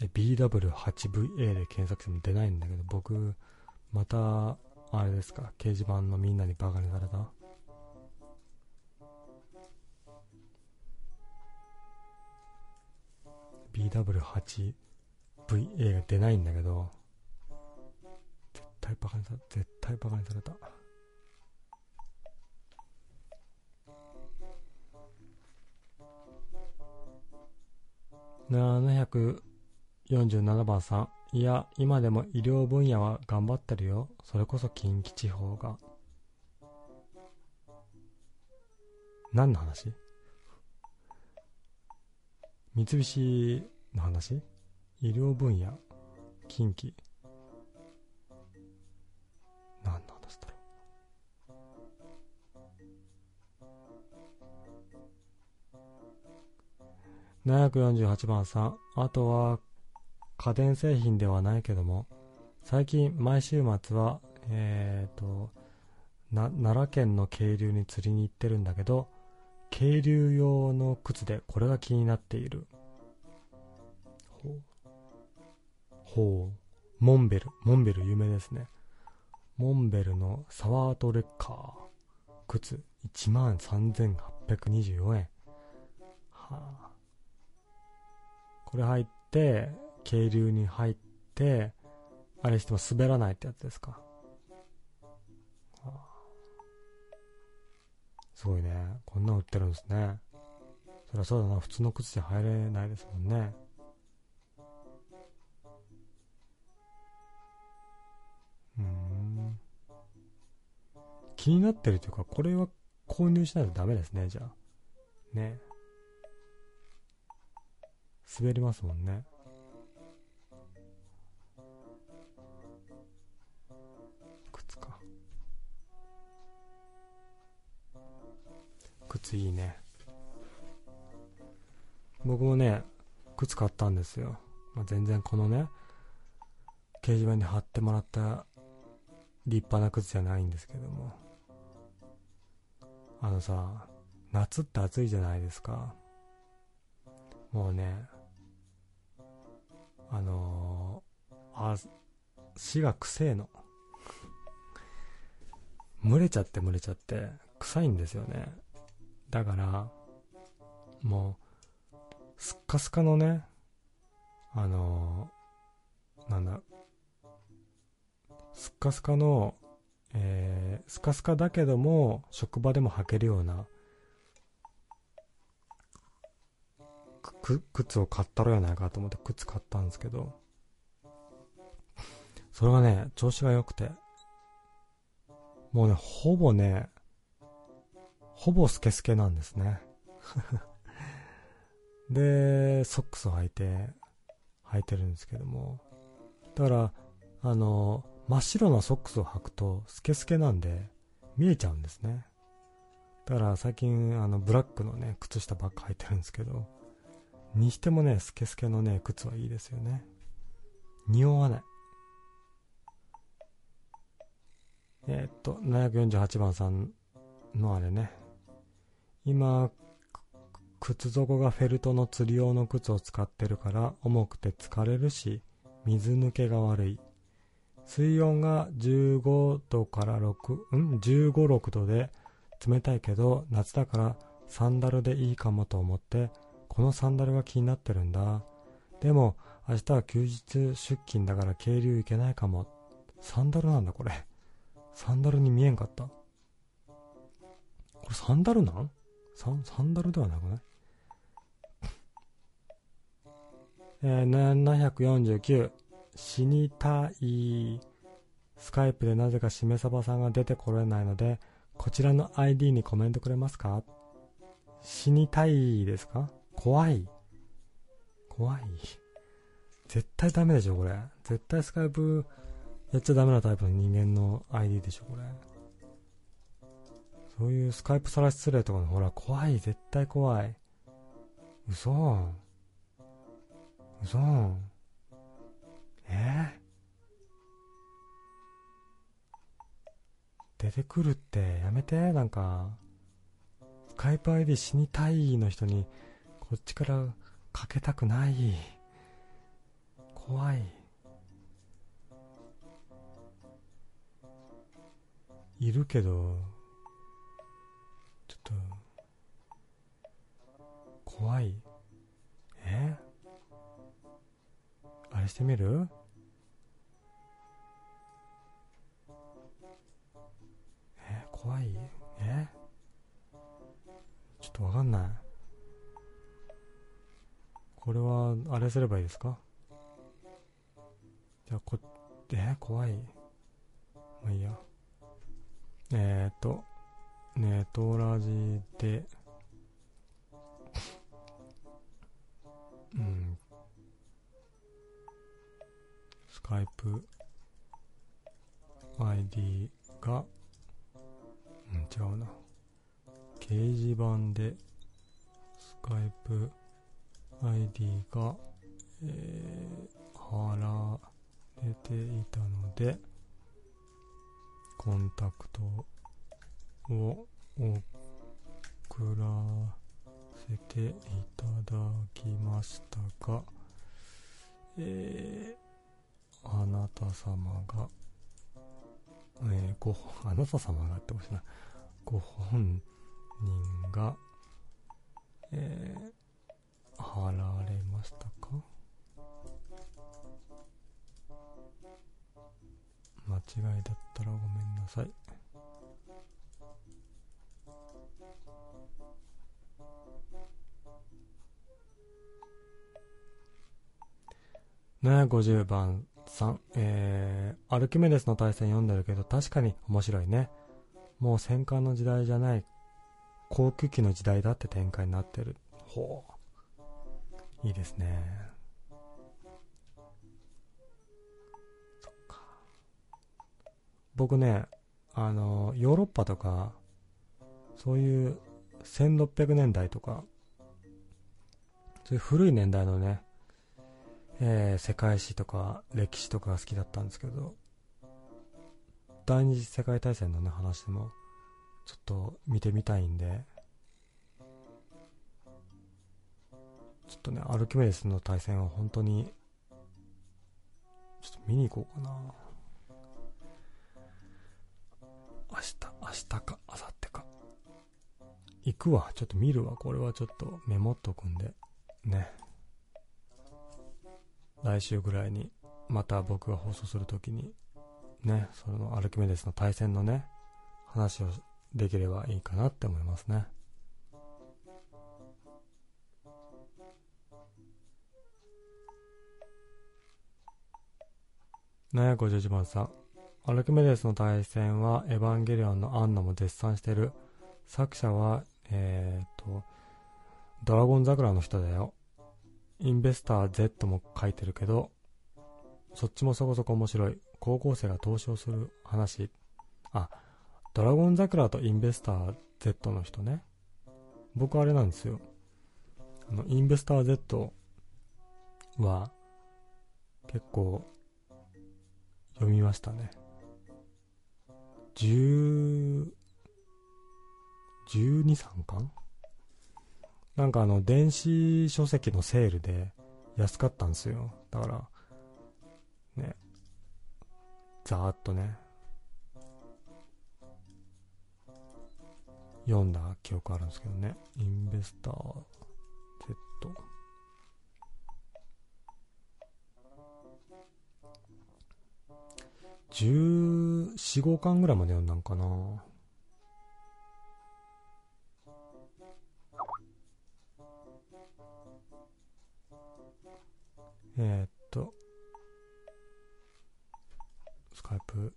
え BW8VA で検索しても出ないんだけど、僕、また、あれですか、掲示板のみんなにバカにされた？BW8VA が出ないんだけど、絶対バカにさ、絶対バカにされた。747番さん。いや、今でも医療分野は頑張ってるよ。それこそ近畿地方が。何の話？三菱の話？医療分野？近畿748番さん。あとは家電製品ではないけども最近毎週末はえっ、と奈良県の渓流に釣りに行ってるんだけど渓流用の靴でこれが気になっている。ほう。ほう。モンベル。モンベル有名ですね。モンベルのサワートレッカー。靴。1万3824円。はあ。これ入って渓流に入ってあれしても滑らないってやつですか？すごいね。こんなん売ってるんですね。そりゃそうだな。普通の靴じゃ入れないですもんね。うん。気になってるというかこれは購入しないとダメですねじゃあ。ね。滑りますもんね。靴か。靴いいね。僕もね靴買ったんですよ、まあ、全然このね掲示板に貼ってもらった立派な靴じゃないんですけども。あのさ夏って暑いじゃないですか。もうねあのー、足が臭えの。蒸れちゃって蒸れちゃって臭いんですよね。だからもうスッカスカのねあのー、なんだスッカスカのえー、スカスカだけども職場でも履けるようなく靴を買ったろやないかと思って靴買ったんですけどそれがね調子が良くてもうねほぼねほぼスケスケなんですね。[laughs] でソックスを履いて履いてるんですけどもだからあの真っ白なソックスを履くとスケスケなんで見えちゃうんですね。だから最近あのブラックのね靴下ばっか履いてるんですけどにしてもねスケスケのね靴はいいですよね。匂わない。えー、っと748番さんのあれね。今靴底がフェルトの釣り用の靴を使ってるから重くて疲れるし水抜けが悪い。水温が15度から6うん？15、6度で冷たいけど夏だからサンダルでいいかもと思ってこのサンダルが気になってるんだ。でも明日は休日出勤だから渓流行けないかも。サンダルなんだこれ。サンダルに見えんかった。これサンダルなん？サンサンダルではなくない？えー、749死にたい。スカイプでなぜかしめさばさんが出てこれないのでこちらの ID にコメントくれますか？死にたいですか？怖い。怖い。絶対ダメでしょ、これ。絶対スカイプやっちゃダメなタイプの人間の ID でしょ、これ。そういうスカイプさら失礼とかの、ほら、怖い、絶対怖い。嘘。嘘。え？出てくるってやめて、なんか、スカイプ ID 死にたいの人に、こっちからかけたくない。怖い。いるけど、ちょっと、怖い。え？あれしてみる？え？怖い？え？ちょっとわかんない。これは、あれすればいいですか？じゃあ、こ、え怖い。まあいいや。えーっと、ネトラジで、うん、スカイプ ID が、うん、違うな。掲示板で、スカイプ ID が、えー、貼られていたので、コンタクトを送らせていただきましたが、えー、あなた様が、えー、ご、あなた様がってほしいな。ご本人が、えー、貼られましたか？間違いだったらごめんなさい。750番3、えー、アルキメデスの対戦読んでるけど確かに面白いね。もう戦艦の時代じゃない、航空機の時代だって展開になってる。ほう。いいですね。そっか。僕ね、あの、ヨーロッパとか、そういう1600年代とか、そういう古い年代のね、えー世界史とか歴史とかが好きだったんですけど、第二次世界大戦のね、話も、ちょっと見てみたいんで、ちょっとね、アルキメデスの対戦は本当に、ちょっと見に行こうかな。明日、明日か、明後日か。行くわ。ちょっと見るわ。これはちょっとメモっとくんで。ね。来週ぐらいに、また僕が放送するときに、ね、そのアルキメデスの対戦のね、話をできればいいかなって思いますね。751番さん。アルキメデスの対戦は、エヴァンゲリオンのアンナも絶賛してる。作者は、えーと、ドラゴン桜の人だよ。インベスター Z も書いてるけど、そっちもそこそこ面白い。高校生が投資をする話。あ、ドラゴン桜とインベスター Z の人ね。僕あれなんですよ。あの、インベスター Z は、結構、読みましたね。10、12、3巻？なんかあの、電子書籍のセールで安かったんですよ。だから、ね、ざーっとね、読んだ記憶あるんですけどね。インベスター Z。14、15巻ぐらいまで読んだんかな。えーっと、スカイプ、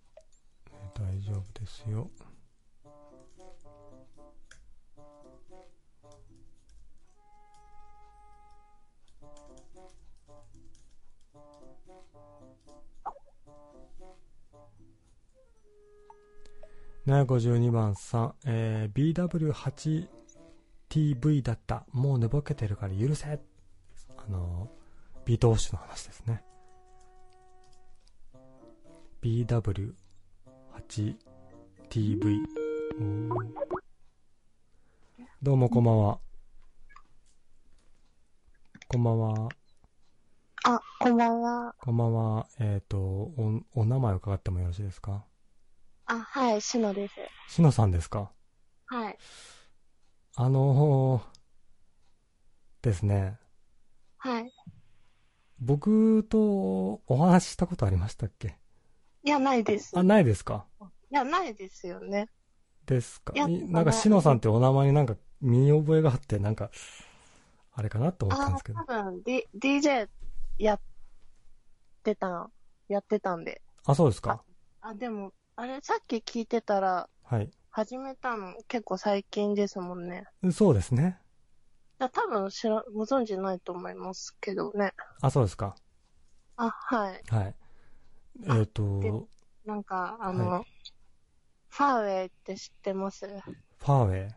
えー大丈夫ですよ。752番さん、えー、BW8TV だった。もう寝ぼけてるから許せあの、ビートウォッシュの話ですね。BW8TV。おーどうもこんばんは。こんばんは。あ、こんばんは。こんばんは。えっ、と、お、お名前伺ってもよろしいですか？あ、はい、しのです。しのさんですか？はい。あのですね。はい。僕とお話ししたことありましたっけ？いや、ないです。あ、ないですか？いや、ないですよね。ですか？なんか、しのさんってお名前になんか身に覚えがあって、なんか、あれかなと思ったんあですけど多。分、D、DJ やってた、やってたんで。あ、そうですか？あ、でも、あれ、さっき聞いてたら、はい。始めたの結構最近ですもんね。そうですね。だ多分知ら、ご存知ないと思いますけどね。あ、そうですかあ、はい。はい。えっ、でと、なんか、あの、はファーウェイって知ってます？フファーウェイ？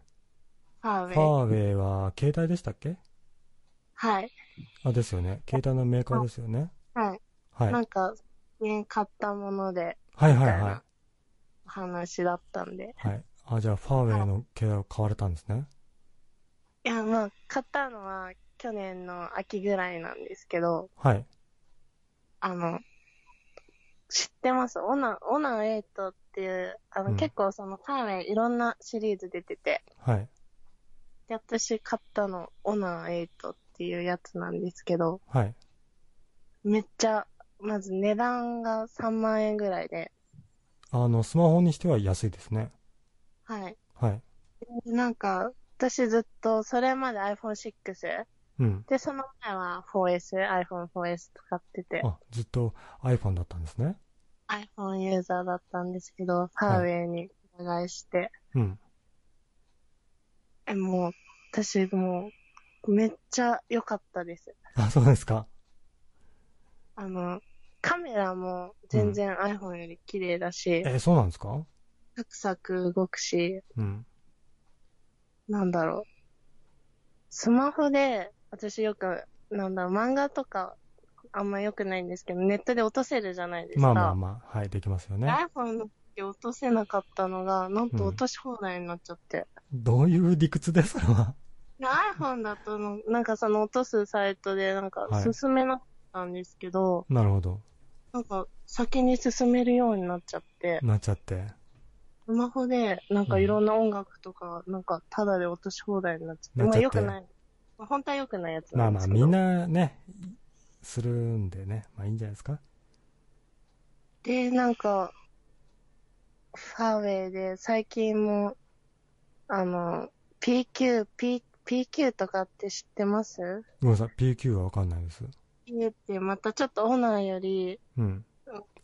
ァーウェイ。ファーウェイは携帯でしたっけ？はい。あ、ですよね。携帯のメーカーですよね。はい。はい。はいなんか、ね、買ったもので、はいみたいなは話だったんで。い。はい。あ、じゃあ、ファーウェイの携帯を買われたんですね？いや、まあ、買ったのは去年の秋ぐらいなんですけど、はい。あの、知ってます？オナ、オナ8っていう、あの、うん結構そのファーウェイいろんなシリーズ出てて、はい。で、私買ったのオナ8っていうやつなんですけど、はい。めっちゃ、まず値段が3万円ぐらいで、あの、スマホにしては安いですね。はい。はい。でなんか、私ずっとそれまで iPhone6、うん。で、その前は 4S、iPhone4S 使ってて、あ、ずっと iPhone だったんですね。iPhone ユーザーだったんですけど、ファーウェイにお願いして、うん。え、もう、私もう、めっちゃ良かったです。あ、そうですか。あの、カメラも全然 iPhone より綺麗だし、え、そうなんですか？サクサク動くし、うん。なんだろう。スマホで、私よく、なんだろう、漫画とか、あんま良くないんですけど、ネットで落とせるじゃないですか。まあまあまあ、はい、できますよね。iPhone の時落とせなかったのが、なんと落とし放題になっちゃって。どういう理屈でそれは？で iPhone だとの、なんかその落とすサイトでなんかはい進めなかったんですけど、なるほど。なんか先に進めるようになっちゃって、なっちゃって。スマホでなんかいろんな音楽とか、なんかタダで落とし放題になっちゃって、まあ良くない。まあ本当は良くないやつまあまあ、なんですけど。みんなね、するんでね。まあいいんじゃないですか。で、なんか、ファーウェイで最近も、あの、PQ、P、PQ とかって知ってます？ごめんなさい、PQ はわかんないです。?PQ ってまたちょっとオナーより、うん。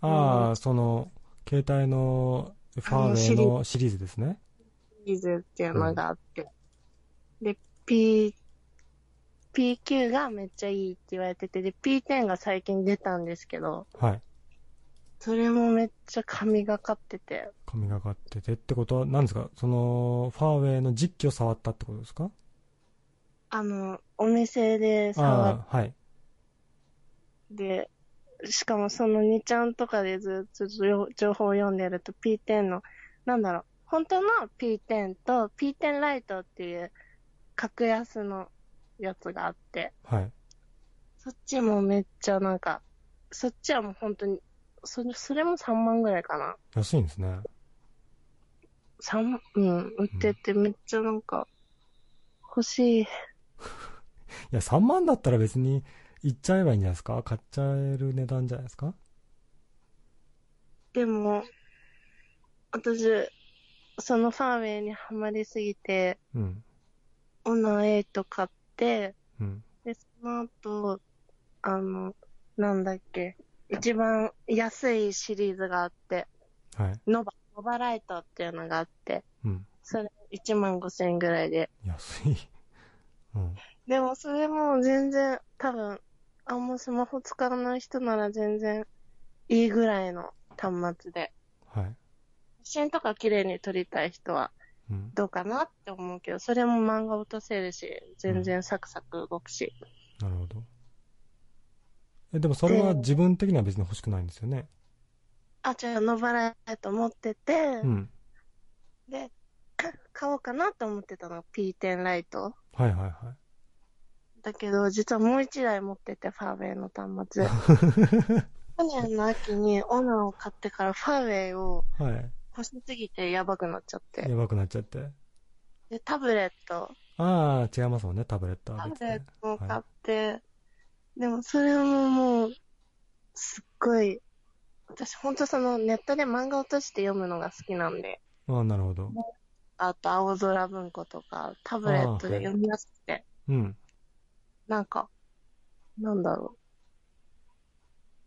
ああ、その、携帯のファーウェイのシリーズですね。シリーズっていうのがあって。で、P、PQ がめっちゃいいって言われてて、で、P10 が最近出たんですけど、はい。それもめっちゃ神がかってて、神がかっててってことは、何ですか？その、ファーウェイの実機を触ったってことですか？あの、お店で触っああ、はい。で、しかもその2ちゃんとかでずっと情情報を読んでると P10 の、なんだろう、本当の P10 と P10 ライトっていう格安のやつがあって、はい。そっちもめっちゃなんか、そっちはもう本当に、それ、それも3万ぐらいかな。安いんですね。3万、うん、売っててめっちゃなんか、欲しい。[laughs] いや、3万だったら別に行っちゃえばいいんじゃないですか？買っちゃえる値段じゃないですか？でも、私、そのファーウェイにはまりすぎて、うん。オナー8買って、うん。で、その後、あの、なんだっけ、一番安いシリーズがあって、はい。ノバ、ノバライトっていうのがあって、うん。それ1万5千円ぐらいで。安い。うん。でもそれも全然、多分、あんまスマホ使わない人なら全然いいぐらいの端末で。はい。真とか綺麗に撮りたい人はうん。どうかなって思うけど、それも漫画落とせるし、全然サクサク動くし。なるほど。え、でもそれは自分的には別に欲しくないんですよね。あ、じゃあ、ノバライト持ってて、うん。で、買おうかなと思ってたの、P10 ライト。はいはいはい。だけど、実はもう一台持ってて、ファーウェイの端末。[laughs] 去年の秋にオナーを買ってからファーウェイをはい。欲しすぎてやばくなっちゃって。やばくなっちゃって。で、タブレット、ああ、違いますもんね、タブレットはタブレッ。トを買はって、でもそれももう、すっごい、私ほんとそのネットで漫画落として読むのが好きなんで、い。ああ、なるほど。あと青空文庫とか、タブレットで読みやすくて、うん。なんか、なんだろ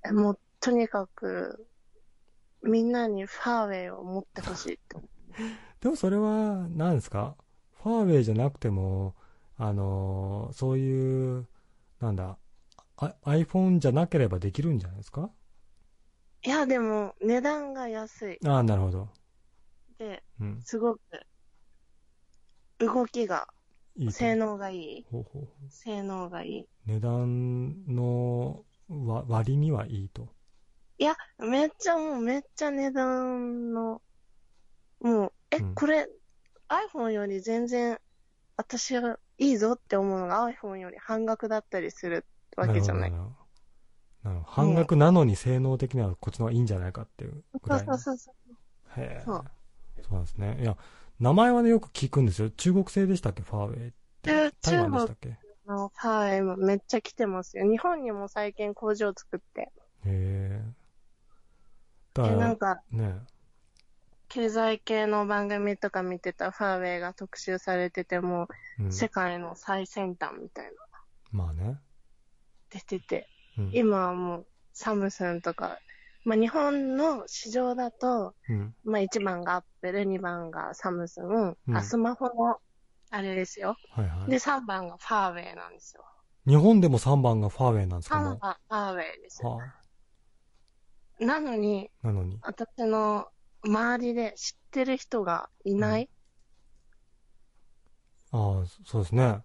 う。えもう、とにかく、みんなにファーウェイを持ってほしいって思う。[laughs] でもそれは、何ですか？ファーウェイじゃなくても、あのーそういう、なんだ、あ iPhone じゃなければできるんじゃないですか？いや、でも、値段が安い。ああ、なるほど。で、うん。すごく、動きが、いいと。性能がいい。ほうほうほう性能がいい。値段のわ割にはいいと。いや、めっちゃもう、めっちゃ値段の、もう、え、うんこれ、iPhone より全然、私がいいぞって思うのが iPhone より半額だったりするわけじゃない。な半額なのに性能的にはこっちの方がいいんじゃないかっていうぐそうらいの。そうそうそう。へえ。そうそうなんですね。いや、名前はね、よく聞くんですよ。中国製でしたっけ？ファーウェイって。で台湾でしたっけ？へあの、はい、もうめっちゃ来てますよ。日本にも最近工場作って。え。だで、から、なんか、ね経済系の番組とか見てたファーウェイが特集されてても、うん、世界の最先端みたいな、まあね。出てて、うん。今はもう、サムスンとか、まあ日本の市場だと、うん。まあ1番がアップル、2番がサムスン、うんあ、スマホの、あれですよ。はいはい。で、3番がファーウェイなんですよ。日本でも3番がファーウェイなんですか3も番がファーウェイです。はなのに、い。なのに。私の周りで知ってる人がいない、ああ、そうですね。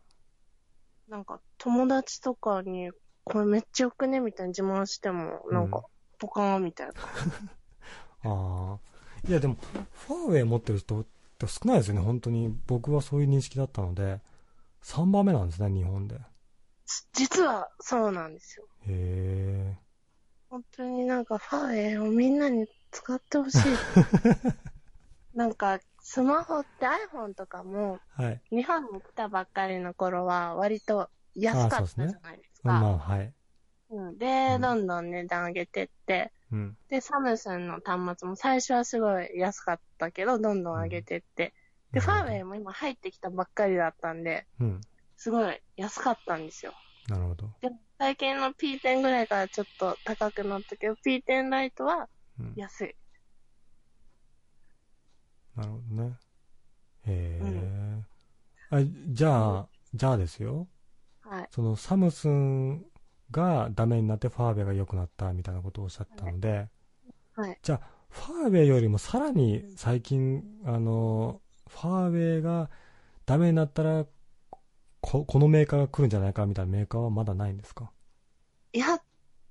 なんか友達とかに、これめっちゃよくね？みたいに自慢しても、なんか、ポカーンみたいな。[laughs] ああ。いや、でも、ファーウェイ持ってる人って少ないですよね、本当に。僕はそういう認識だったので、3番目なんですね、日本で。へ実はそうなんですよ。え。本当になんかファーウェイをみんなに使ってほしい。[laughs] なんか、スマホって iPhone とかも、はい。日本に来たばっかりの頃は割と安かったじゃないですか。まあ、はい。うん、で、うんどんどん値段上げてって、うん。で、サムスンの端末も最初はすごい安かったけど、どんどん上げてって、で、ファーウェイも今入ってきたばっかりだったんで、うん。すごい安かったんですよ。なるほど。でも最近の P10 ぐらいからちょっと高くなったけど、P10 ライトはうん。安い。なるほどね。へえ。あ、じゃあ、じゃあですよ。はい。そのサムスンがダメになってファーウェイが良くなったみたいなことをおっしゃったので、はい。じゃあ、ファーウェイよりもさらに最近、あの、ファーウェイがダメになったら、ここのメーカーが来るんじゃないかみたいなメーカーはまだないんですか？いや、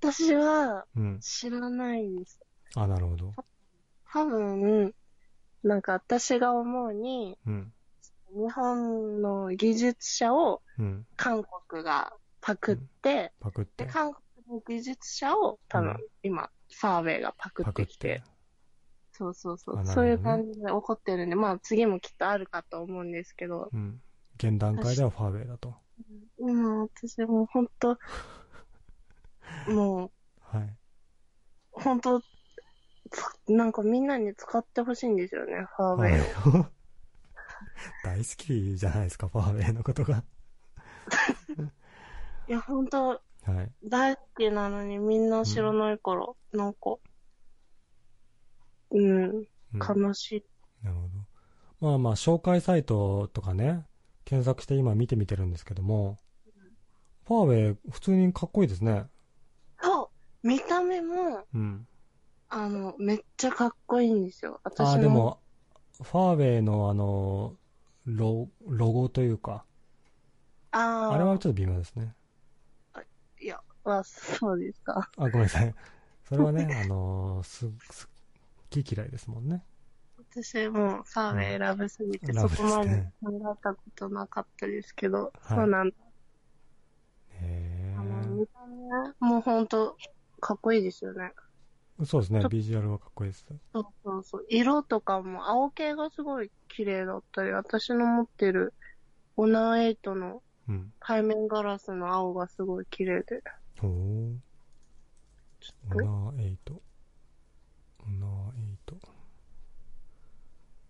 私はうん。知らないです。あ、なるほど。多分、なんか私が思うに、うん。日本の技術者をうん。韓国がパクって、パクってで、。韓国の技術者を多分、うん今、ファーウェイがパクってきて、。そうそうそう、ねそういう感じで起こってるんで、まあ次もきっとあるかと思うんですけど、うん。現段階ではファーウェイだと。今私もう本当、[laughs] もう、はい。本当、つなんかみんなに使ってほしいんですよね、ファーウェイを。はい [laughs] 大好きじゃないですか、ファーウェイのことが。[laughs] いや、本当はい。大好きなのにみんな知らないから、なんか、うん、うん悲しい。なるほど。まあまあ、紹介サイトとかね、検索して今見てみてるんですけども、ファーウェイ、普通にかっこいいですね。そう見た目も、うん。あの、めっちゃかっこいいんですよ。私の。ああ、でも、ファーウェイのあの、ロロゴというか、あーあれはちょっと微妙ですね。あ、そうですか。あ、ごめんなさい。それはね、[laughs] あのーす、す、好き嫌いですもんね。私もファーウェイ選ぶすぎて、うんそこまで考えたことなかったですけど、はいそうなんだ。へあの、え。見た目もうほんと、かっこいいですよね。そうですねビジュアルはかっこいいです。そうそうそう。色とかも青系がすごい綺麗だったり、私の持ってるオナーエイトのうん。背面ガラスの青がすごい綺麗で。ほう。ちょっと、オナーエイト。オナーエイト。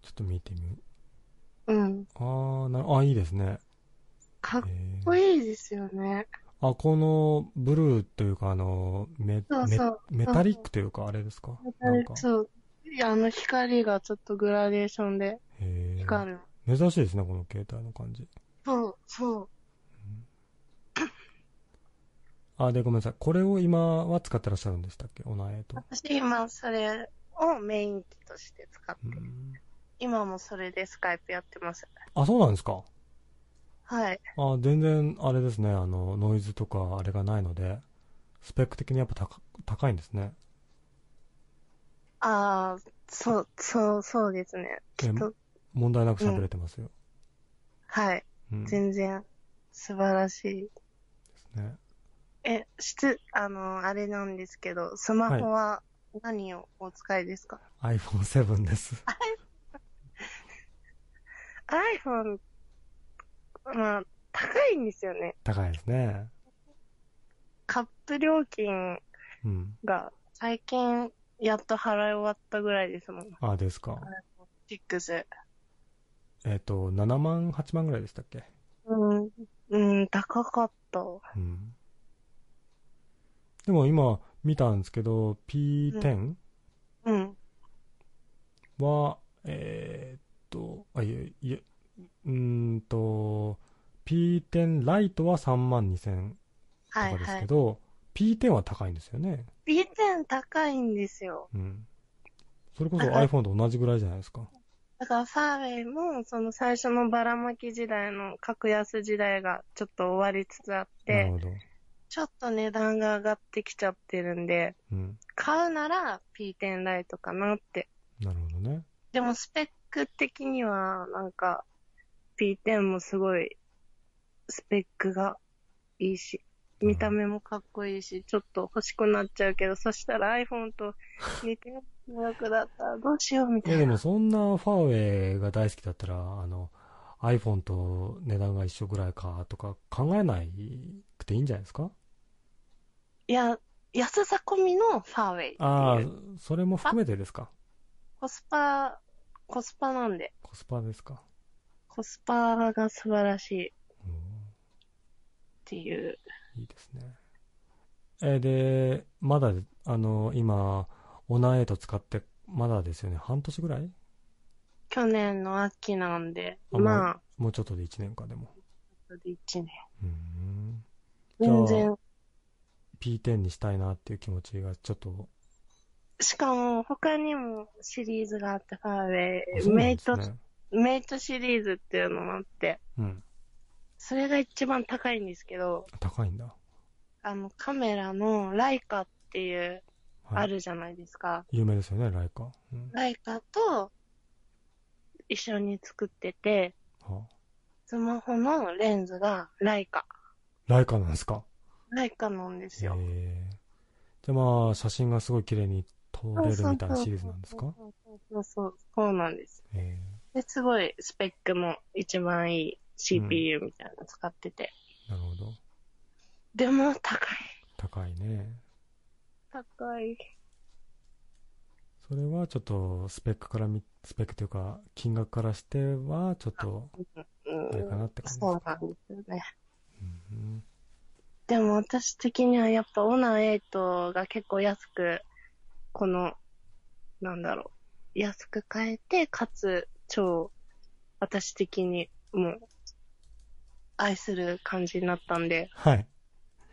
ちょっと見てみる。うん。あーな、あ、いいですね。かっへこいいですよね。ーあ、このブルーというか、あの、メ、そうそうメメタリックというか、あれですか？なんか。そう。いや、あの光がちょっとグラデーションでへ光る。ー珍しいですね、この携帯の感じ。そう、そう。あ、で、ごめんなさい。これを今は使ってらっしゃるんでしたっけ？オナーエイト。私今それをメイン機として使って、うん今もそれでスカイプやってます。あ、そうなんですか？はい。あ、全然、あれですね、あの、ノイズとかあれがないので、スペック的にやっぱ高高いんですね。ああ、そう、そう、そうですね。きっと、問題なく喋れてますよ。はい。うん。です全然素晴らしい。ね。え、質、あの、あれなんですけど、スマホは何をお使いですか、iPhone7 です。?iPhone、まあ、高いんですよね。高いですね。カップ料金うん。が最近やっと払い終わったぐらいですもん。あ、ですか。6。えっ、と、7万、8万ぐらいでしたっけ？うん、うん、高かった。うん。でも今見たんですけど、P10 うん。は、えーっと、あ、いえ、いえ、うーんと、P10 ライトは3万2000とはいかですはい。けど、P10 は高いんですよね。B10 高いんですよ。うん。それこそ iPhone と同じぐらいじゃないですか。だからファーウェイも、その最初のばらまき時代の格安時代がちょっと終わりつつあって、なるほど。ちょっと値段が上がってきちゃってるんで、うん。買うなら P10 ライトかなって。なるほどね。でもスペック的には、なんか、P10 もすごい、スペックがいいし、見た目もかっこいいし、ちょっと欲しくなっちゃうけど、そしたら iPhone と似てる金額だったらどうしようみたえ、いな。でもそんなファーウェイが大好きだったら、あの、iPhone と値段が一緒ぐらいかとか考えないくていいんじゃないですか？いや、安さ込みのファーウェイってああそれも含めてですか？コスパ、コスパなんで、コスパですか？コスパが素晴らしいっうんていう。いいですね。えーで、まだ、あの、今、オナーエイト使って、まだですよね？半年ぐらい？去年の秋なんで、あまあ、もうちょっとで1年か、でも。それで1年。うん。全然、P10 にしたいなっていう気持ちがちょっと、しかも他にもシリーズがあって、ファーウェイ、あそうなメイト。メイトシリーズっていうのもあって、うん。それが一番高いんですけど、高いんだ。あの、カメラのライカっていう、はい、あるじゃないですか。有名ですよね、ライカ。うん。ライカと一緒に作ってて、はあスマホのレンズがライカ。ライカなんですか？ライカなんですよ。ええじゃあまあ、写真がすごい綺麗に撮れるみたいなシリーズなんですか？そうそうそう。なんです。えで、すごいスペックも一番いい CPU みたいなの使ってて。えなるほど。でも高い。高いね。高い。それはちょっとスペックからみ、スペックというか、金額からしては、ちょっと、うんあれかなって感じですそうなんですよね。うん、でも私的にはやっぱオナー8が結構安く、この、なんだろう、安く買えて、かつ超、私的にもう、愛する感じになったんで、はい。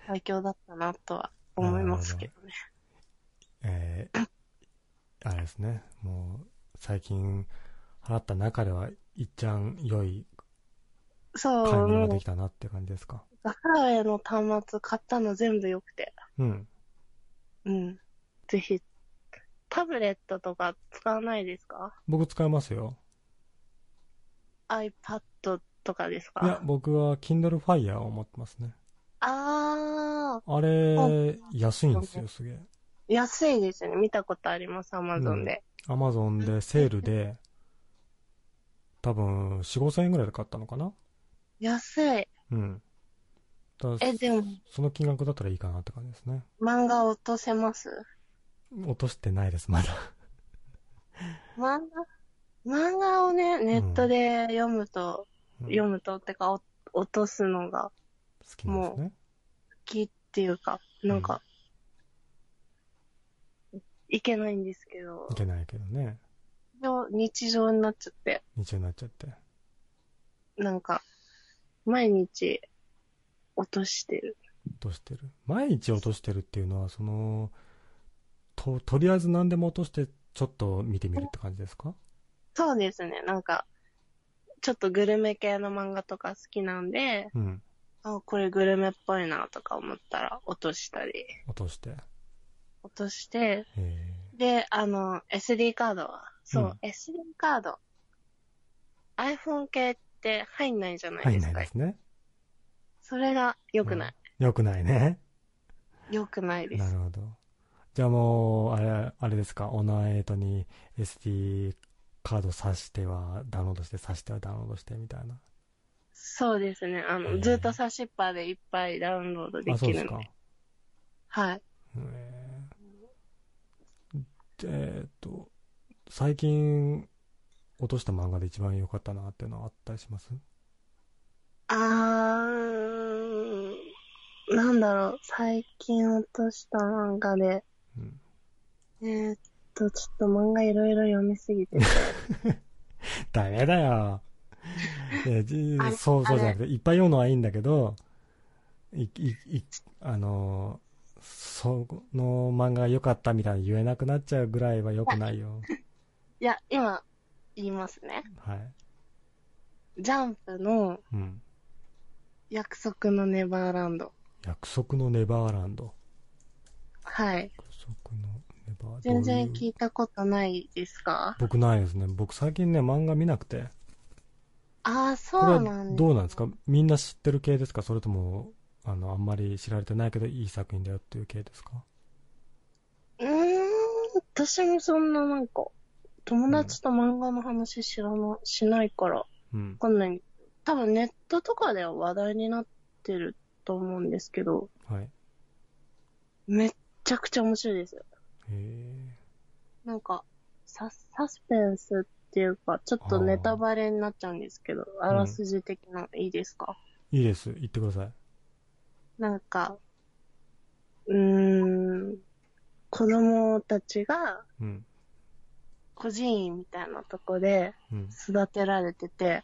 最強だったなとは思いますけどね。えーあれですね、もう、最近、払った中では、いっちゃん良いそう、買い物もうができ、たなって感じですか？ガカエの端末買ったの全部良くて。うん。うん。ぜひ、タブレットとか使わないですか？僕使いますよ。?iPad とかですいや、か僕は Kindle Fire を持ってますね。ああれ、安いんですよ、すげえ。ー、安いですね。見たことあります、アマゾンで。アマゾンでセールで、多分、4、5千円ぐらいで買ったのかな？安い。うん。え、でも、その金額だったらいいかなって感じですね。漫画落とせます？落としてないです、まだ。漫画？漫画をね、ネットで読むと、うん読むと、ってか、お落とすのが好きなんですね。好きっていうか、なんか、いけないんですけどい、けないけどね。日常になっちゃって、日中になっちゃって。なんか、毎日落としてる。落としてる。毎日落としてるっていうのは、その、と、とりあえず何でも落として、ちょっと見てみるって感じですか？そうですね、なんか、ちょっとグルメ系の漫画とか好きなんで、うん。あ、これグルメっぽいなとか思ったら落としたり、落として。落として、えで、あの、SD カードは、そう、うん SD カード、iPhone 系って入んないじゃー、ないですか。入んないですね。それが良くない。よくないね。良くないです。なるほど。じゃあもう、あれ、あれですか、オナー8に SD カード挿してはダウンロードして、挿してはダウンロードしてみたいな。そうですね。あの、へーずっと差しっぱでいっぱいダウンロードであ、そうですきるので。か。はい。えーでえーっと、最近落とした漫画で一番良かったなっていうのはあったりしますあー、なんだろう、最近落とした漫画で、うん。えーっと、ちょっと漫画いろいろ読みすぎてて。[laughs] ダメだよ。[laughs] そう、そうじゃなくあて、いっぱい読むのはいいんだけど、い、い、い、あのー、その漫画が良かったみたいに言えなくなっちゃうぐらいは良くないよ。[laughs] いや、今、言いますね。はい。ジャンプのうん。約束のネバーランド。約束のネバーランド。はい。約束のネバー全然どういう聞いたことないですか？僕ないですね。僕最近ね、漫画見なくて。ああ、そうなんです。どうなんですか？みんな知ってる系ですか？それとも、あの、あんまり知られてないけどいい作品だよっていう系ですか？うーん、私もそんななんか、友達と漫画の話知らな、しないから、わうん。かんない。多分ネットとかでは話題になってると思うんですけど、はい。めっちゃくちゃ面白いですよ。へなんか、ササスペンスっていうか、ちょっとネタバレになっちゃうんですけど、あらすじ的な、いいですか？え。いいです。言ってください。なんか、うーん、子供たちがうん。孤児院みたいなとこでうん。育てられてて、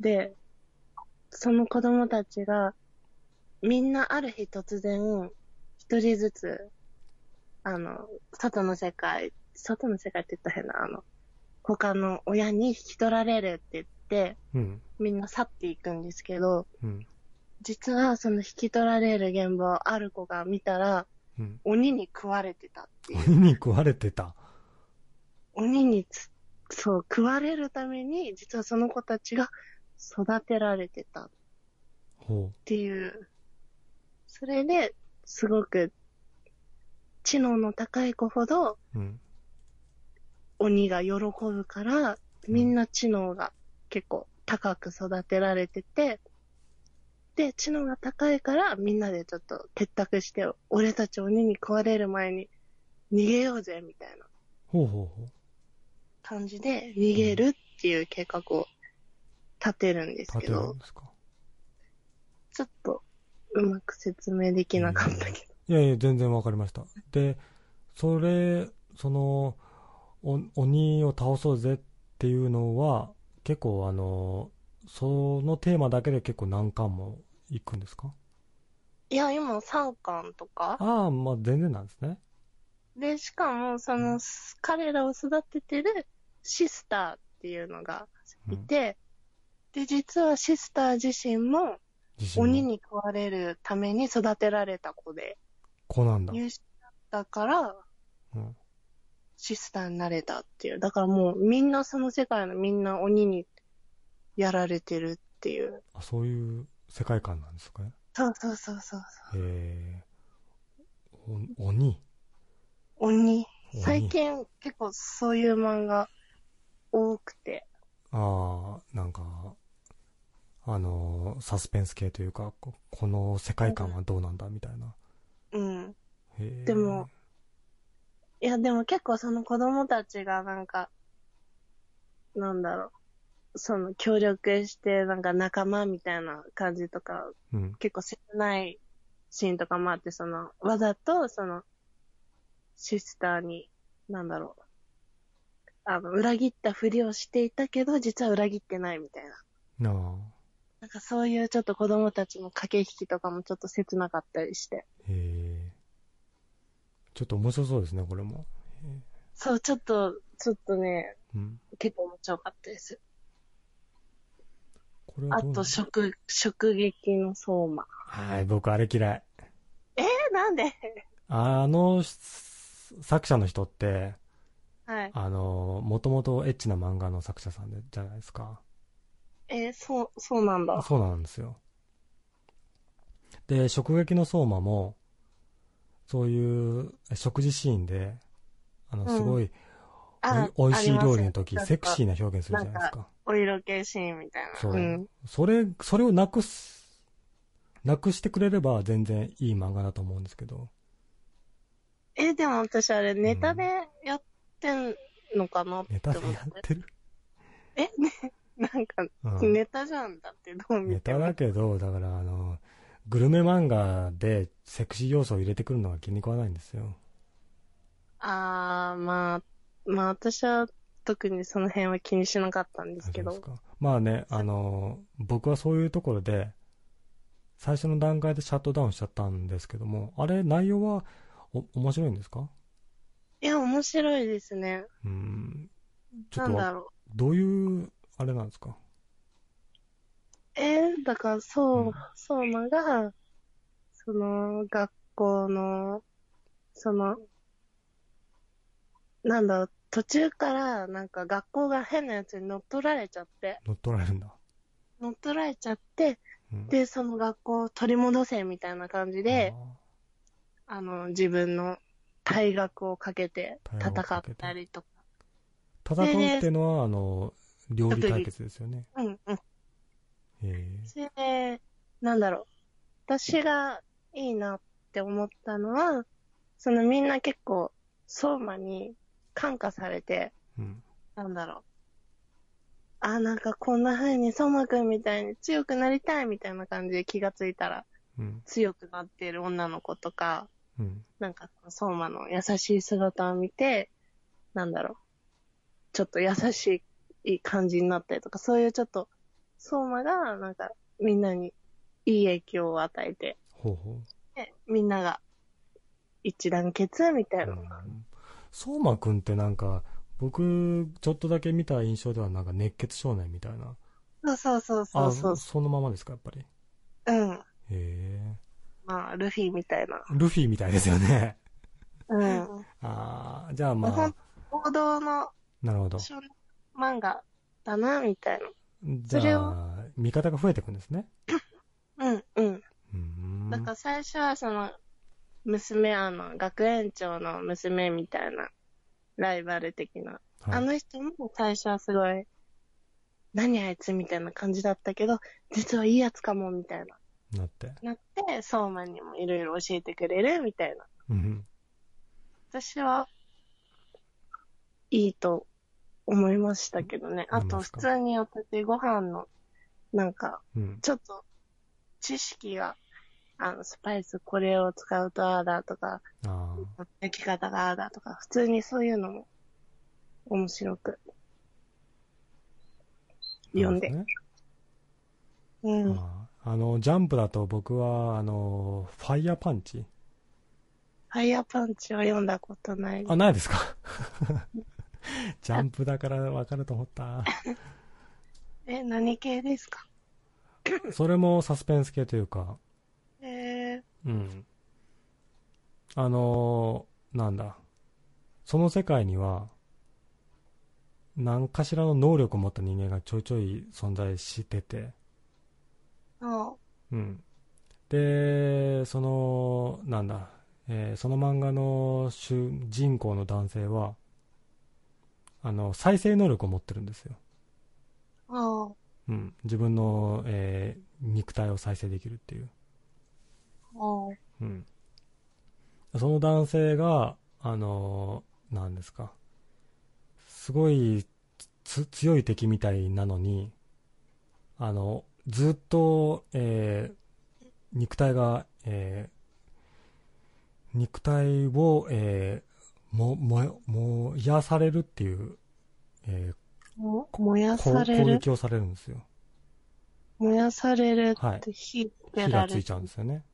で、その子供たちが、みんなある日突然、一人ずつ、あの、外の世界、外の世界って言ったら変な、あの、他の親に引き取られるって言って、うん。みんな去っていくんですけど、うん。実はその引き取られる現場をある子が見たら、うん。鬼に食われてたっていう。鬼に食われてた。鬼につ、そう、食われるために、実はその子たちが育てられてたっほていう。それで、すごく、知能の高い子ほど。鬼が喜ぶから、みんな知能が結構高く育てられてて、で、知能が高いからみんなでちょっと結託して、俺たち鬼に食われる前に逃げようぜ、みたいなほうほうほ感じで逃げるっていう計画を立てるんですけどん、ですか？ちょっとうまく説明できなかったけど。いやいや、全然わかりました。で、それ、その、お鬼を倒そうぜっていうのは、結構あの、そのテーマだけで結構何巻も行くんですか？いや、今3巻とかああ、まあ全然なんですね。で、しかも、その、彼らを育ててるシスターっていうのがいて、で、実はシスター自身も鬼に食われるために育てられた子で、子なんだ。優秀だったから、うんシスターになれたっていう。だからもうみんなその世界のみんな鬼にやられてるっていう。あ、そういう世界観なんですかね。そうそうそうそうそう。えー、お鬼？鬼。鬼最近結構そういう漫画多くて。ああ、なんか、あのー、サスペンス系というか、ここの世界観はどうなんだみたいな。うん。へーでも、いやでも結構その子供たちがなんか、なんだろう。その協力してなんか仲間みたいな感じとかうん。結構切ないシーンとかもあって、その、わざと、その、シスターに、なんだろう。あの、裏切ったふりをしていたけど、実は裏切ってないみたいな。なあ。なんかそういうちょっと子供たちの駆け引きとかもちょっと切なかったりして。へえ。ちょっと面白そうですね、これも。そう、ちょっと、ちょっとね、うん。結構面白かったです。これはあと、食、食撃の相馬。はい、僕あれ嫌い。えー、なんで？あのし作者の人って、はい。あの、もともとエッチな漫画の作者さんでじゃないですか。えー、そう、そうなんだ。そうなんですよ。で、食撃の相馬も、そういう食事シーンで、あの、うんすごい、あおい美味しい料理の時、セクシーな表現するじゃないですか。お色気シーンみたいな。そう。ん。それ、それをなくす、なくしてくれれば全然いい漫画だと思うんですけど。え、でも私あれ、ネタでやってんのかなってネタ思って。でやってる？え、ね、なんか、うんネタじゃんだって、どう見ネても。タだけど、だからあの、グルメ漫画でセクシー要素を入れてくるのが気に食わないんですよ。あー、まあ、まあ私は特にその辺は気にしなかったんですけど。まあね、あの、僕はそういうところで、最初の段階でシャットダウンしちゃったんですけども、あれ、内容はお面白いんですか？いや、面白いですね。うーん。ちょっとわ、なんだろどういう、あれなんですか？う。えーだから、そう、相馬が、その、学校の、その、なんだろう、途中から、なんか学校が変なやつに乗っ取られちゃって、乗っ取られるんだ。乗っ取られちゃって、うんで、その学校を取り戻せみたいな感じで、あの、自分の退学をかけて戦ったりとか。戦うっていうのは、あの、料理対決ですよね。うんうん。へそれで、なんだろう。私がいいなって思ったのは、そのみんな結構、相馬に感化されて、え。うん。なんだろう。あ、なんかこんな風に相馬くんみたいに強くなりたいみたいな感じで気がついたらうん。強くなっている女の子とか、うん。なんか相馬の優しい姿を見て、なんだろう。ちょっと優しい感じになったりとか、そういうちょっと、相馬がなんかみんなにいい影響を与えて、ほうほう。でみんなが一致団結みたいな。相馬くんってなんか、僕、ちょっとだけ見た印象ではなんか熱血少年みたいな。そうそうそうあ、そうそのままですか、やっぱり？うん。へえ。まあ、ルフィみたいな。ルフィみたいですよね。うん。[laughs] ああ、じゃあまあ、王道のなるほど。少年漫画だな、みたいじそれをゃあ、味方が増えていくんですね。な。[laughs] うん、うん。うーん。だから最初はその、娘、あの、学園長の娘みたいな、ライバル的な。はいあの人も最初はすごい、何あいつみたいな感じだったけど、実はいいやつかも、みたいな。なって。なって、相馬にもいろいろ教えてくれる、みたいな。うん。私は、いいと思いましたけどね。あと、普通に私ご飯の、なんか、うん。ちょっと、知識が、あの、スパイスこれを使うとああだとか、あ焼き方がああだとか、普通にそういうのも面白く読んで。ねうん。ああの、ジャンプだと僕は、あの、ファイヤーパンチ？ファイヤーパンチは読んだことない。あ、ないですか？[laughs] [laughs] ジャンプだからわかると思った。[laughs] え、何系ですか？[coughs] それもサスペンス系というか、えー、うん。あのーなんだ。その世界には、何かしらの能力を持った人間がちょいちょい存在してて、あうん。で、その、なんだ、えーその漫画の主人公の男性は、あの、再生能力を持ってるんですよ。あ、あうん。自分の、えー肉体を再生できるっていう。あ、あうん。その男性が、あのーなんですか。すごいつ強い敵みたいなのに、あの、ずっと、えー肉体が、えー肉体を、えーも、も、燃やされるっていう、えも燃やされる？攻撃をされるんですよ。燃やされるはいって火火がついちゃうんですよね。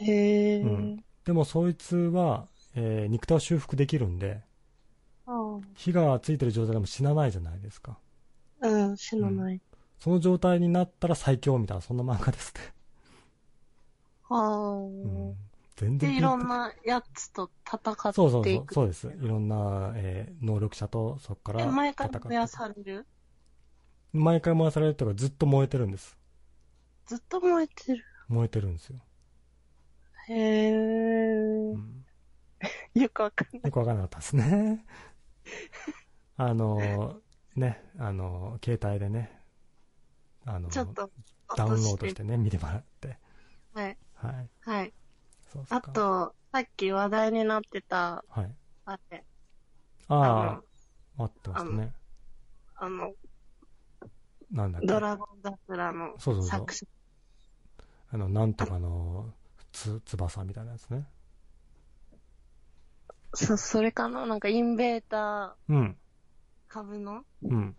へえ、うんでもそいつは、えー肉体を修復できるんで、あ火がついてる状態でも死なないじゃないですか。あ、うん、死なない。その状態になったら最強みたいな、そんな漫画ですね。ああ、うん。全然で、いろんなやつと戦そうそうそう、っていく。そうです。いろんな、えー能力者とそこから毎って回燃やされる？毎回燃やされるというか、ずっと燃えてるんです。ずっと燃えてる。燃えてるんですよ。へえ、うんよくわかんない。よくわからなかったですね。あの、ね、あの、携帯でね、あの、ちょっと、ダウンロードしてね、見てもらって。はい。はい。はい。そうあと、さっき話題になってた、はい。あれ、あああ、待ってましたね。あの、なんだっけ？ドラゴン桜のそうそうそう。あの、なんとかの、つ、翼みたいなやつね。そ、それかな？なんかインベーターうん。株の？うん。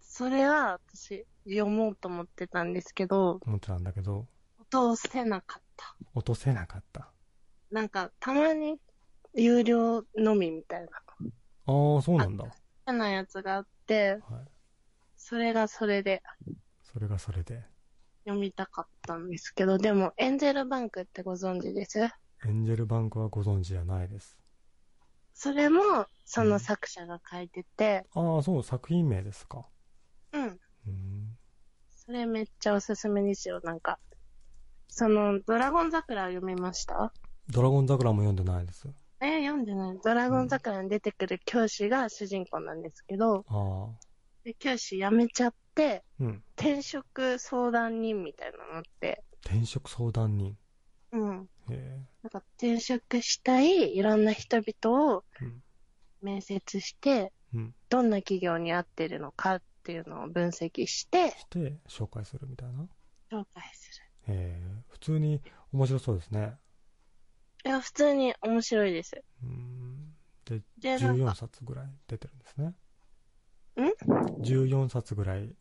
それは私読もうと思ってたんですけど、思ってたんだけど、通せなかった。落とせなかった。なんか、たまに有料のみみたいな、ああ、そうなんだ。はい。変なやつがあって、それがそれでそれがそれで。読みたかったんですけど、でも、エンゼルバンクってご存知です？エンジェルバンクはご存知じゃないです。それも、その作者が書いてて、ああ、そう、作品名ですか。うん。うん。それめっちゃおすすめですよ、なんか。その、ドラゴン桜読みました？ドラゴン桜も読んでないです。えー読んでない。ドラゴン桜に出てくる教師が主人公なんですけど、ああ。で教師辞めちゃって、うん。転職相談人みたいなのって、転職相談人。うん。へなんか転職したいいろんな人々をえ。うん。面接して、うん。どんな企業に合ってるのかっていうのを分析して、して、紹介するみたいな。紹介すへえ。普通に面白そうですね。る。いや、普通に面白いです。うん。で、で、なん14か、冊ぐらい出てるんですね。ん ?14 冊ぐらい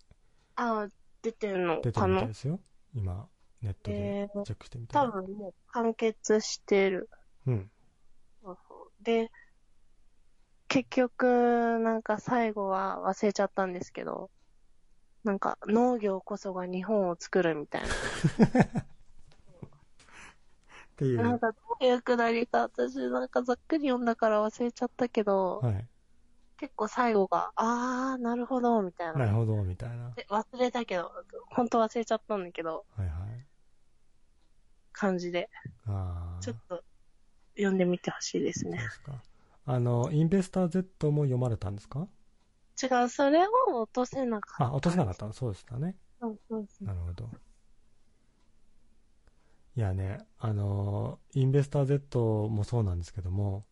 あ、出てるの出てるみたいですよ。今、ネットでえーチェックしてみたら。多分もう完結してる。うん。で、結局、なんか最後は忘れちゃったんですけど、なんか農業こそが日本を作るみたいっていな。なんう。かどういうくだりか私なんかざっくり読んだから忘れちゃったけど、はい。結構最後が、あー、なるほど、みたいな。なるほど、みたいな。で忘れたけど、本当忘れちゃったんだけど、はいはい。感じで、ああ。ちょっと読んでみてほしいですねそうで。すか。あの、インベスター Z も読まれたんですか？違う、それを落とせなかった。あ、落とせなかったそうでしたね。そうそうそうなるほど。いやね、あの、インベスター Z もそうなんですけども、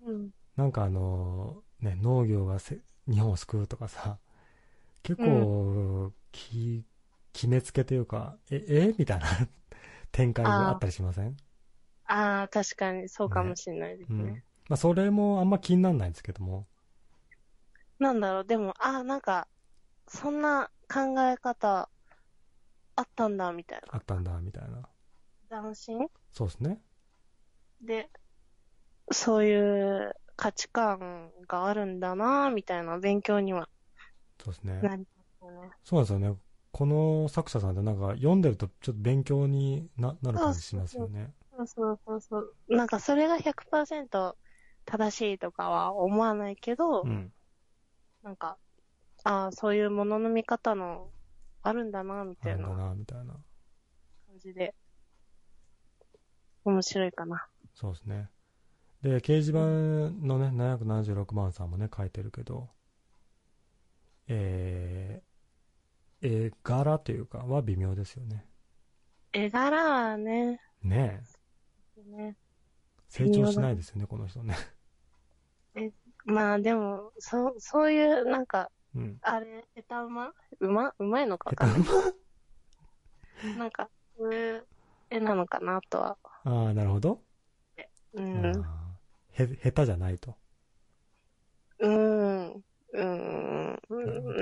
うん。なんかあの、ね、農業がせ日本を救うとかさ、結構、き、決めつけというか、え、え？みたいな [laughs] 展開があったりしません？ああ、確かにそうかもしれないですね。うん。まあ、それもあんま気にならないんですけども、なんだろう、でも、ああ、なんか、そんな考え方あったんだ、みたいな。あったんだ、みたいな。斬新？そうですね。で、そういう価値観があるんだなみたいな勉強にはそうですね。なりますよね。そうなんですよね。この作者さんってなんか読んでるとちょっと勉強にななる感じしますよね。そうそうそうそう。なんかそれが100%正しいとかは思わないけど、うん。なんか、ああ、そういうものの見方のあるんだなみたいななんだな、みたいな。感じで、面白いかな。そうですね。で、掲示板のね、776番さんもね、書いてるけど、えー、絵柄というかは微妙ですよね。絵柄はね、ねえ。ね成長しないですよね、この人ね。まあでも、そう、そういう、なんか、うん。あれ、下手馬？馬？うまいのか？わかんない。なんか、そういう絵なのかなとは。ああ、なるほど。うん。へ、下手じゃないと。うん。うん。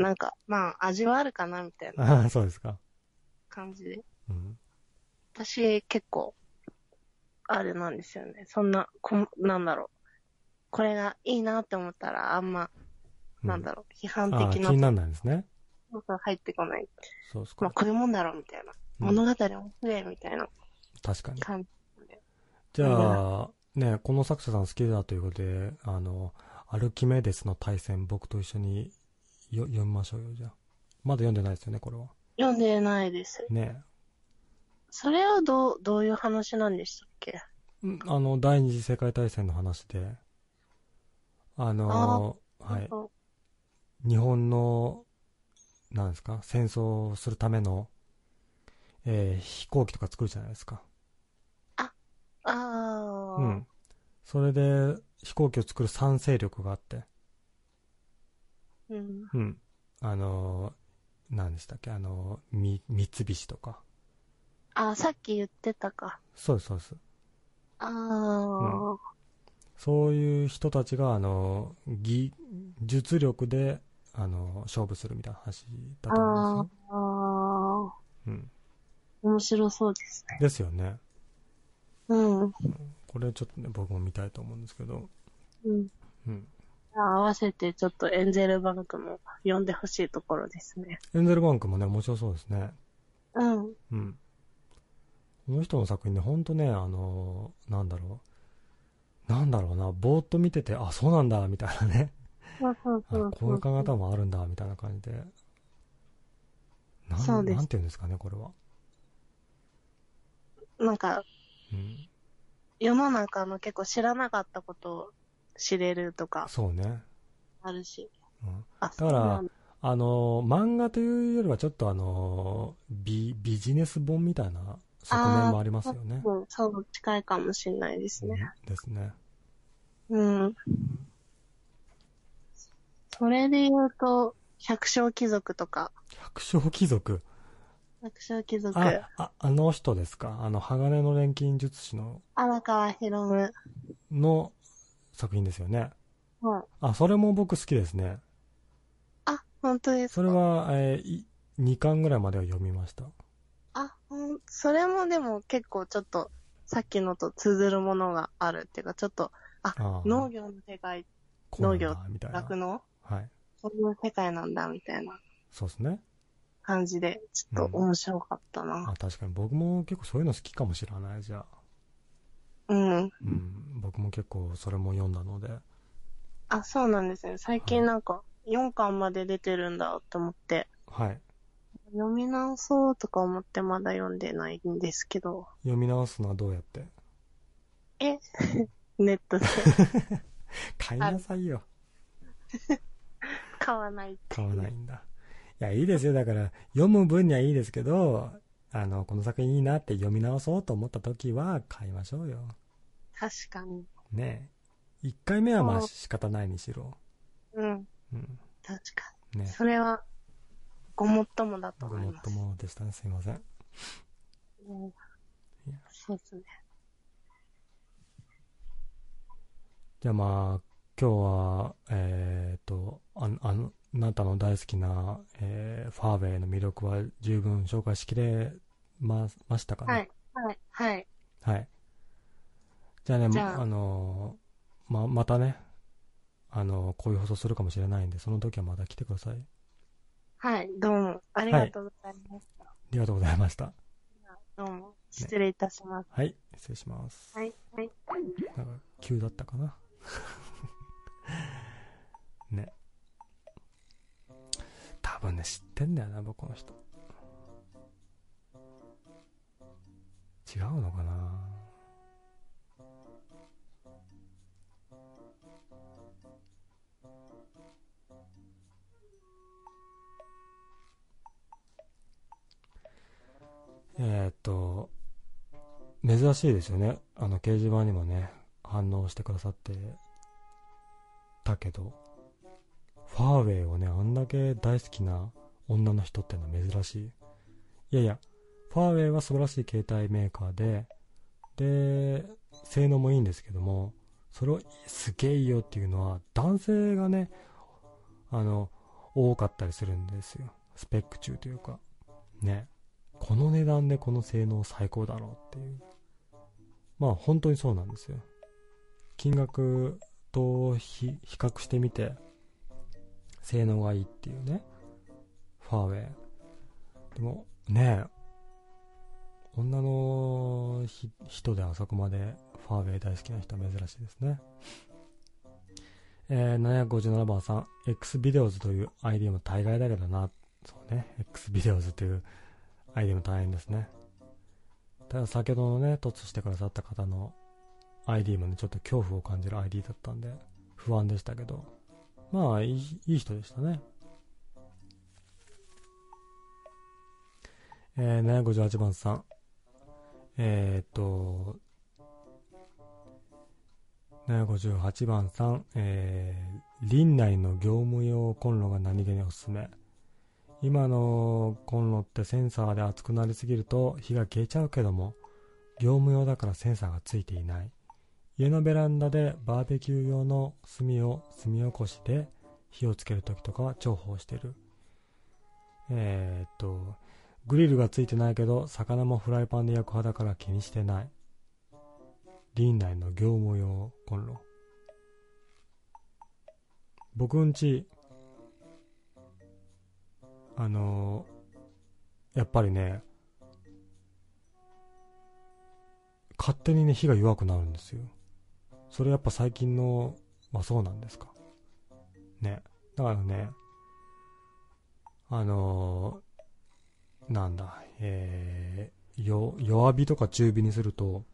なんか、まあ、味はあるかなみたいなああ、そうですか。感じで。うん。私、結構、あれなんですよね。そんな、こなんだろう。これがいいなって思ったら、あんま、うんなんだろう、批判的なにならないんですね。ことが入ってこない。そうですか。まあ、こういうもんだろう、みたいな。うん物語面白い、みたいな確かに。感じ。じゃあ、ね、この作者さん好きだということで、あの、アルキメデスの対戦、僕と一緒によ読みましょうよ、じゃあ。まだ読んでないですよね、これは。読んでないです。ねそれはどう、どういう話なんでしたっけ？うんあの、第二次世界大戦の話で、あの、はい。うん日本の、なんですか、戦争をするための、えー飛行機とか作るじゃないですか。ああ、うん。それで、飛行機を作る賛成力があって、うん。うん。あの、何でしたっけ、あの、み、三菱とか。あ、さっき言ってたか。そうです、そうです。ああ、そういう人たちが、あの、技、術力で、あの、勝負するみたいな話だと思うんですよ。ああ、うん。面白そうですね。ですよね。うん。これちょっとね、僕も見たいと思うんですけど。うん。うん。合わせてちょっとエンゼルバンクも読んでほしいところですね。エンゼルバンクもね、面白そうですね。うん。うん。この人の作品ね、ほんとね、あの、なんだろう。なんだろうな、ぼーっと見てて、あ、そうなんだ、みたいなね。あこういう考え方もあるんだ、みたいな感じで。なんそうですなんて言うんですかね、これは。なんか、うん。世の中の結構知らなかったことを知れるとかそうね。あるし。うん。あ、だからあの、漫画というよりはちょっとあの、ビ、ビジネス本みたいな側面もありますよね。うん、そう、近いかもしれないですね。うんですね。うん。それで言うと、百姓貴族とか、百姓貴族？百姓貴族、あ、あ、あの人ですか？あの、鋼の錬金術師の、荒川博夢。の作品ですよね。うん。あ、それも僕好きですね。あ、本当ですか？それは、えーい2巻ぐらいまでは読みました。それもでも結構ちょっと、さっきのと通ずるものがあるっていうか、ちょっと、あ、あー農業の世界、農業だみたいな。酪農？はい。そういう世界なんだ、みたいなそうですね。感じで、ちょっと面白かったな。あ、確かに僕も結構そういうの好きかもしれない、じゃあ。うん。うん。僕も結構それも読んだので。あ、そうなんですね。最近なんか、4巻まで出てるんだと思って、はい。読み直そうとか思ってまだ読んでないんですけど、読み直すのはどうやって？え？[laughs] ネットで [laughs] 買いなさいよ。[laughs] 買わないって。買わないんだ。いや、いいですよ。だから、読む分にはいいですけど、あの、この作品いいなって読み直そうと思った時は買いましょうよ。確かに。ねえ。一回目はまあ仕方ないにしろ。うん。うん。確かねに。それは、ごもっともだとごもっと思います。もでしたね。すいません。うんいやそうですね。じゃあまあ、今日は、えっ、と、ああの、あなたの大好きな、えーファーウェイの魅力は十分紹介しきれま、ましたかね？はい。はい。はい。はい。じゃあね、ああのーま、またね、あのーこういう放送するかもしれないんで、その時はまた来てください。あはい、どうも、ありがとうございました。りがとうございました。どうも、失礼いたします。はい、失礼します。はい、はい。なんか、急だったかな。[laughs] ね。多分ね、知ってんだよな、僕この人。違うのかなえーっと、珍しいですよね。あの、掲示板にもね、反応してくださってたけど、ファーウェイをね、あんだけ大好きな女の人ってのは珍しい。いやいや、ファーウェイは素晴らしい携帯メーカーで、で、性能もいいんですけども、それをすげえいいよっていうのは、男性がね、あの、多かったりするんですよ。スペック中というか。ね。この値段でこの性能最高だろうっていう。まあ本当にそうなんですよ。金額と比較してみて、性能がいいっていうね。ファーウェイ。でもねえ、女の人であそこまでファーウェイ大好きな人は珍しいですね。えー、757番さん、X ビデオズという ID も大概だけどな。そうね、X ビデオズという ID も大変ですね。ただ先ほどのね、突してくださった方の ID もね、ちょっと恐怖を感じる ID だったんで、不安でしたけど、まあ、いいいい人でしたね。えー、758番さん。えー、っと、758番さん、えー、林内の業務用コンロが何気におすすめ。今のコンロってセンサーで熱くなりすぎると火が消えちゃうけども、業務用だからセンサーがついていない。家のベランダでバーベキュー用の炭を炭起こしで火をつけるときとかは重宝してる。えー、っと、グリルがついてないけど、魚もフライパンで焼く派だから気にしてない。林内の業務用コンロ。僕んち、あのーやっぱりね、勝手にね、火が弱くなるんですよ。それやっぱ最近のはそうなんですか。ね。だからね、あのーなんだ、えー、弱火とか中火にすると、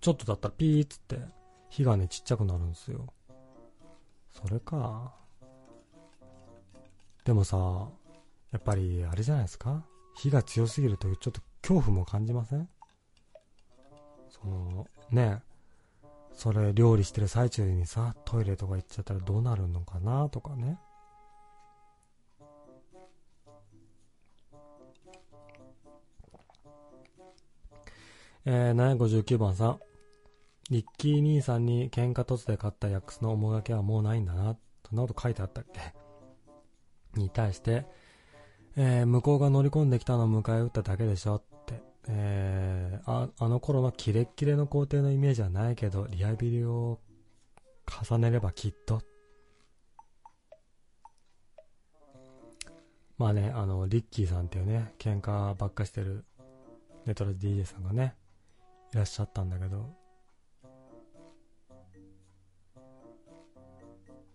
ちょっとだったらピーっつって、火がね、ちっちゃくなるんですよ。それか。でもさ、やっぱり、あれじゃないですか？火が強すぎると、ちょっと恐怖も感じません？その、ねそれ料理してる最中にさ、トイレとか行っちゃったらどうなるのかなとかね。えー、759番さん。リッキー兄さんに喧嘩突で買ったヤックスの面がけはもうないんだな。そんなこと書いてあったっけ？に対して、えー向こうが乗り込んできたのを迎え撃っただけでしょって。えーあ、あの頃のキレッキレの工程のイメージはないけど、リハビリを重ねればきっと。まあね、あの、リッキーさんっていうね、喧嘩ばっかしてるネトラ DJ さんがね、いらっしゃったんだけど、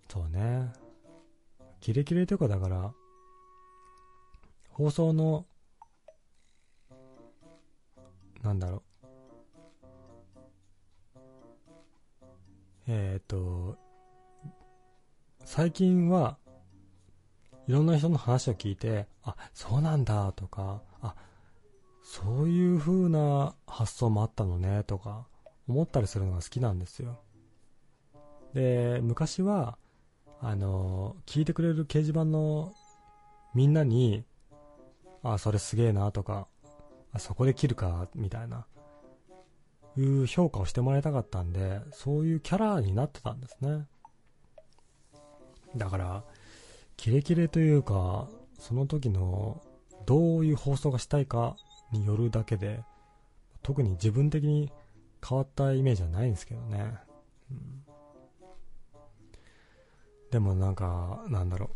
そうね。キレキレというかだから、放送の、なんだろう。えっ、と、最近は、いろんな人の話を聞いて、あ、そうなんだとか、あ、そういう風な発想もあったのねとか、思ったりするのが好きなんですよ。で、昔は、あの、聞いてくれる掲示板のみんなに、あ、それすげえなとか、あ、そこで切るか、みたいな、いう評価をしてもらいたかったんで、そういうキャラになってたんですね。だから、キレキレというか、その時の、どういう放送がしたいかによるだけで、特に自分的に変わったイメージはないんですけどね。うん、でもなんか、なんだろう。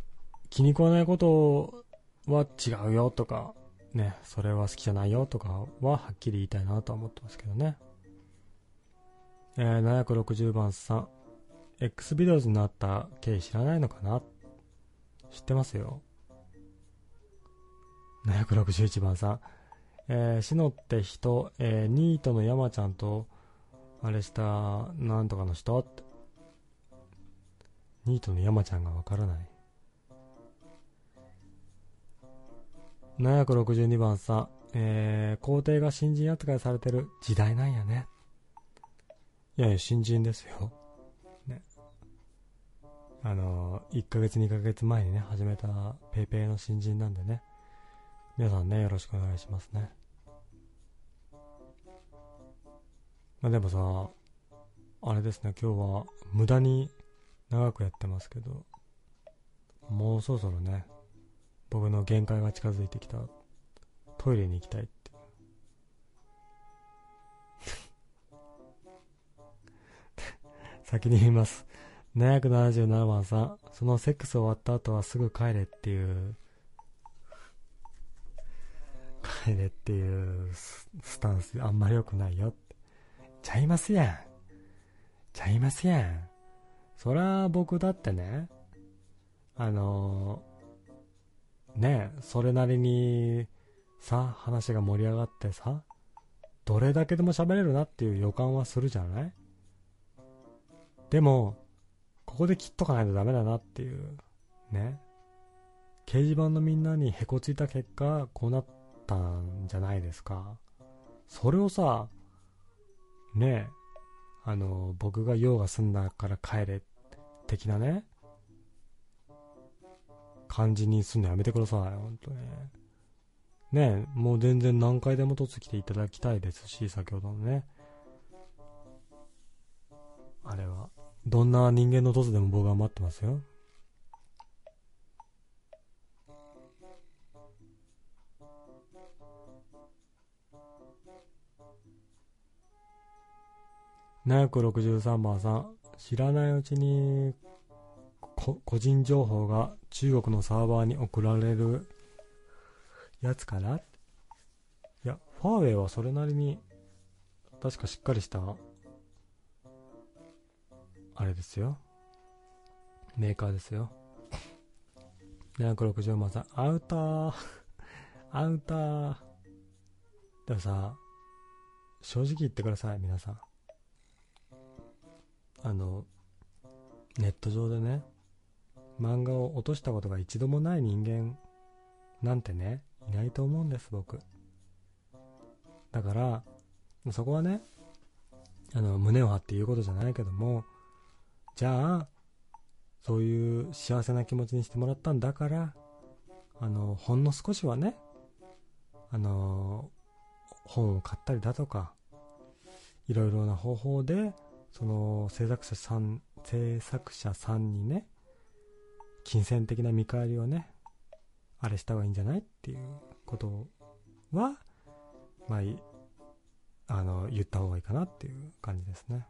気に食わないことをは違うよとか、ね、それは好きじゃないよとかははっきり言いたいなとは思ってますけどね。えー、760番さん。X ビデオズになった経緯知らないのかな?知ってますよ。761番さん。えー、シノって人、えー、ニートの山ちゃんと、あれした、なんとかの人?ニートの山ちゃんがわからない。762番さん、えー、皇帝が新人扱いされてる時代なんやね。いやいや、新人ですよ。ね。あのー、1ヶ月2ヶ月前にね、始めた paypay の新人なんでね。皆さんね、よろしくお願いしますね。まあでもさ、あれですね、今日は無駄に長くやってますけど、もうそろそろね、僕の限界が近づいてきた。トイレに行きたいって。[laughs] 先に言います。777番さん、そのセックス終わった後はすぐ帰れっていう帰れっていうスタンスあんまり良くないよって。ちゃいますやん。ちゃいますやん。そら僕だってね、あのー、ねそれなりにさ、話が盛り上がってさ、どれだけでも喋れるなっていう予感はするじゃない？でも、ここで切っとかないとダメだなっていう、ね。掲示板のみんなにへこついた結果、こうなったんじゃないですか。それをさ、ねえ、あの、僕が用が済んだから帰れ、的なね、感じにすんのやめてください、ほんとね。ねえ、もう全然何回でも突来ていただきたいですし、先ほどのね。あれは。どんな人間の凸でも僕は待ってますよ。763番さん、知らないうちに個人情報が中国のサーバーに送られるやつかな？いや、ファーウェイはそれなりに確かしっかりしたあれですよ。メーカーですよ。760番さん、アウター [laughs] アウターでもさ、正直言ってください、皆さん。あの、ネット上でね、漫画を落としたことが一度もない人間なんてね、いないと思うんです、僕。だから、そこはね、あの、胸を張って言うことじゃないけども、じゃあ、そういう幸せな気持ちにしてもらったんだから、あの、ほんの少しはね、あの、本を買ったりだとか、いろいろな方法で、その制作者さん、制作者さんにね、金銭的な見返りをね、あれした方がいいんじゃないっていうことは、まあ、あの、言った方がいいかなっていう感じですね。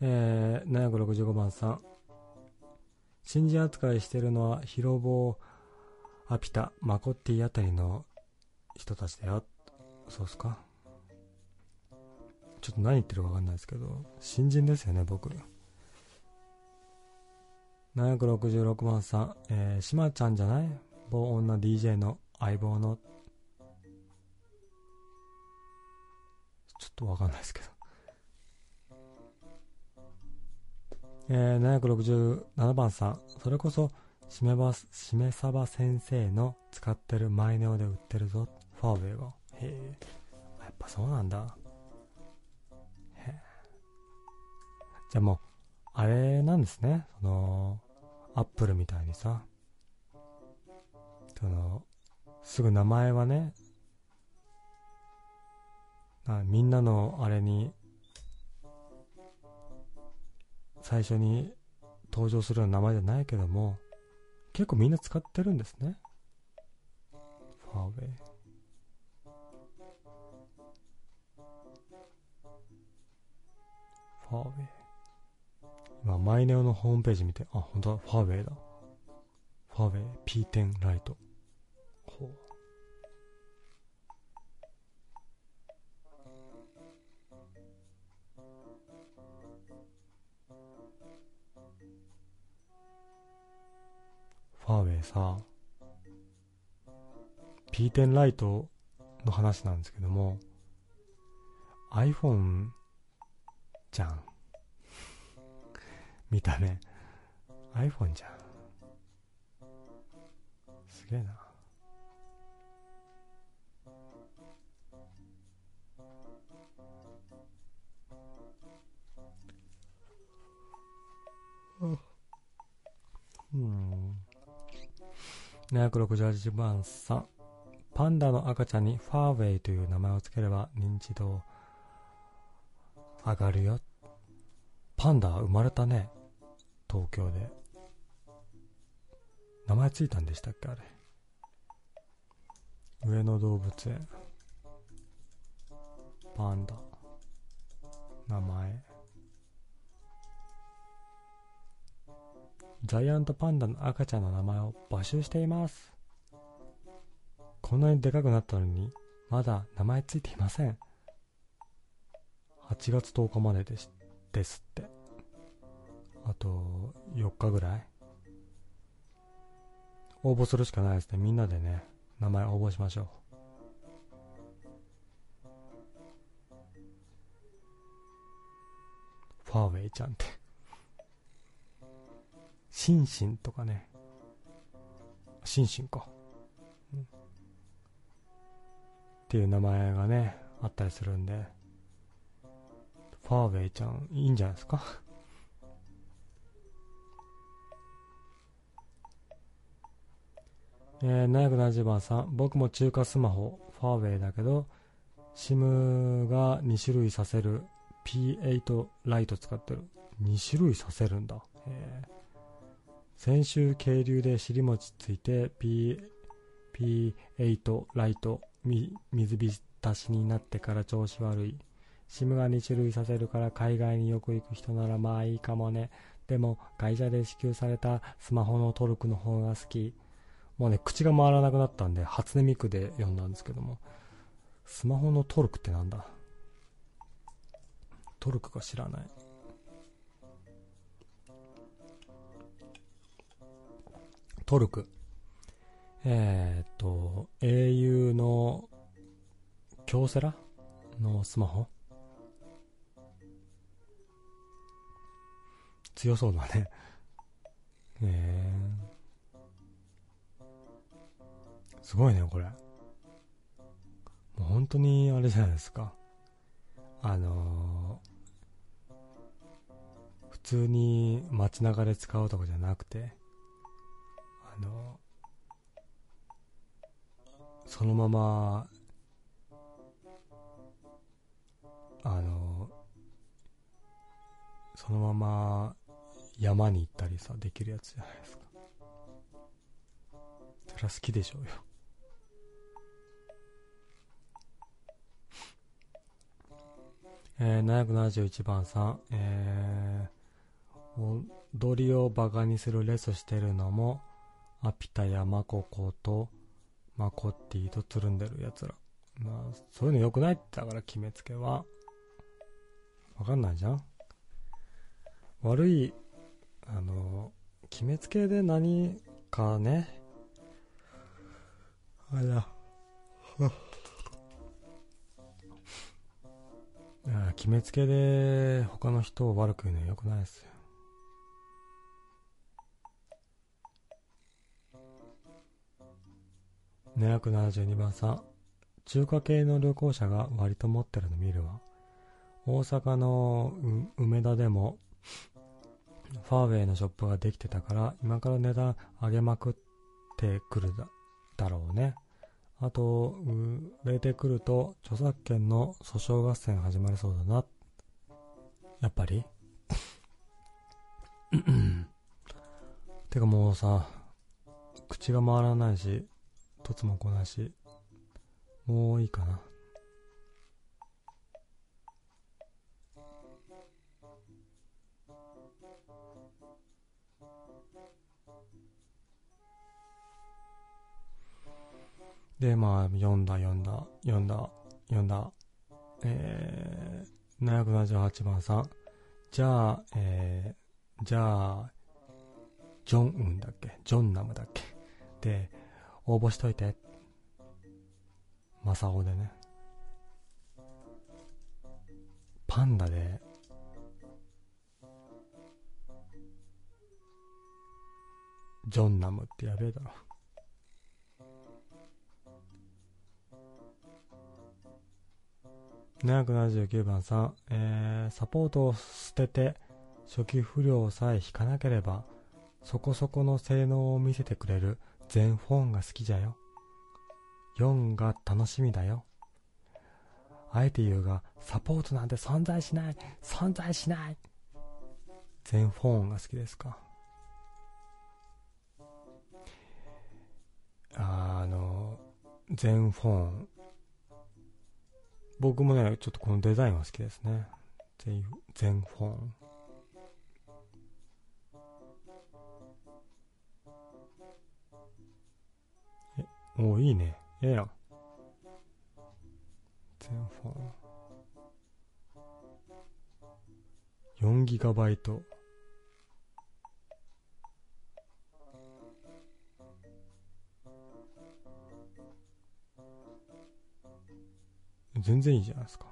えー、765番さん。新人扱いしてるのは、広坊、アピタ、マコッティあたりの人たちだよ。そうっすか。ちょっと何言ってるかわかんないですけど、新人ですよね、僕。766番さん、えー、しまちゃんじゃない？某女 DJ の相棒の。ちょっとわかんないですけど。えー、767番さん、それこそ、しめば、しめさば先生の使ってるマイネオで売ってるぞ、ファーウェイが。へえ、やっぱそうなんだ。へじゃあもう、あれなんですね。その、アップルみたいにさ、その、すぐ名前はね、なみんなのあれに、最初に登場するような名前じゃないけども、結構みんな使ってるんですね。ファーウェイ。ファーウェイ。今、マイネオのホームページ見て、あ、本当だ、ファーウェイだ。ファーウェイ P10 ライト。ほう。ファーウェイさ、P10 ライトの話なんですけども、iPhone じゃん。見た目。iPhone じゃん。すげえな。うん。768番さん。パンダの赤ちゃんにファーウェイという名前をつければ認知度上がるよ。パンダ生まれたね。東京で。名前ついたんでしたっけあれ。上野動物園。パンダ。名前。ジャイアントパンダの赤ちゃんの名前を募集しています。こんなにでかくなったのに、まだ名前ついていません。8月10日までですですって。あと、4日ぐらい？応募するしかないですね。みんなでね、名前応募しましょう。ファーウェイちゃんって。シンシンとかね。シンシンか。うんっていう名前がね、あったりするんで、ファーウェイちゃん、いいんじゃないですか？えー、770番さん、僕も中華スマホ、ファーウェイだけど、SIM が2種類させる P8 ライト使ってる。2種類させるんだ。えー先週、渓流で尻餅ついて P、P8 ライト、み水浸しになってから調子悪い。SIM が2種類させるから海外によく行く人ならまあいいかもね。でも会社で支給されたスマホのトルクの方が好き。もうね、口が回らなくなったんで、初音ミクで読んだんですけども。スマホのトルクってなんだ？トルクか知らない。トルク。えー、っと、au の京セラのスマホ？強そうだね。えー、すごいね、これ。もう本当にあれじゃないですか。あのー普通に街中で使うとかじゃなくて、あのそのまま、あの、そのまま山に行ったりさ、できるやつじゃないですか。そりゃ好きでしょうよ。えー、771番さん、えー、踊りをバカにするレスしてるのも、アピタやマココと、マコッティとつるんでるやつら。まあ、そういうの良くないってだから決めつけは。わかんないじゃん悪い、あの、決めつけで何かね。あれだ。決めつけで他の人を悪く言うのは良くないですよ。772番さん。中華系の旅行者が割と持ってるの見るわ。大阪の梅田でも、ファーウェイのショップができてたから、今から値段上げまくってくるだろうね。あと、売れてくると、著作権の訴訟合戦始まりそうだな。やっぱり？てかもうさ、口が回らないし、とつも来ないし、もういいかな。で、まあ、読んだ、読んだ、読んだ、読んだ。えー、778番さん。じゃあ、えー、じゃあ、ジョンウンだっけ？ジョンナムだっけ？で、応募しといて。マサオでね。パンダで、ジョンナムってやべえだろ。779番さん、えー、サポートを捨てて初期不良さえ引かなければそこそこの性能を見せてくれる全フォンが好きじゃよ。4が楽しみだよ。あえて言うが、サポートなんて存在しない存在しない全フォンが好きですかあの、全フォン。僕もね、ちょっとこのデザインは好きですね。全、全フォン。え、おいいね。ええやん。全フォン。4ギガバイト。全然いいじゃないですか。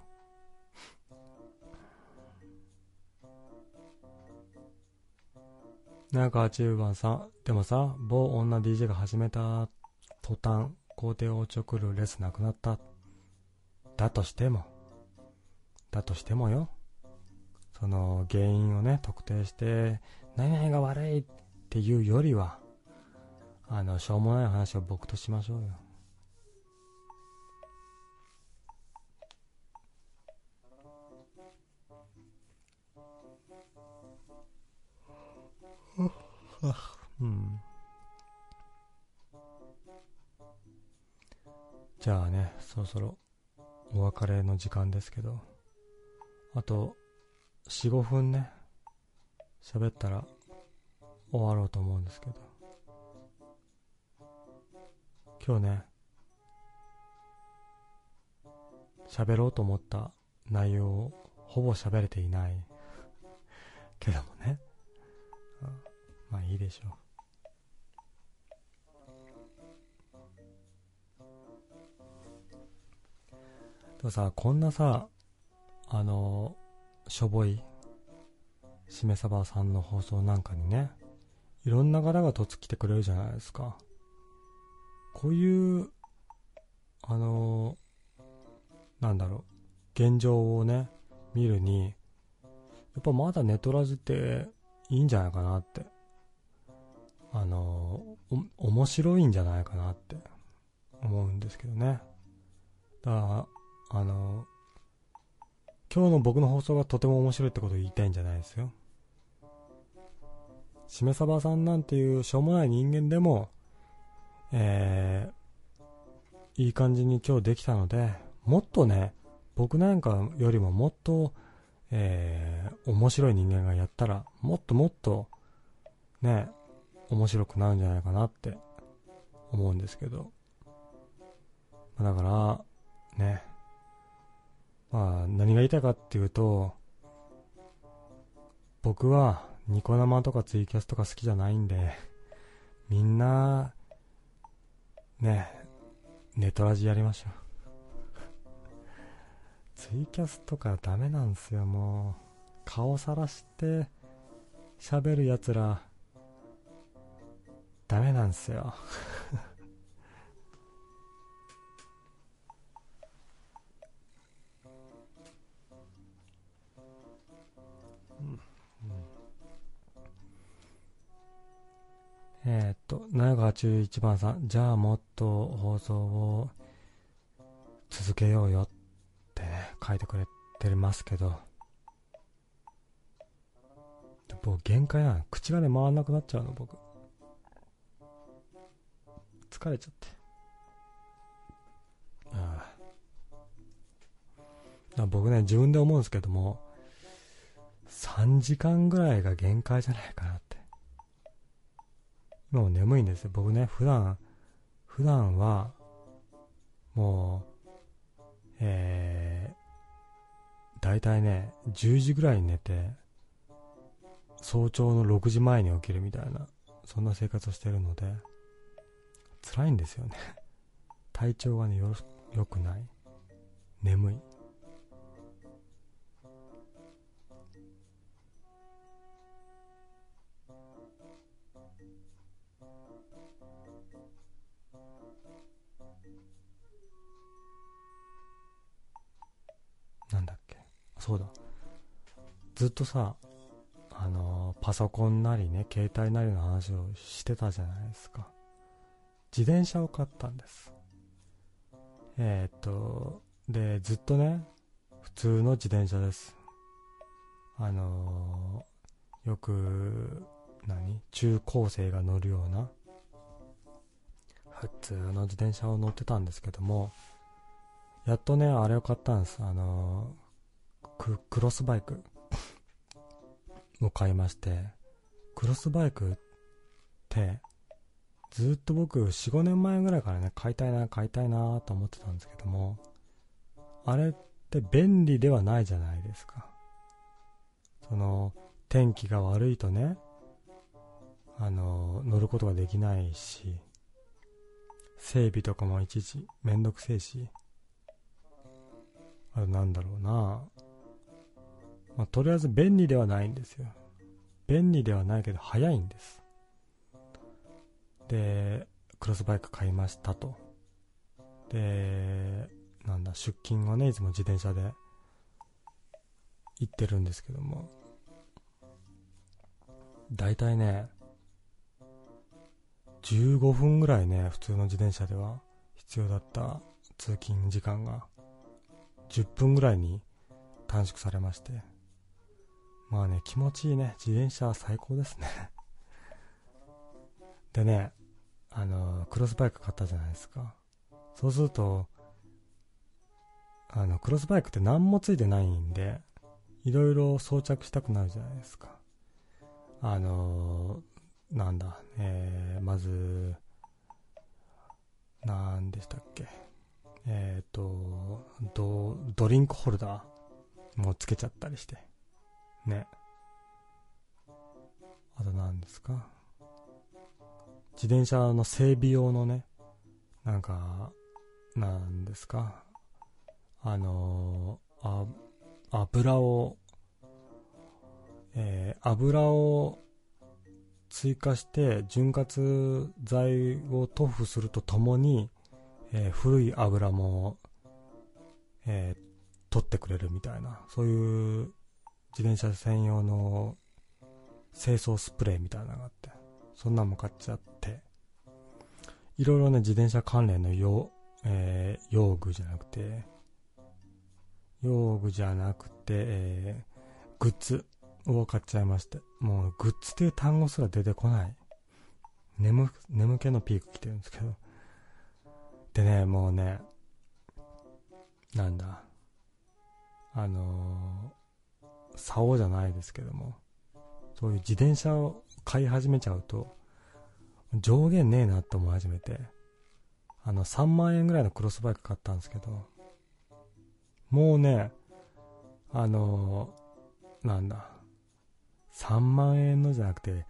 なんか10番さん、でもさ、某女 DJ が始めた途端、工程をおちょくるレスなくなった。だとしても、だとしてもよ。その原因をね、特定して、何々が悪いっていうよりは、あの、しょうもない話を僕としましょうよ。うん。じゃあね、そろそろお別れの時間ですけど、あと4、5分ね、喋ったら終わろうと思うんですけど、今日ね、喋ろうと思った内容をほぼ喋れていないけどもね、うんまあいいでしょう。でもさ、こんなさ、あの、しょぼい、しめさばさんの放送なんかにね、いろんな方がとつ来てくれるじゃないですか。こういう、あの、なんだろう、現状をね、見るに、やっぱまだネトラジっていいんじゃないかなって。あの、面白いんじゃないかなって思うんですけどね。だから、あの、今日の僕の放送がとても面白いってことを言いたいんじゃないですよ。しめさばさんなんていうしょうもない人間でも、えー、いい感じに今日できたので、もっとね、僕なんかよりももっと、えー、面白い人間がやったら、もっともっと、ね、面白くなるんじゃないかなって思うんですけど。だから、ね。まあ、何が言いたいかっていうと、僕はニコ生とかツイキャスとか好きじゃないんで、みんな、ね、ネトラジやりましょう。ツイキャスとかダメなんですよ、もう。顔さらして喋る奴ら、ダメなんですよ。えっと、781番さん、じゃあもっと放送を続けようよってね、書いてくれてますけど、僕限界なの。口がね、回んなくなっちゃうの、僕。疲れちゃって。ああ。僕ね、自分で思うんですけども、3時間ぐらいが限界じゃないかなって。今も眠いんですよ。僕ね、普段、普段は、もう、えー、大体ね、10時ぐらいに寝て、早朝の6時前に起きるみたいな、そんな生活をしてるので、辛いんですよね。体調がね、よろ良くない。眠い。なんだっけ？そうだ。ずっとさ、あのーパソコンなりね、携帯なりの話をしてたじゃないですか。自転車を買ったんです。えーっと、で、ずっとね、普通の自転車です。あのーよく、何中高生が乗るような、普通の自転車を乗ってたんですけども、やっとね、あれを買ったんです。あのーク、クロスバイク [laughs] を買いまして、クロスバイクって、ずっと僕、4、5年前ぐらいからね、買いたいな、買いたいなと思ってたんですけども、あれって便利ではないじゃないですか。その、天気が悪いとね、あの、乗ることができないし、整備とかもいちいちめんどくせえし、あとなんだろうなまあ、とりあえず便利ではないんですよ。便利ではないけど早いんです。で、クロスバイク買いましたと。で、なんだ、出勤はね、いつも自転車で行ってるんですけども、だいたいね、15分ぐらいね、普通の自転車では必要だった通勤時間が、10分ぐらいに短縮されまして、まあね、気持ちいいね。自転車は最高ですね。でね、あの、クロスバイク買ったじゃないですか。そうすると、あの、クロスバイクって何もついてないんで、いろいろ装着したくなるじゃないですか。あの、なんだ、えー、まず、なんでしたっけ。えっ、と、ド、ドリンクホルダーもつけちゃったりして。ね。あと何ですか自転車の整備用のね、なんか、なんですか？あのーあ、油を、えー油を追加して潤滑剤を塗布するとともに、えー古い油も、えー取ってくれるみたいな、そういう自転車専用の清掃スプレーみたいなのがあって、そんなんも買っちゃって、いろいろね、自転車関連の用、えー用具じゃなくて、用具じゃなくて、えーグッズを買っちゃいまして、もうグッズっていう単語すら出てこない。眠、眠気のピーク来てるんですけど。でね、もうね、なんだ、あのー、竿じゃないですけども、そういう自転車を買い始めちゃうと、上限ねえなって思い始めて、あの、3万円ぐらいのクロスバイク買ったんですけど、もうね、あのーなんだ、3万円のじゃなくて、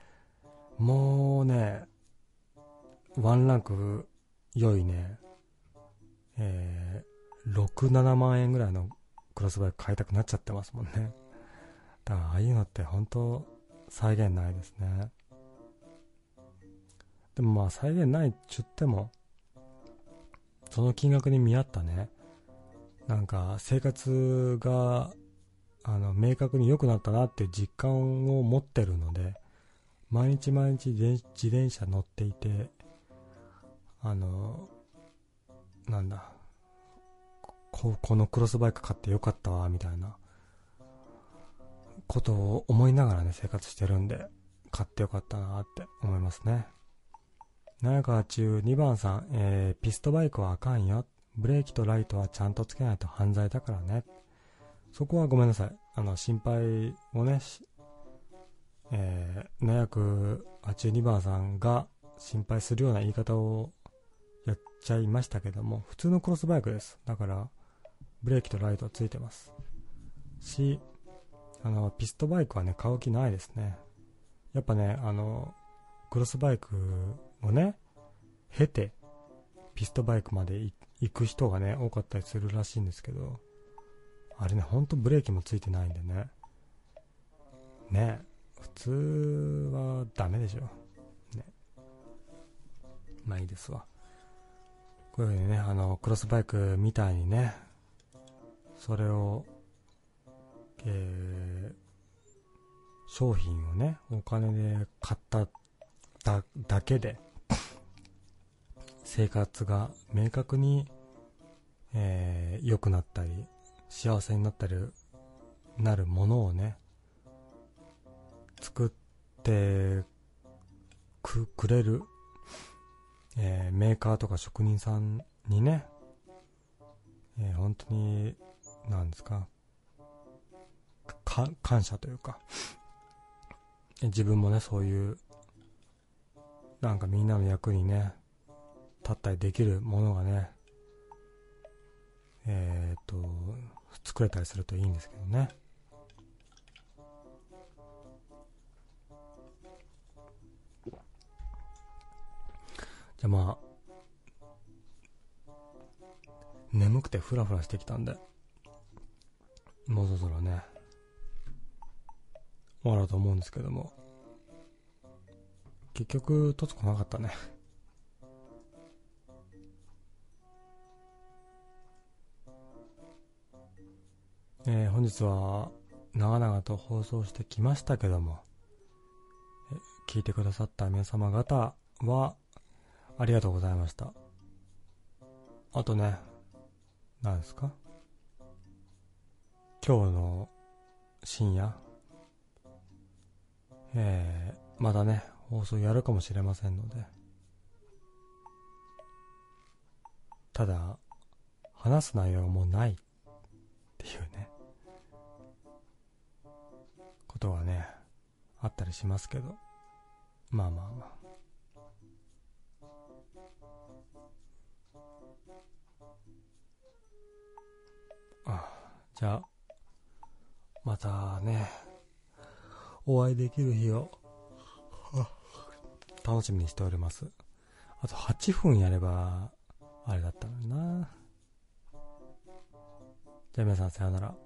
もうね、ワンランク良いね、えー、6、7万円ぐらいのクロスバイク買いたくなっちゃってますもんね。だから、ああいうのって本当再現ないですね。でもまあ再現ないっちゅっても、その金額に見合ったね、なんか生活が、あの、明確に良くなったなっていう実感を持ってるので、毎日毎日自転車乗っていて、あの、なんだ、ここのクロスバイク買ってよかったわ、みたいな、ことを思いながらね、生活してるんで、買ってよかったなって思いますね。七川中2番さん、えー、ピストバイクはあかんよ。ブレーキとライトはちゃんとつけないと犯罪だからね。そこはごめんなさい。あの、心配をね、えー、七役82番さんが心配するような言い方をやっちゃいましたけども、普通のクロスバイクです。だから、ブレーキとライトはついてます。し、あの、ピストバイクはね、買う気ないですね。やっぱね、あの、クロスバイクをね、経て、ピストバイクまで行く人がね、多かったりするらしいんですけど、あれね、ほんとブレーキもついてないんでね。ね、普通はダメでしょ。ね。まあいいですわ。こういうふうにね、あの、クロスバイクみたいにね、それを、えー商品をね、お金で買っただだけで、生活が明確に、えー良くなったり、幸せになったり、なるものをね、作ってくくれる、えーメーカーとか職人さんにね、えー本当に、なんですか、か感謝というか、自分もね、そういう、なんかみんなの役にね、立ったりできるものがね、えーっと、作れたりするといいんですけどね。じゃあまあ、眠くてフラフラしてきたんで、もうそろそろね、終わろうと思うんですけども、結局、とつこなかったね。[laughs] えー本日は長々と放送してきましたけども、え聞いてくださった皆様方はありがとうございました。あとね、何ですか？今日の深夜、えーまだね、放送やるかもしれませんので、ただ、話す内容がもうない。っていうね、ことがね、あったりしますけど、まあまあまあ。あじゃあ、またね、お会いできる日を、楽しみにしております。あと8分やれば、あれだったのにな。じゃあ皆さんさようなら。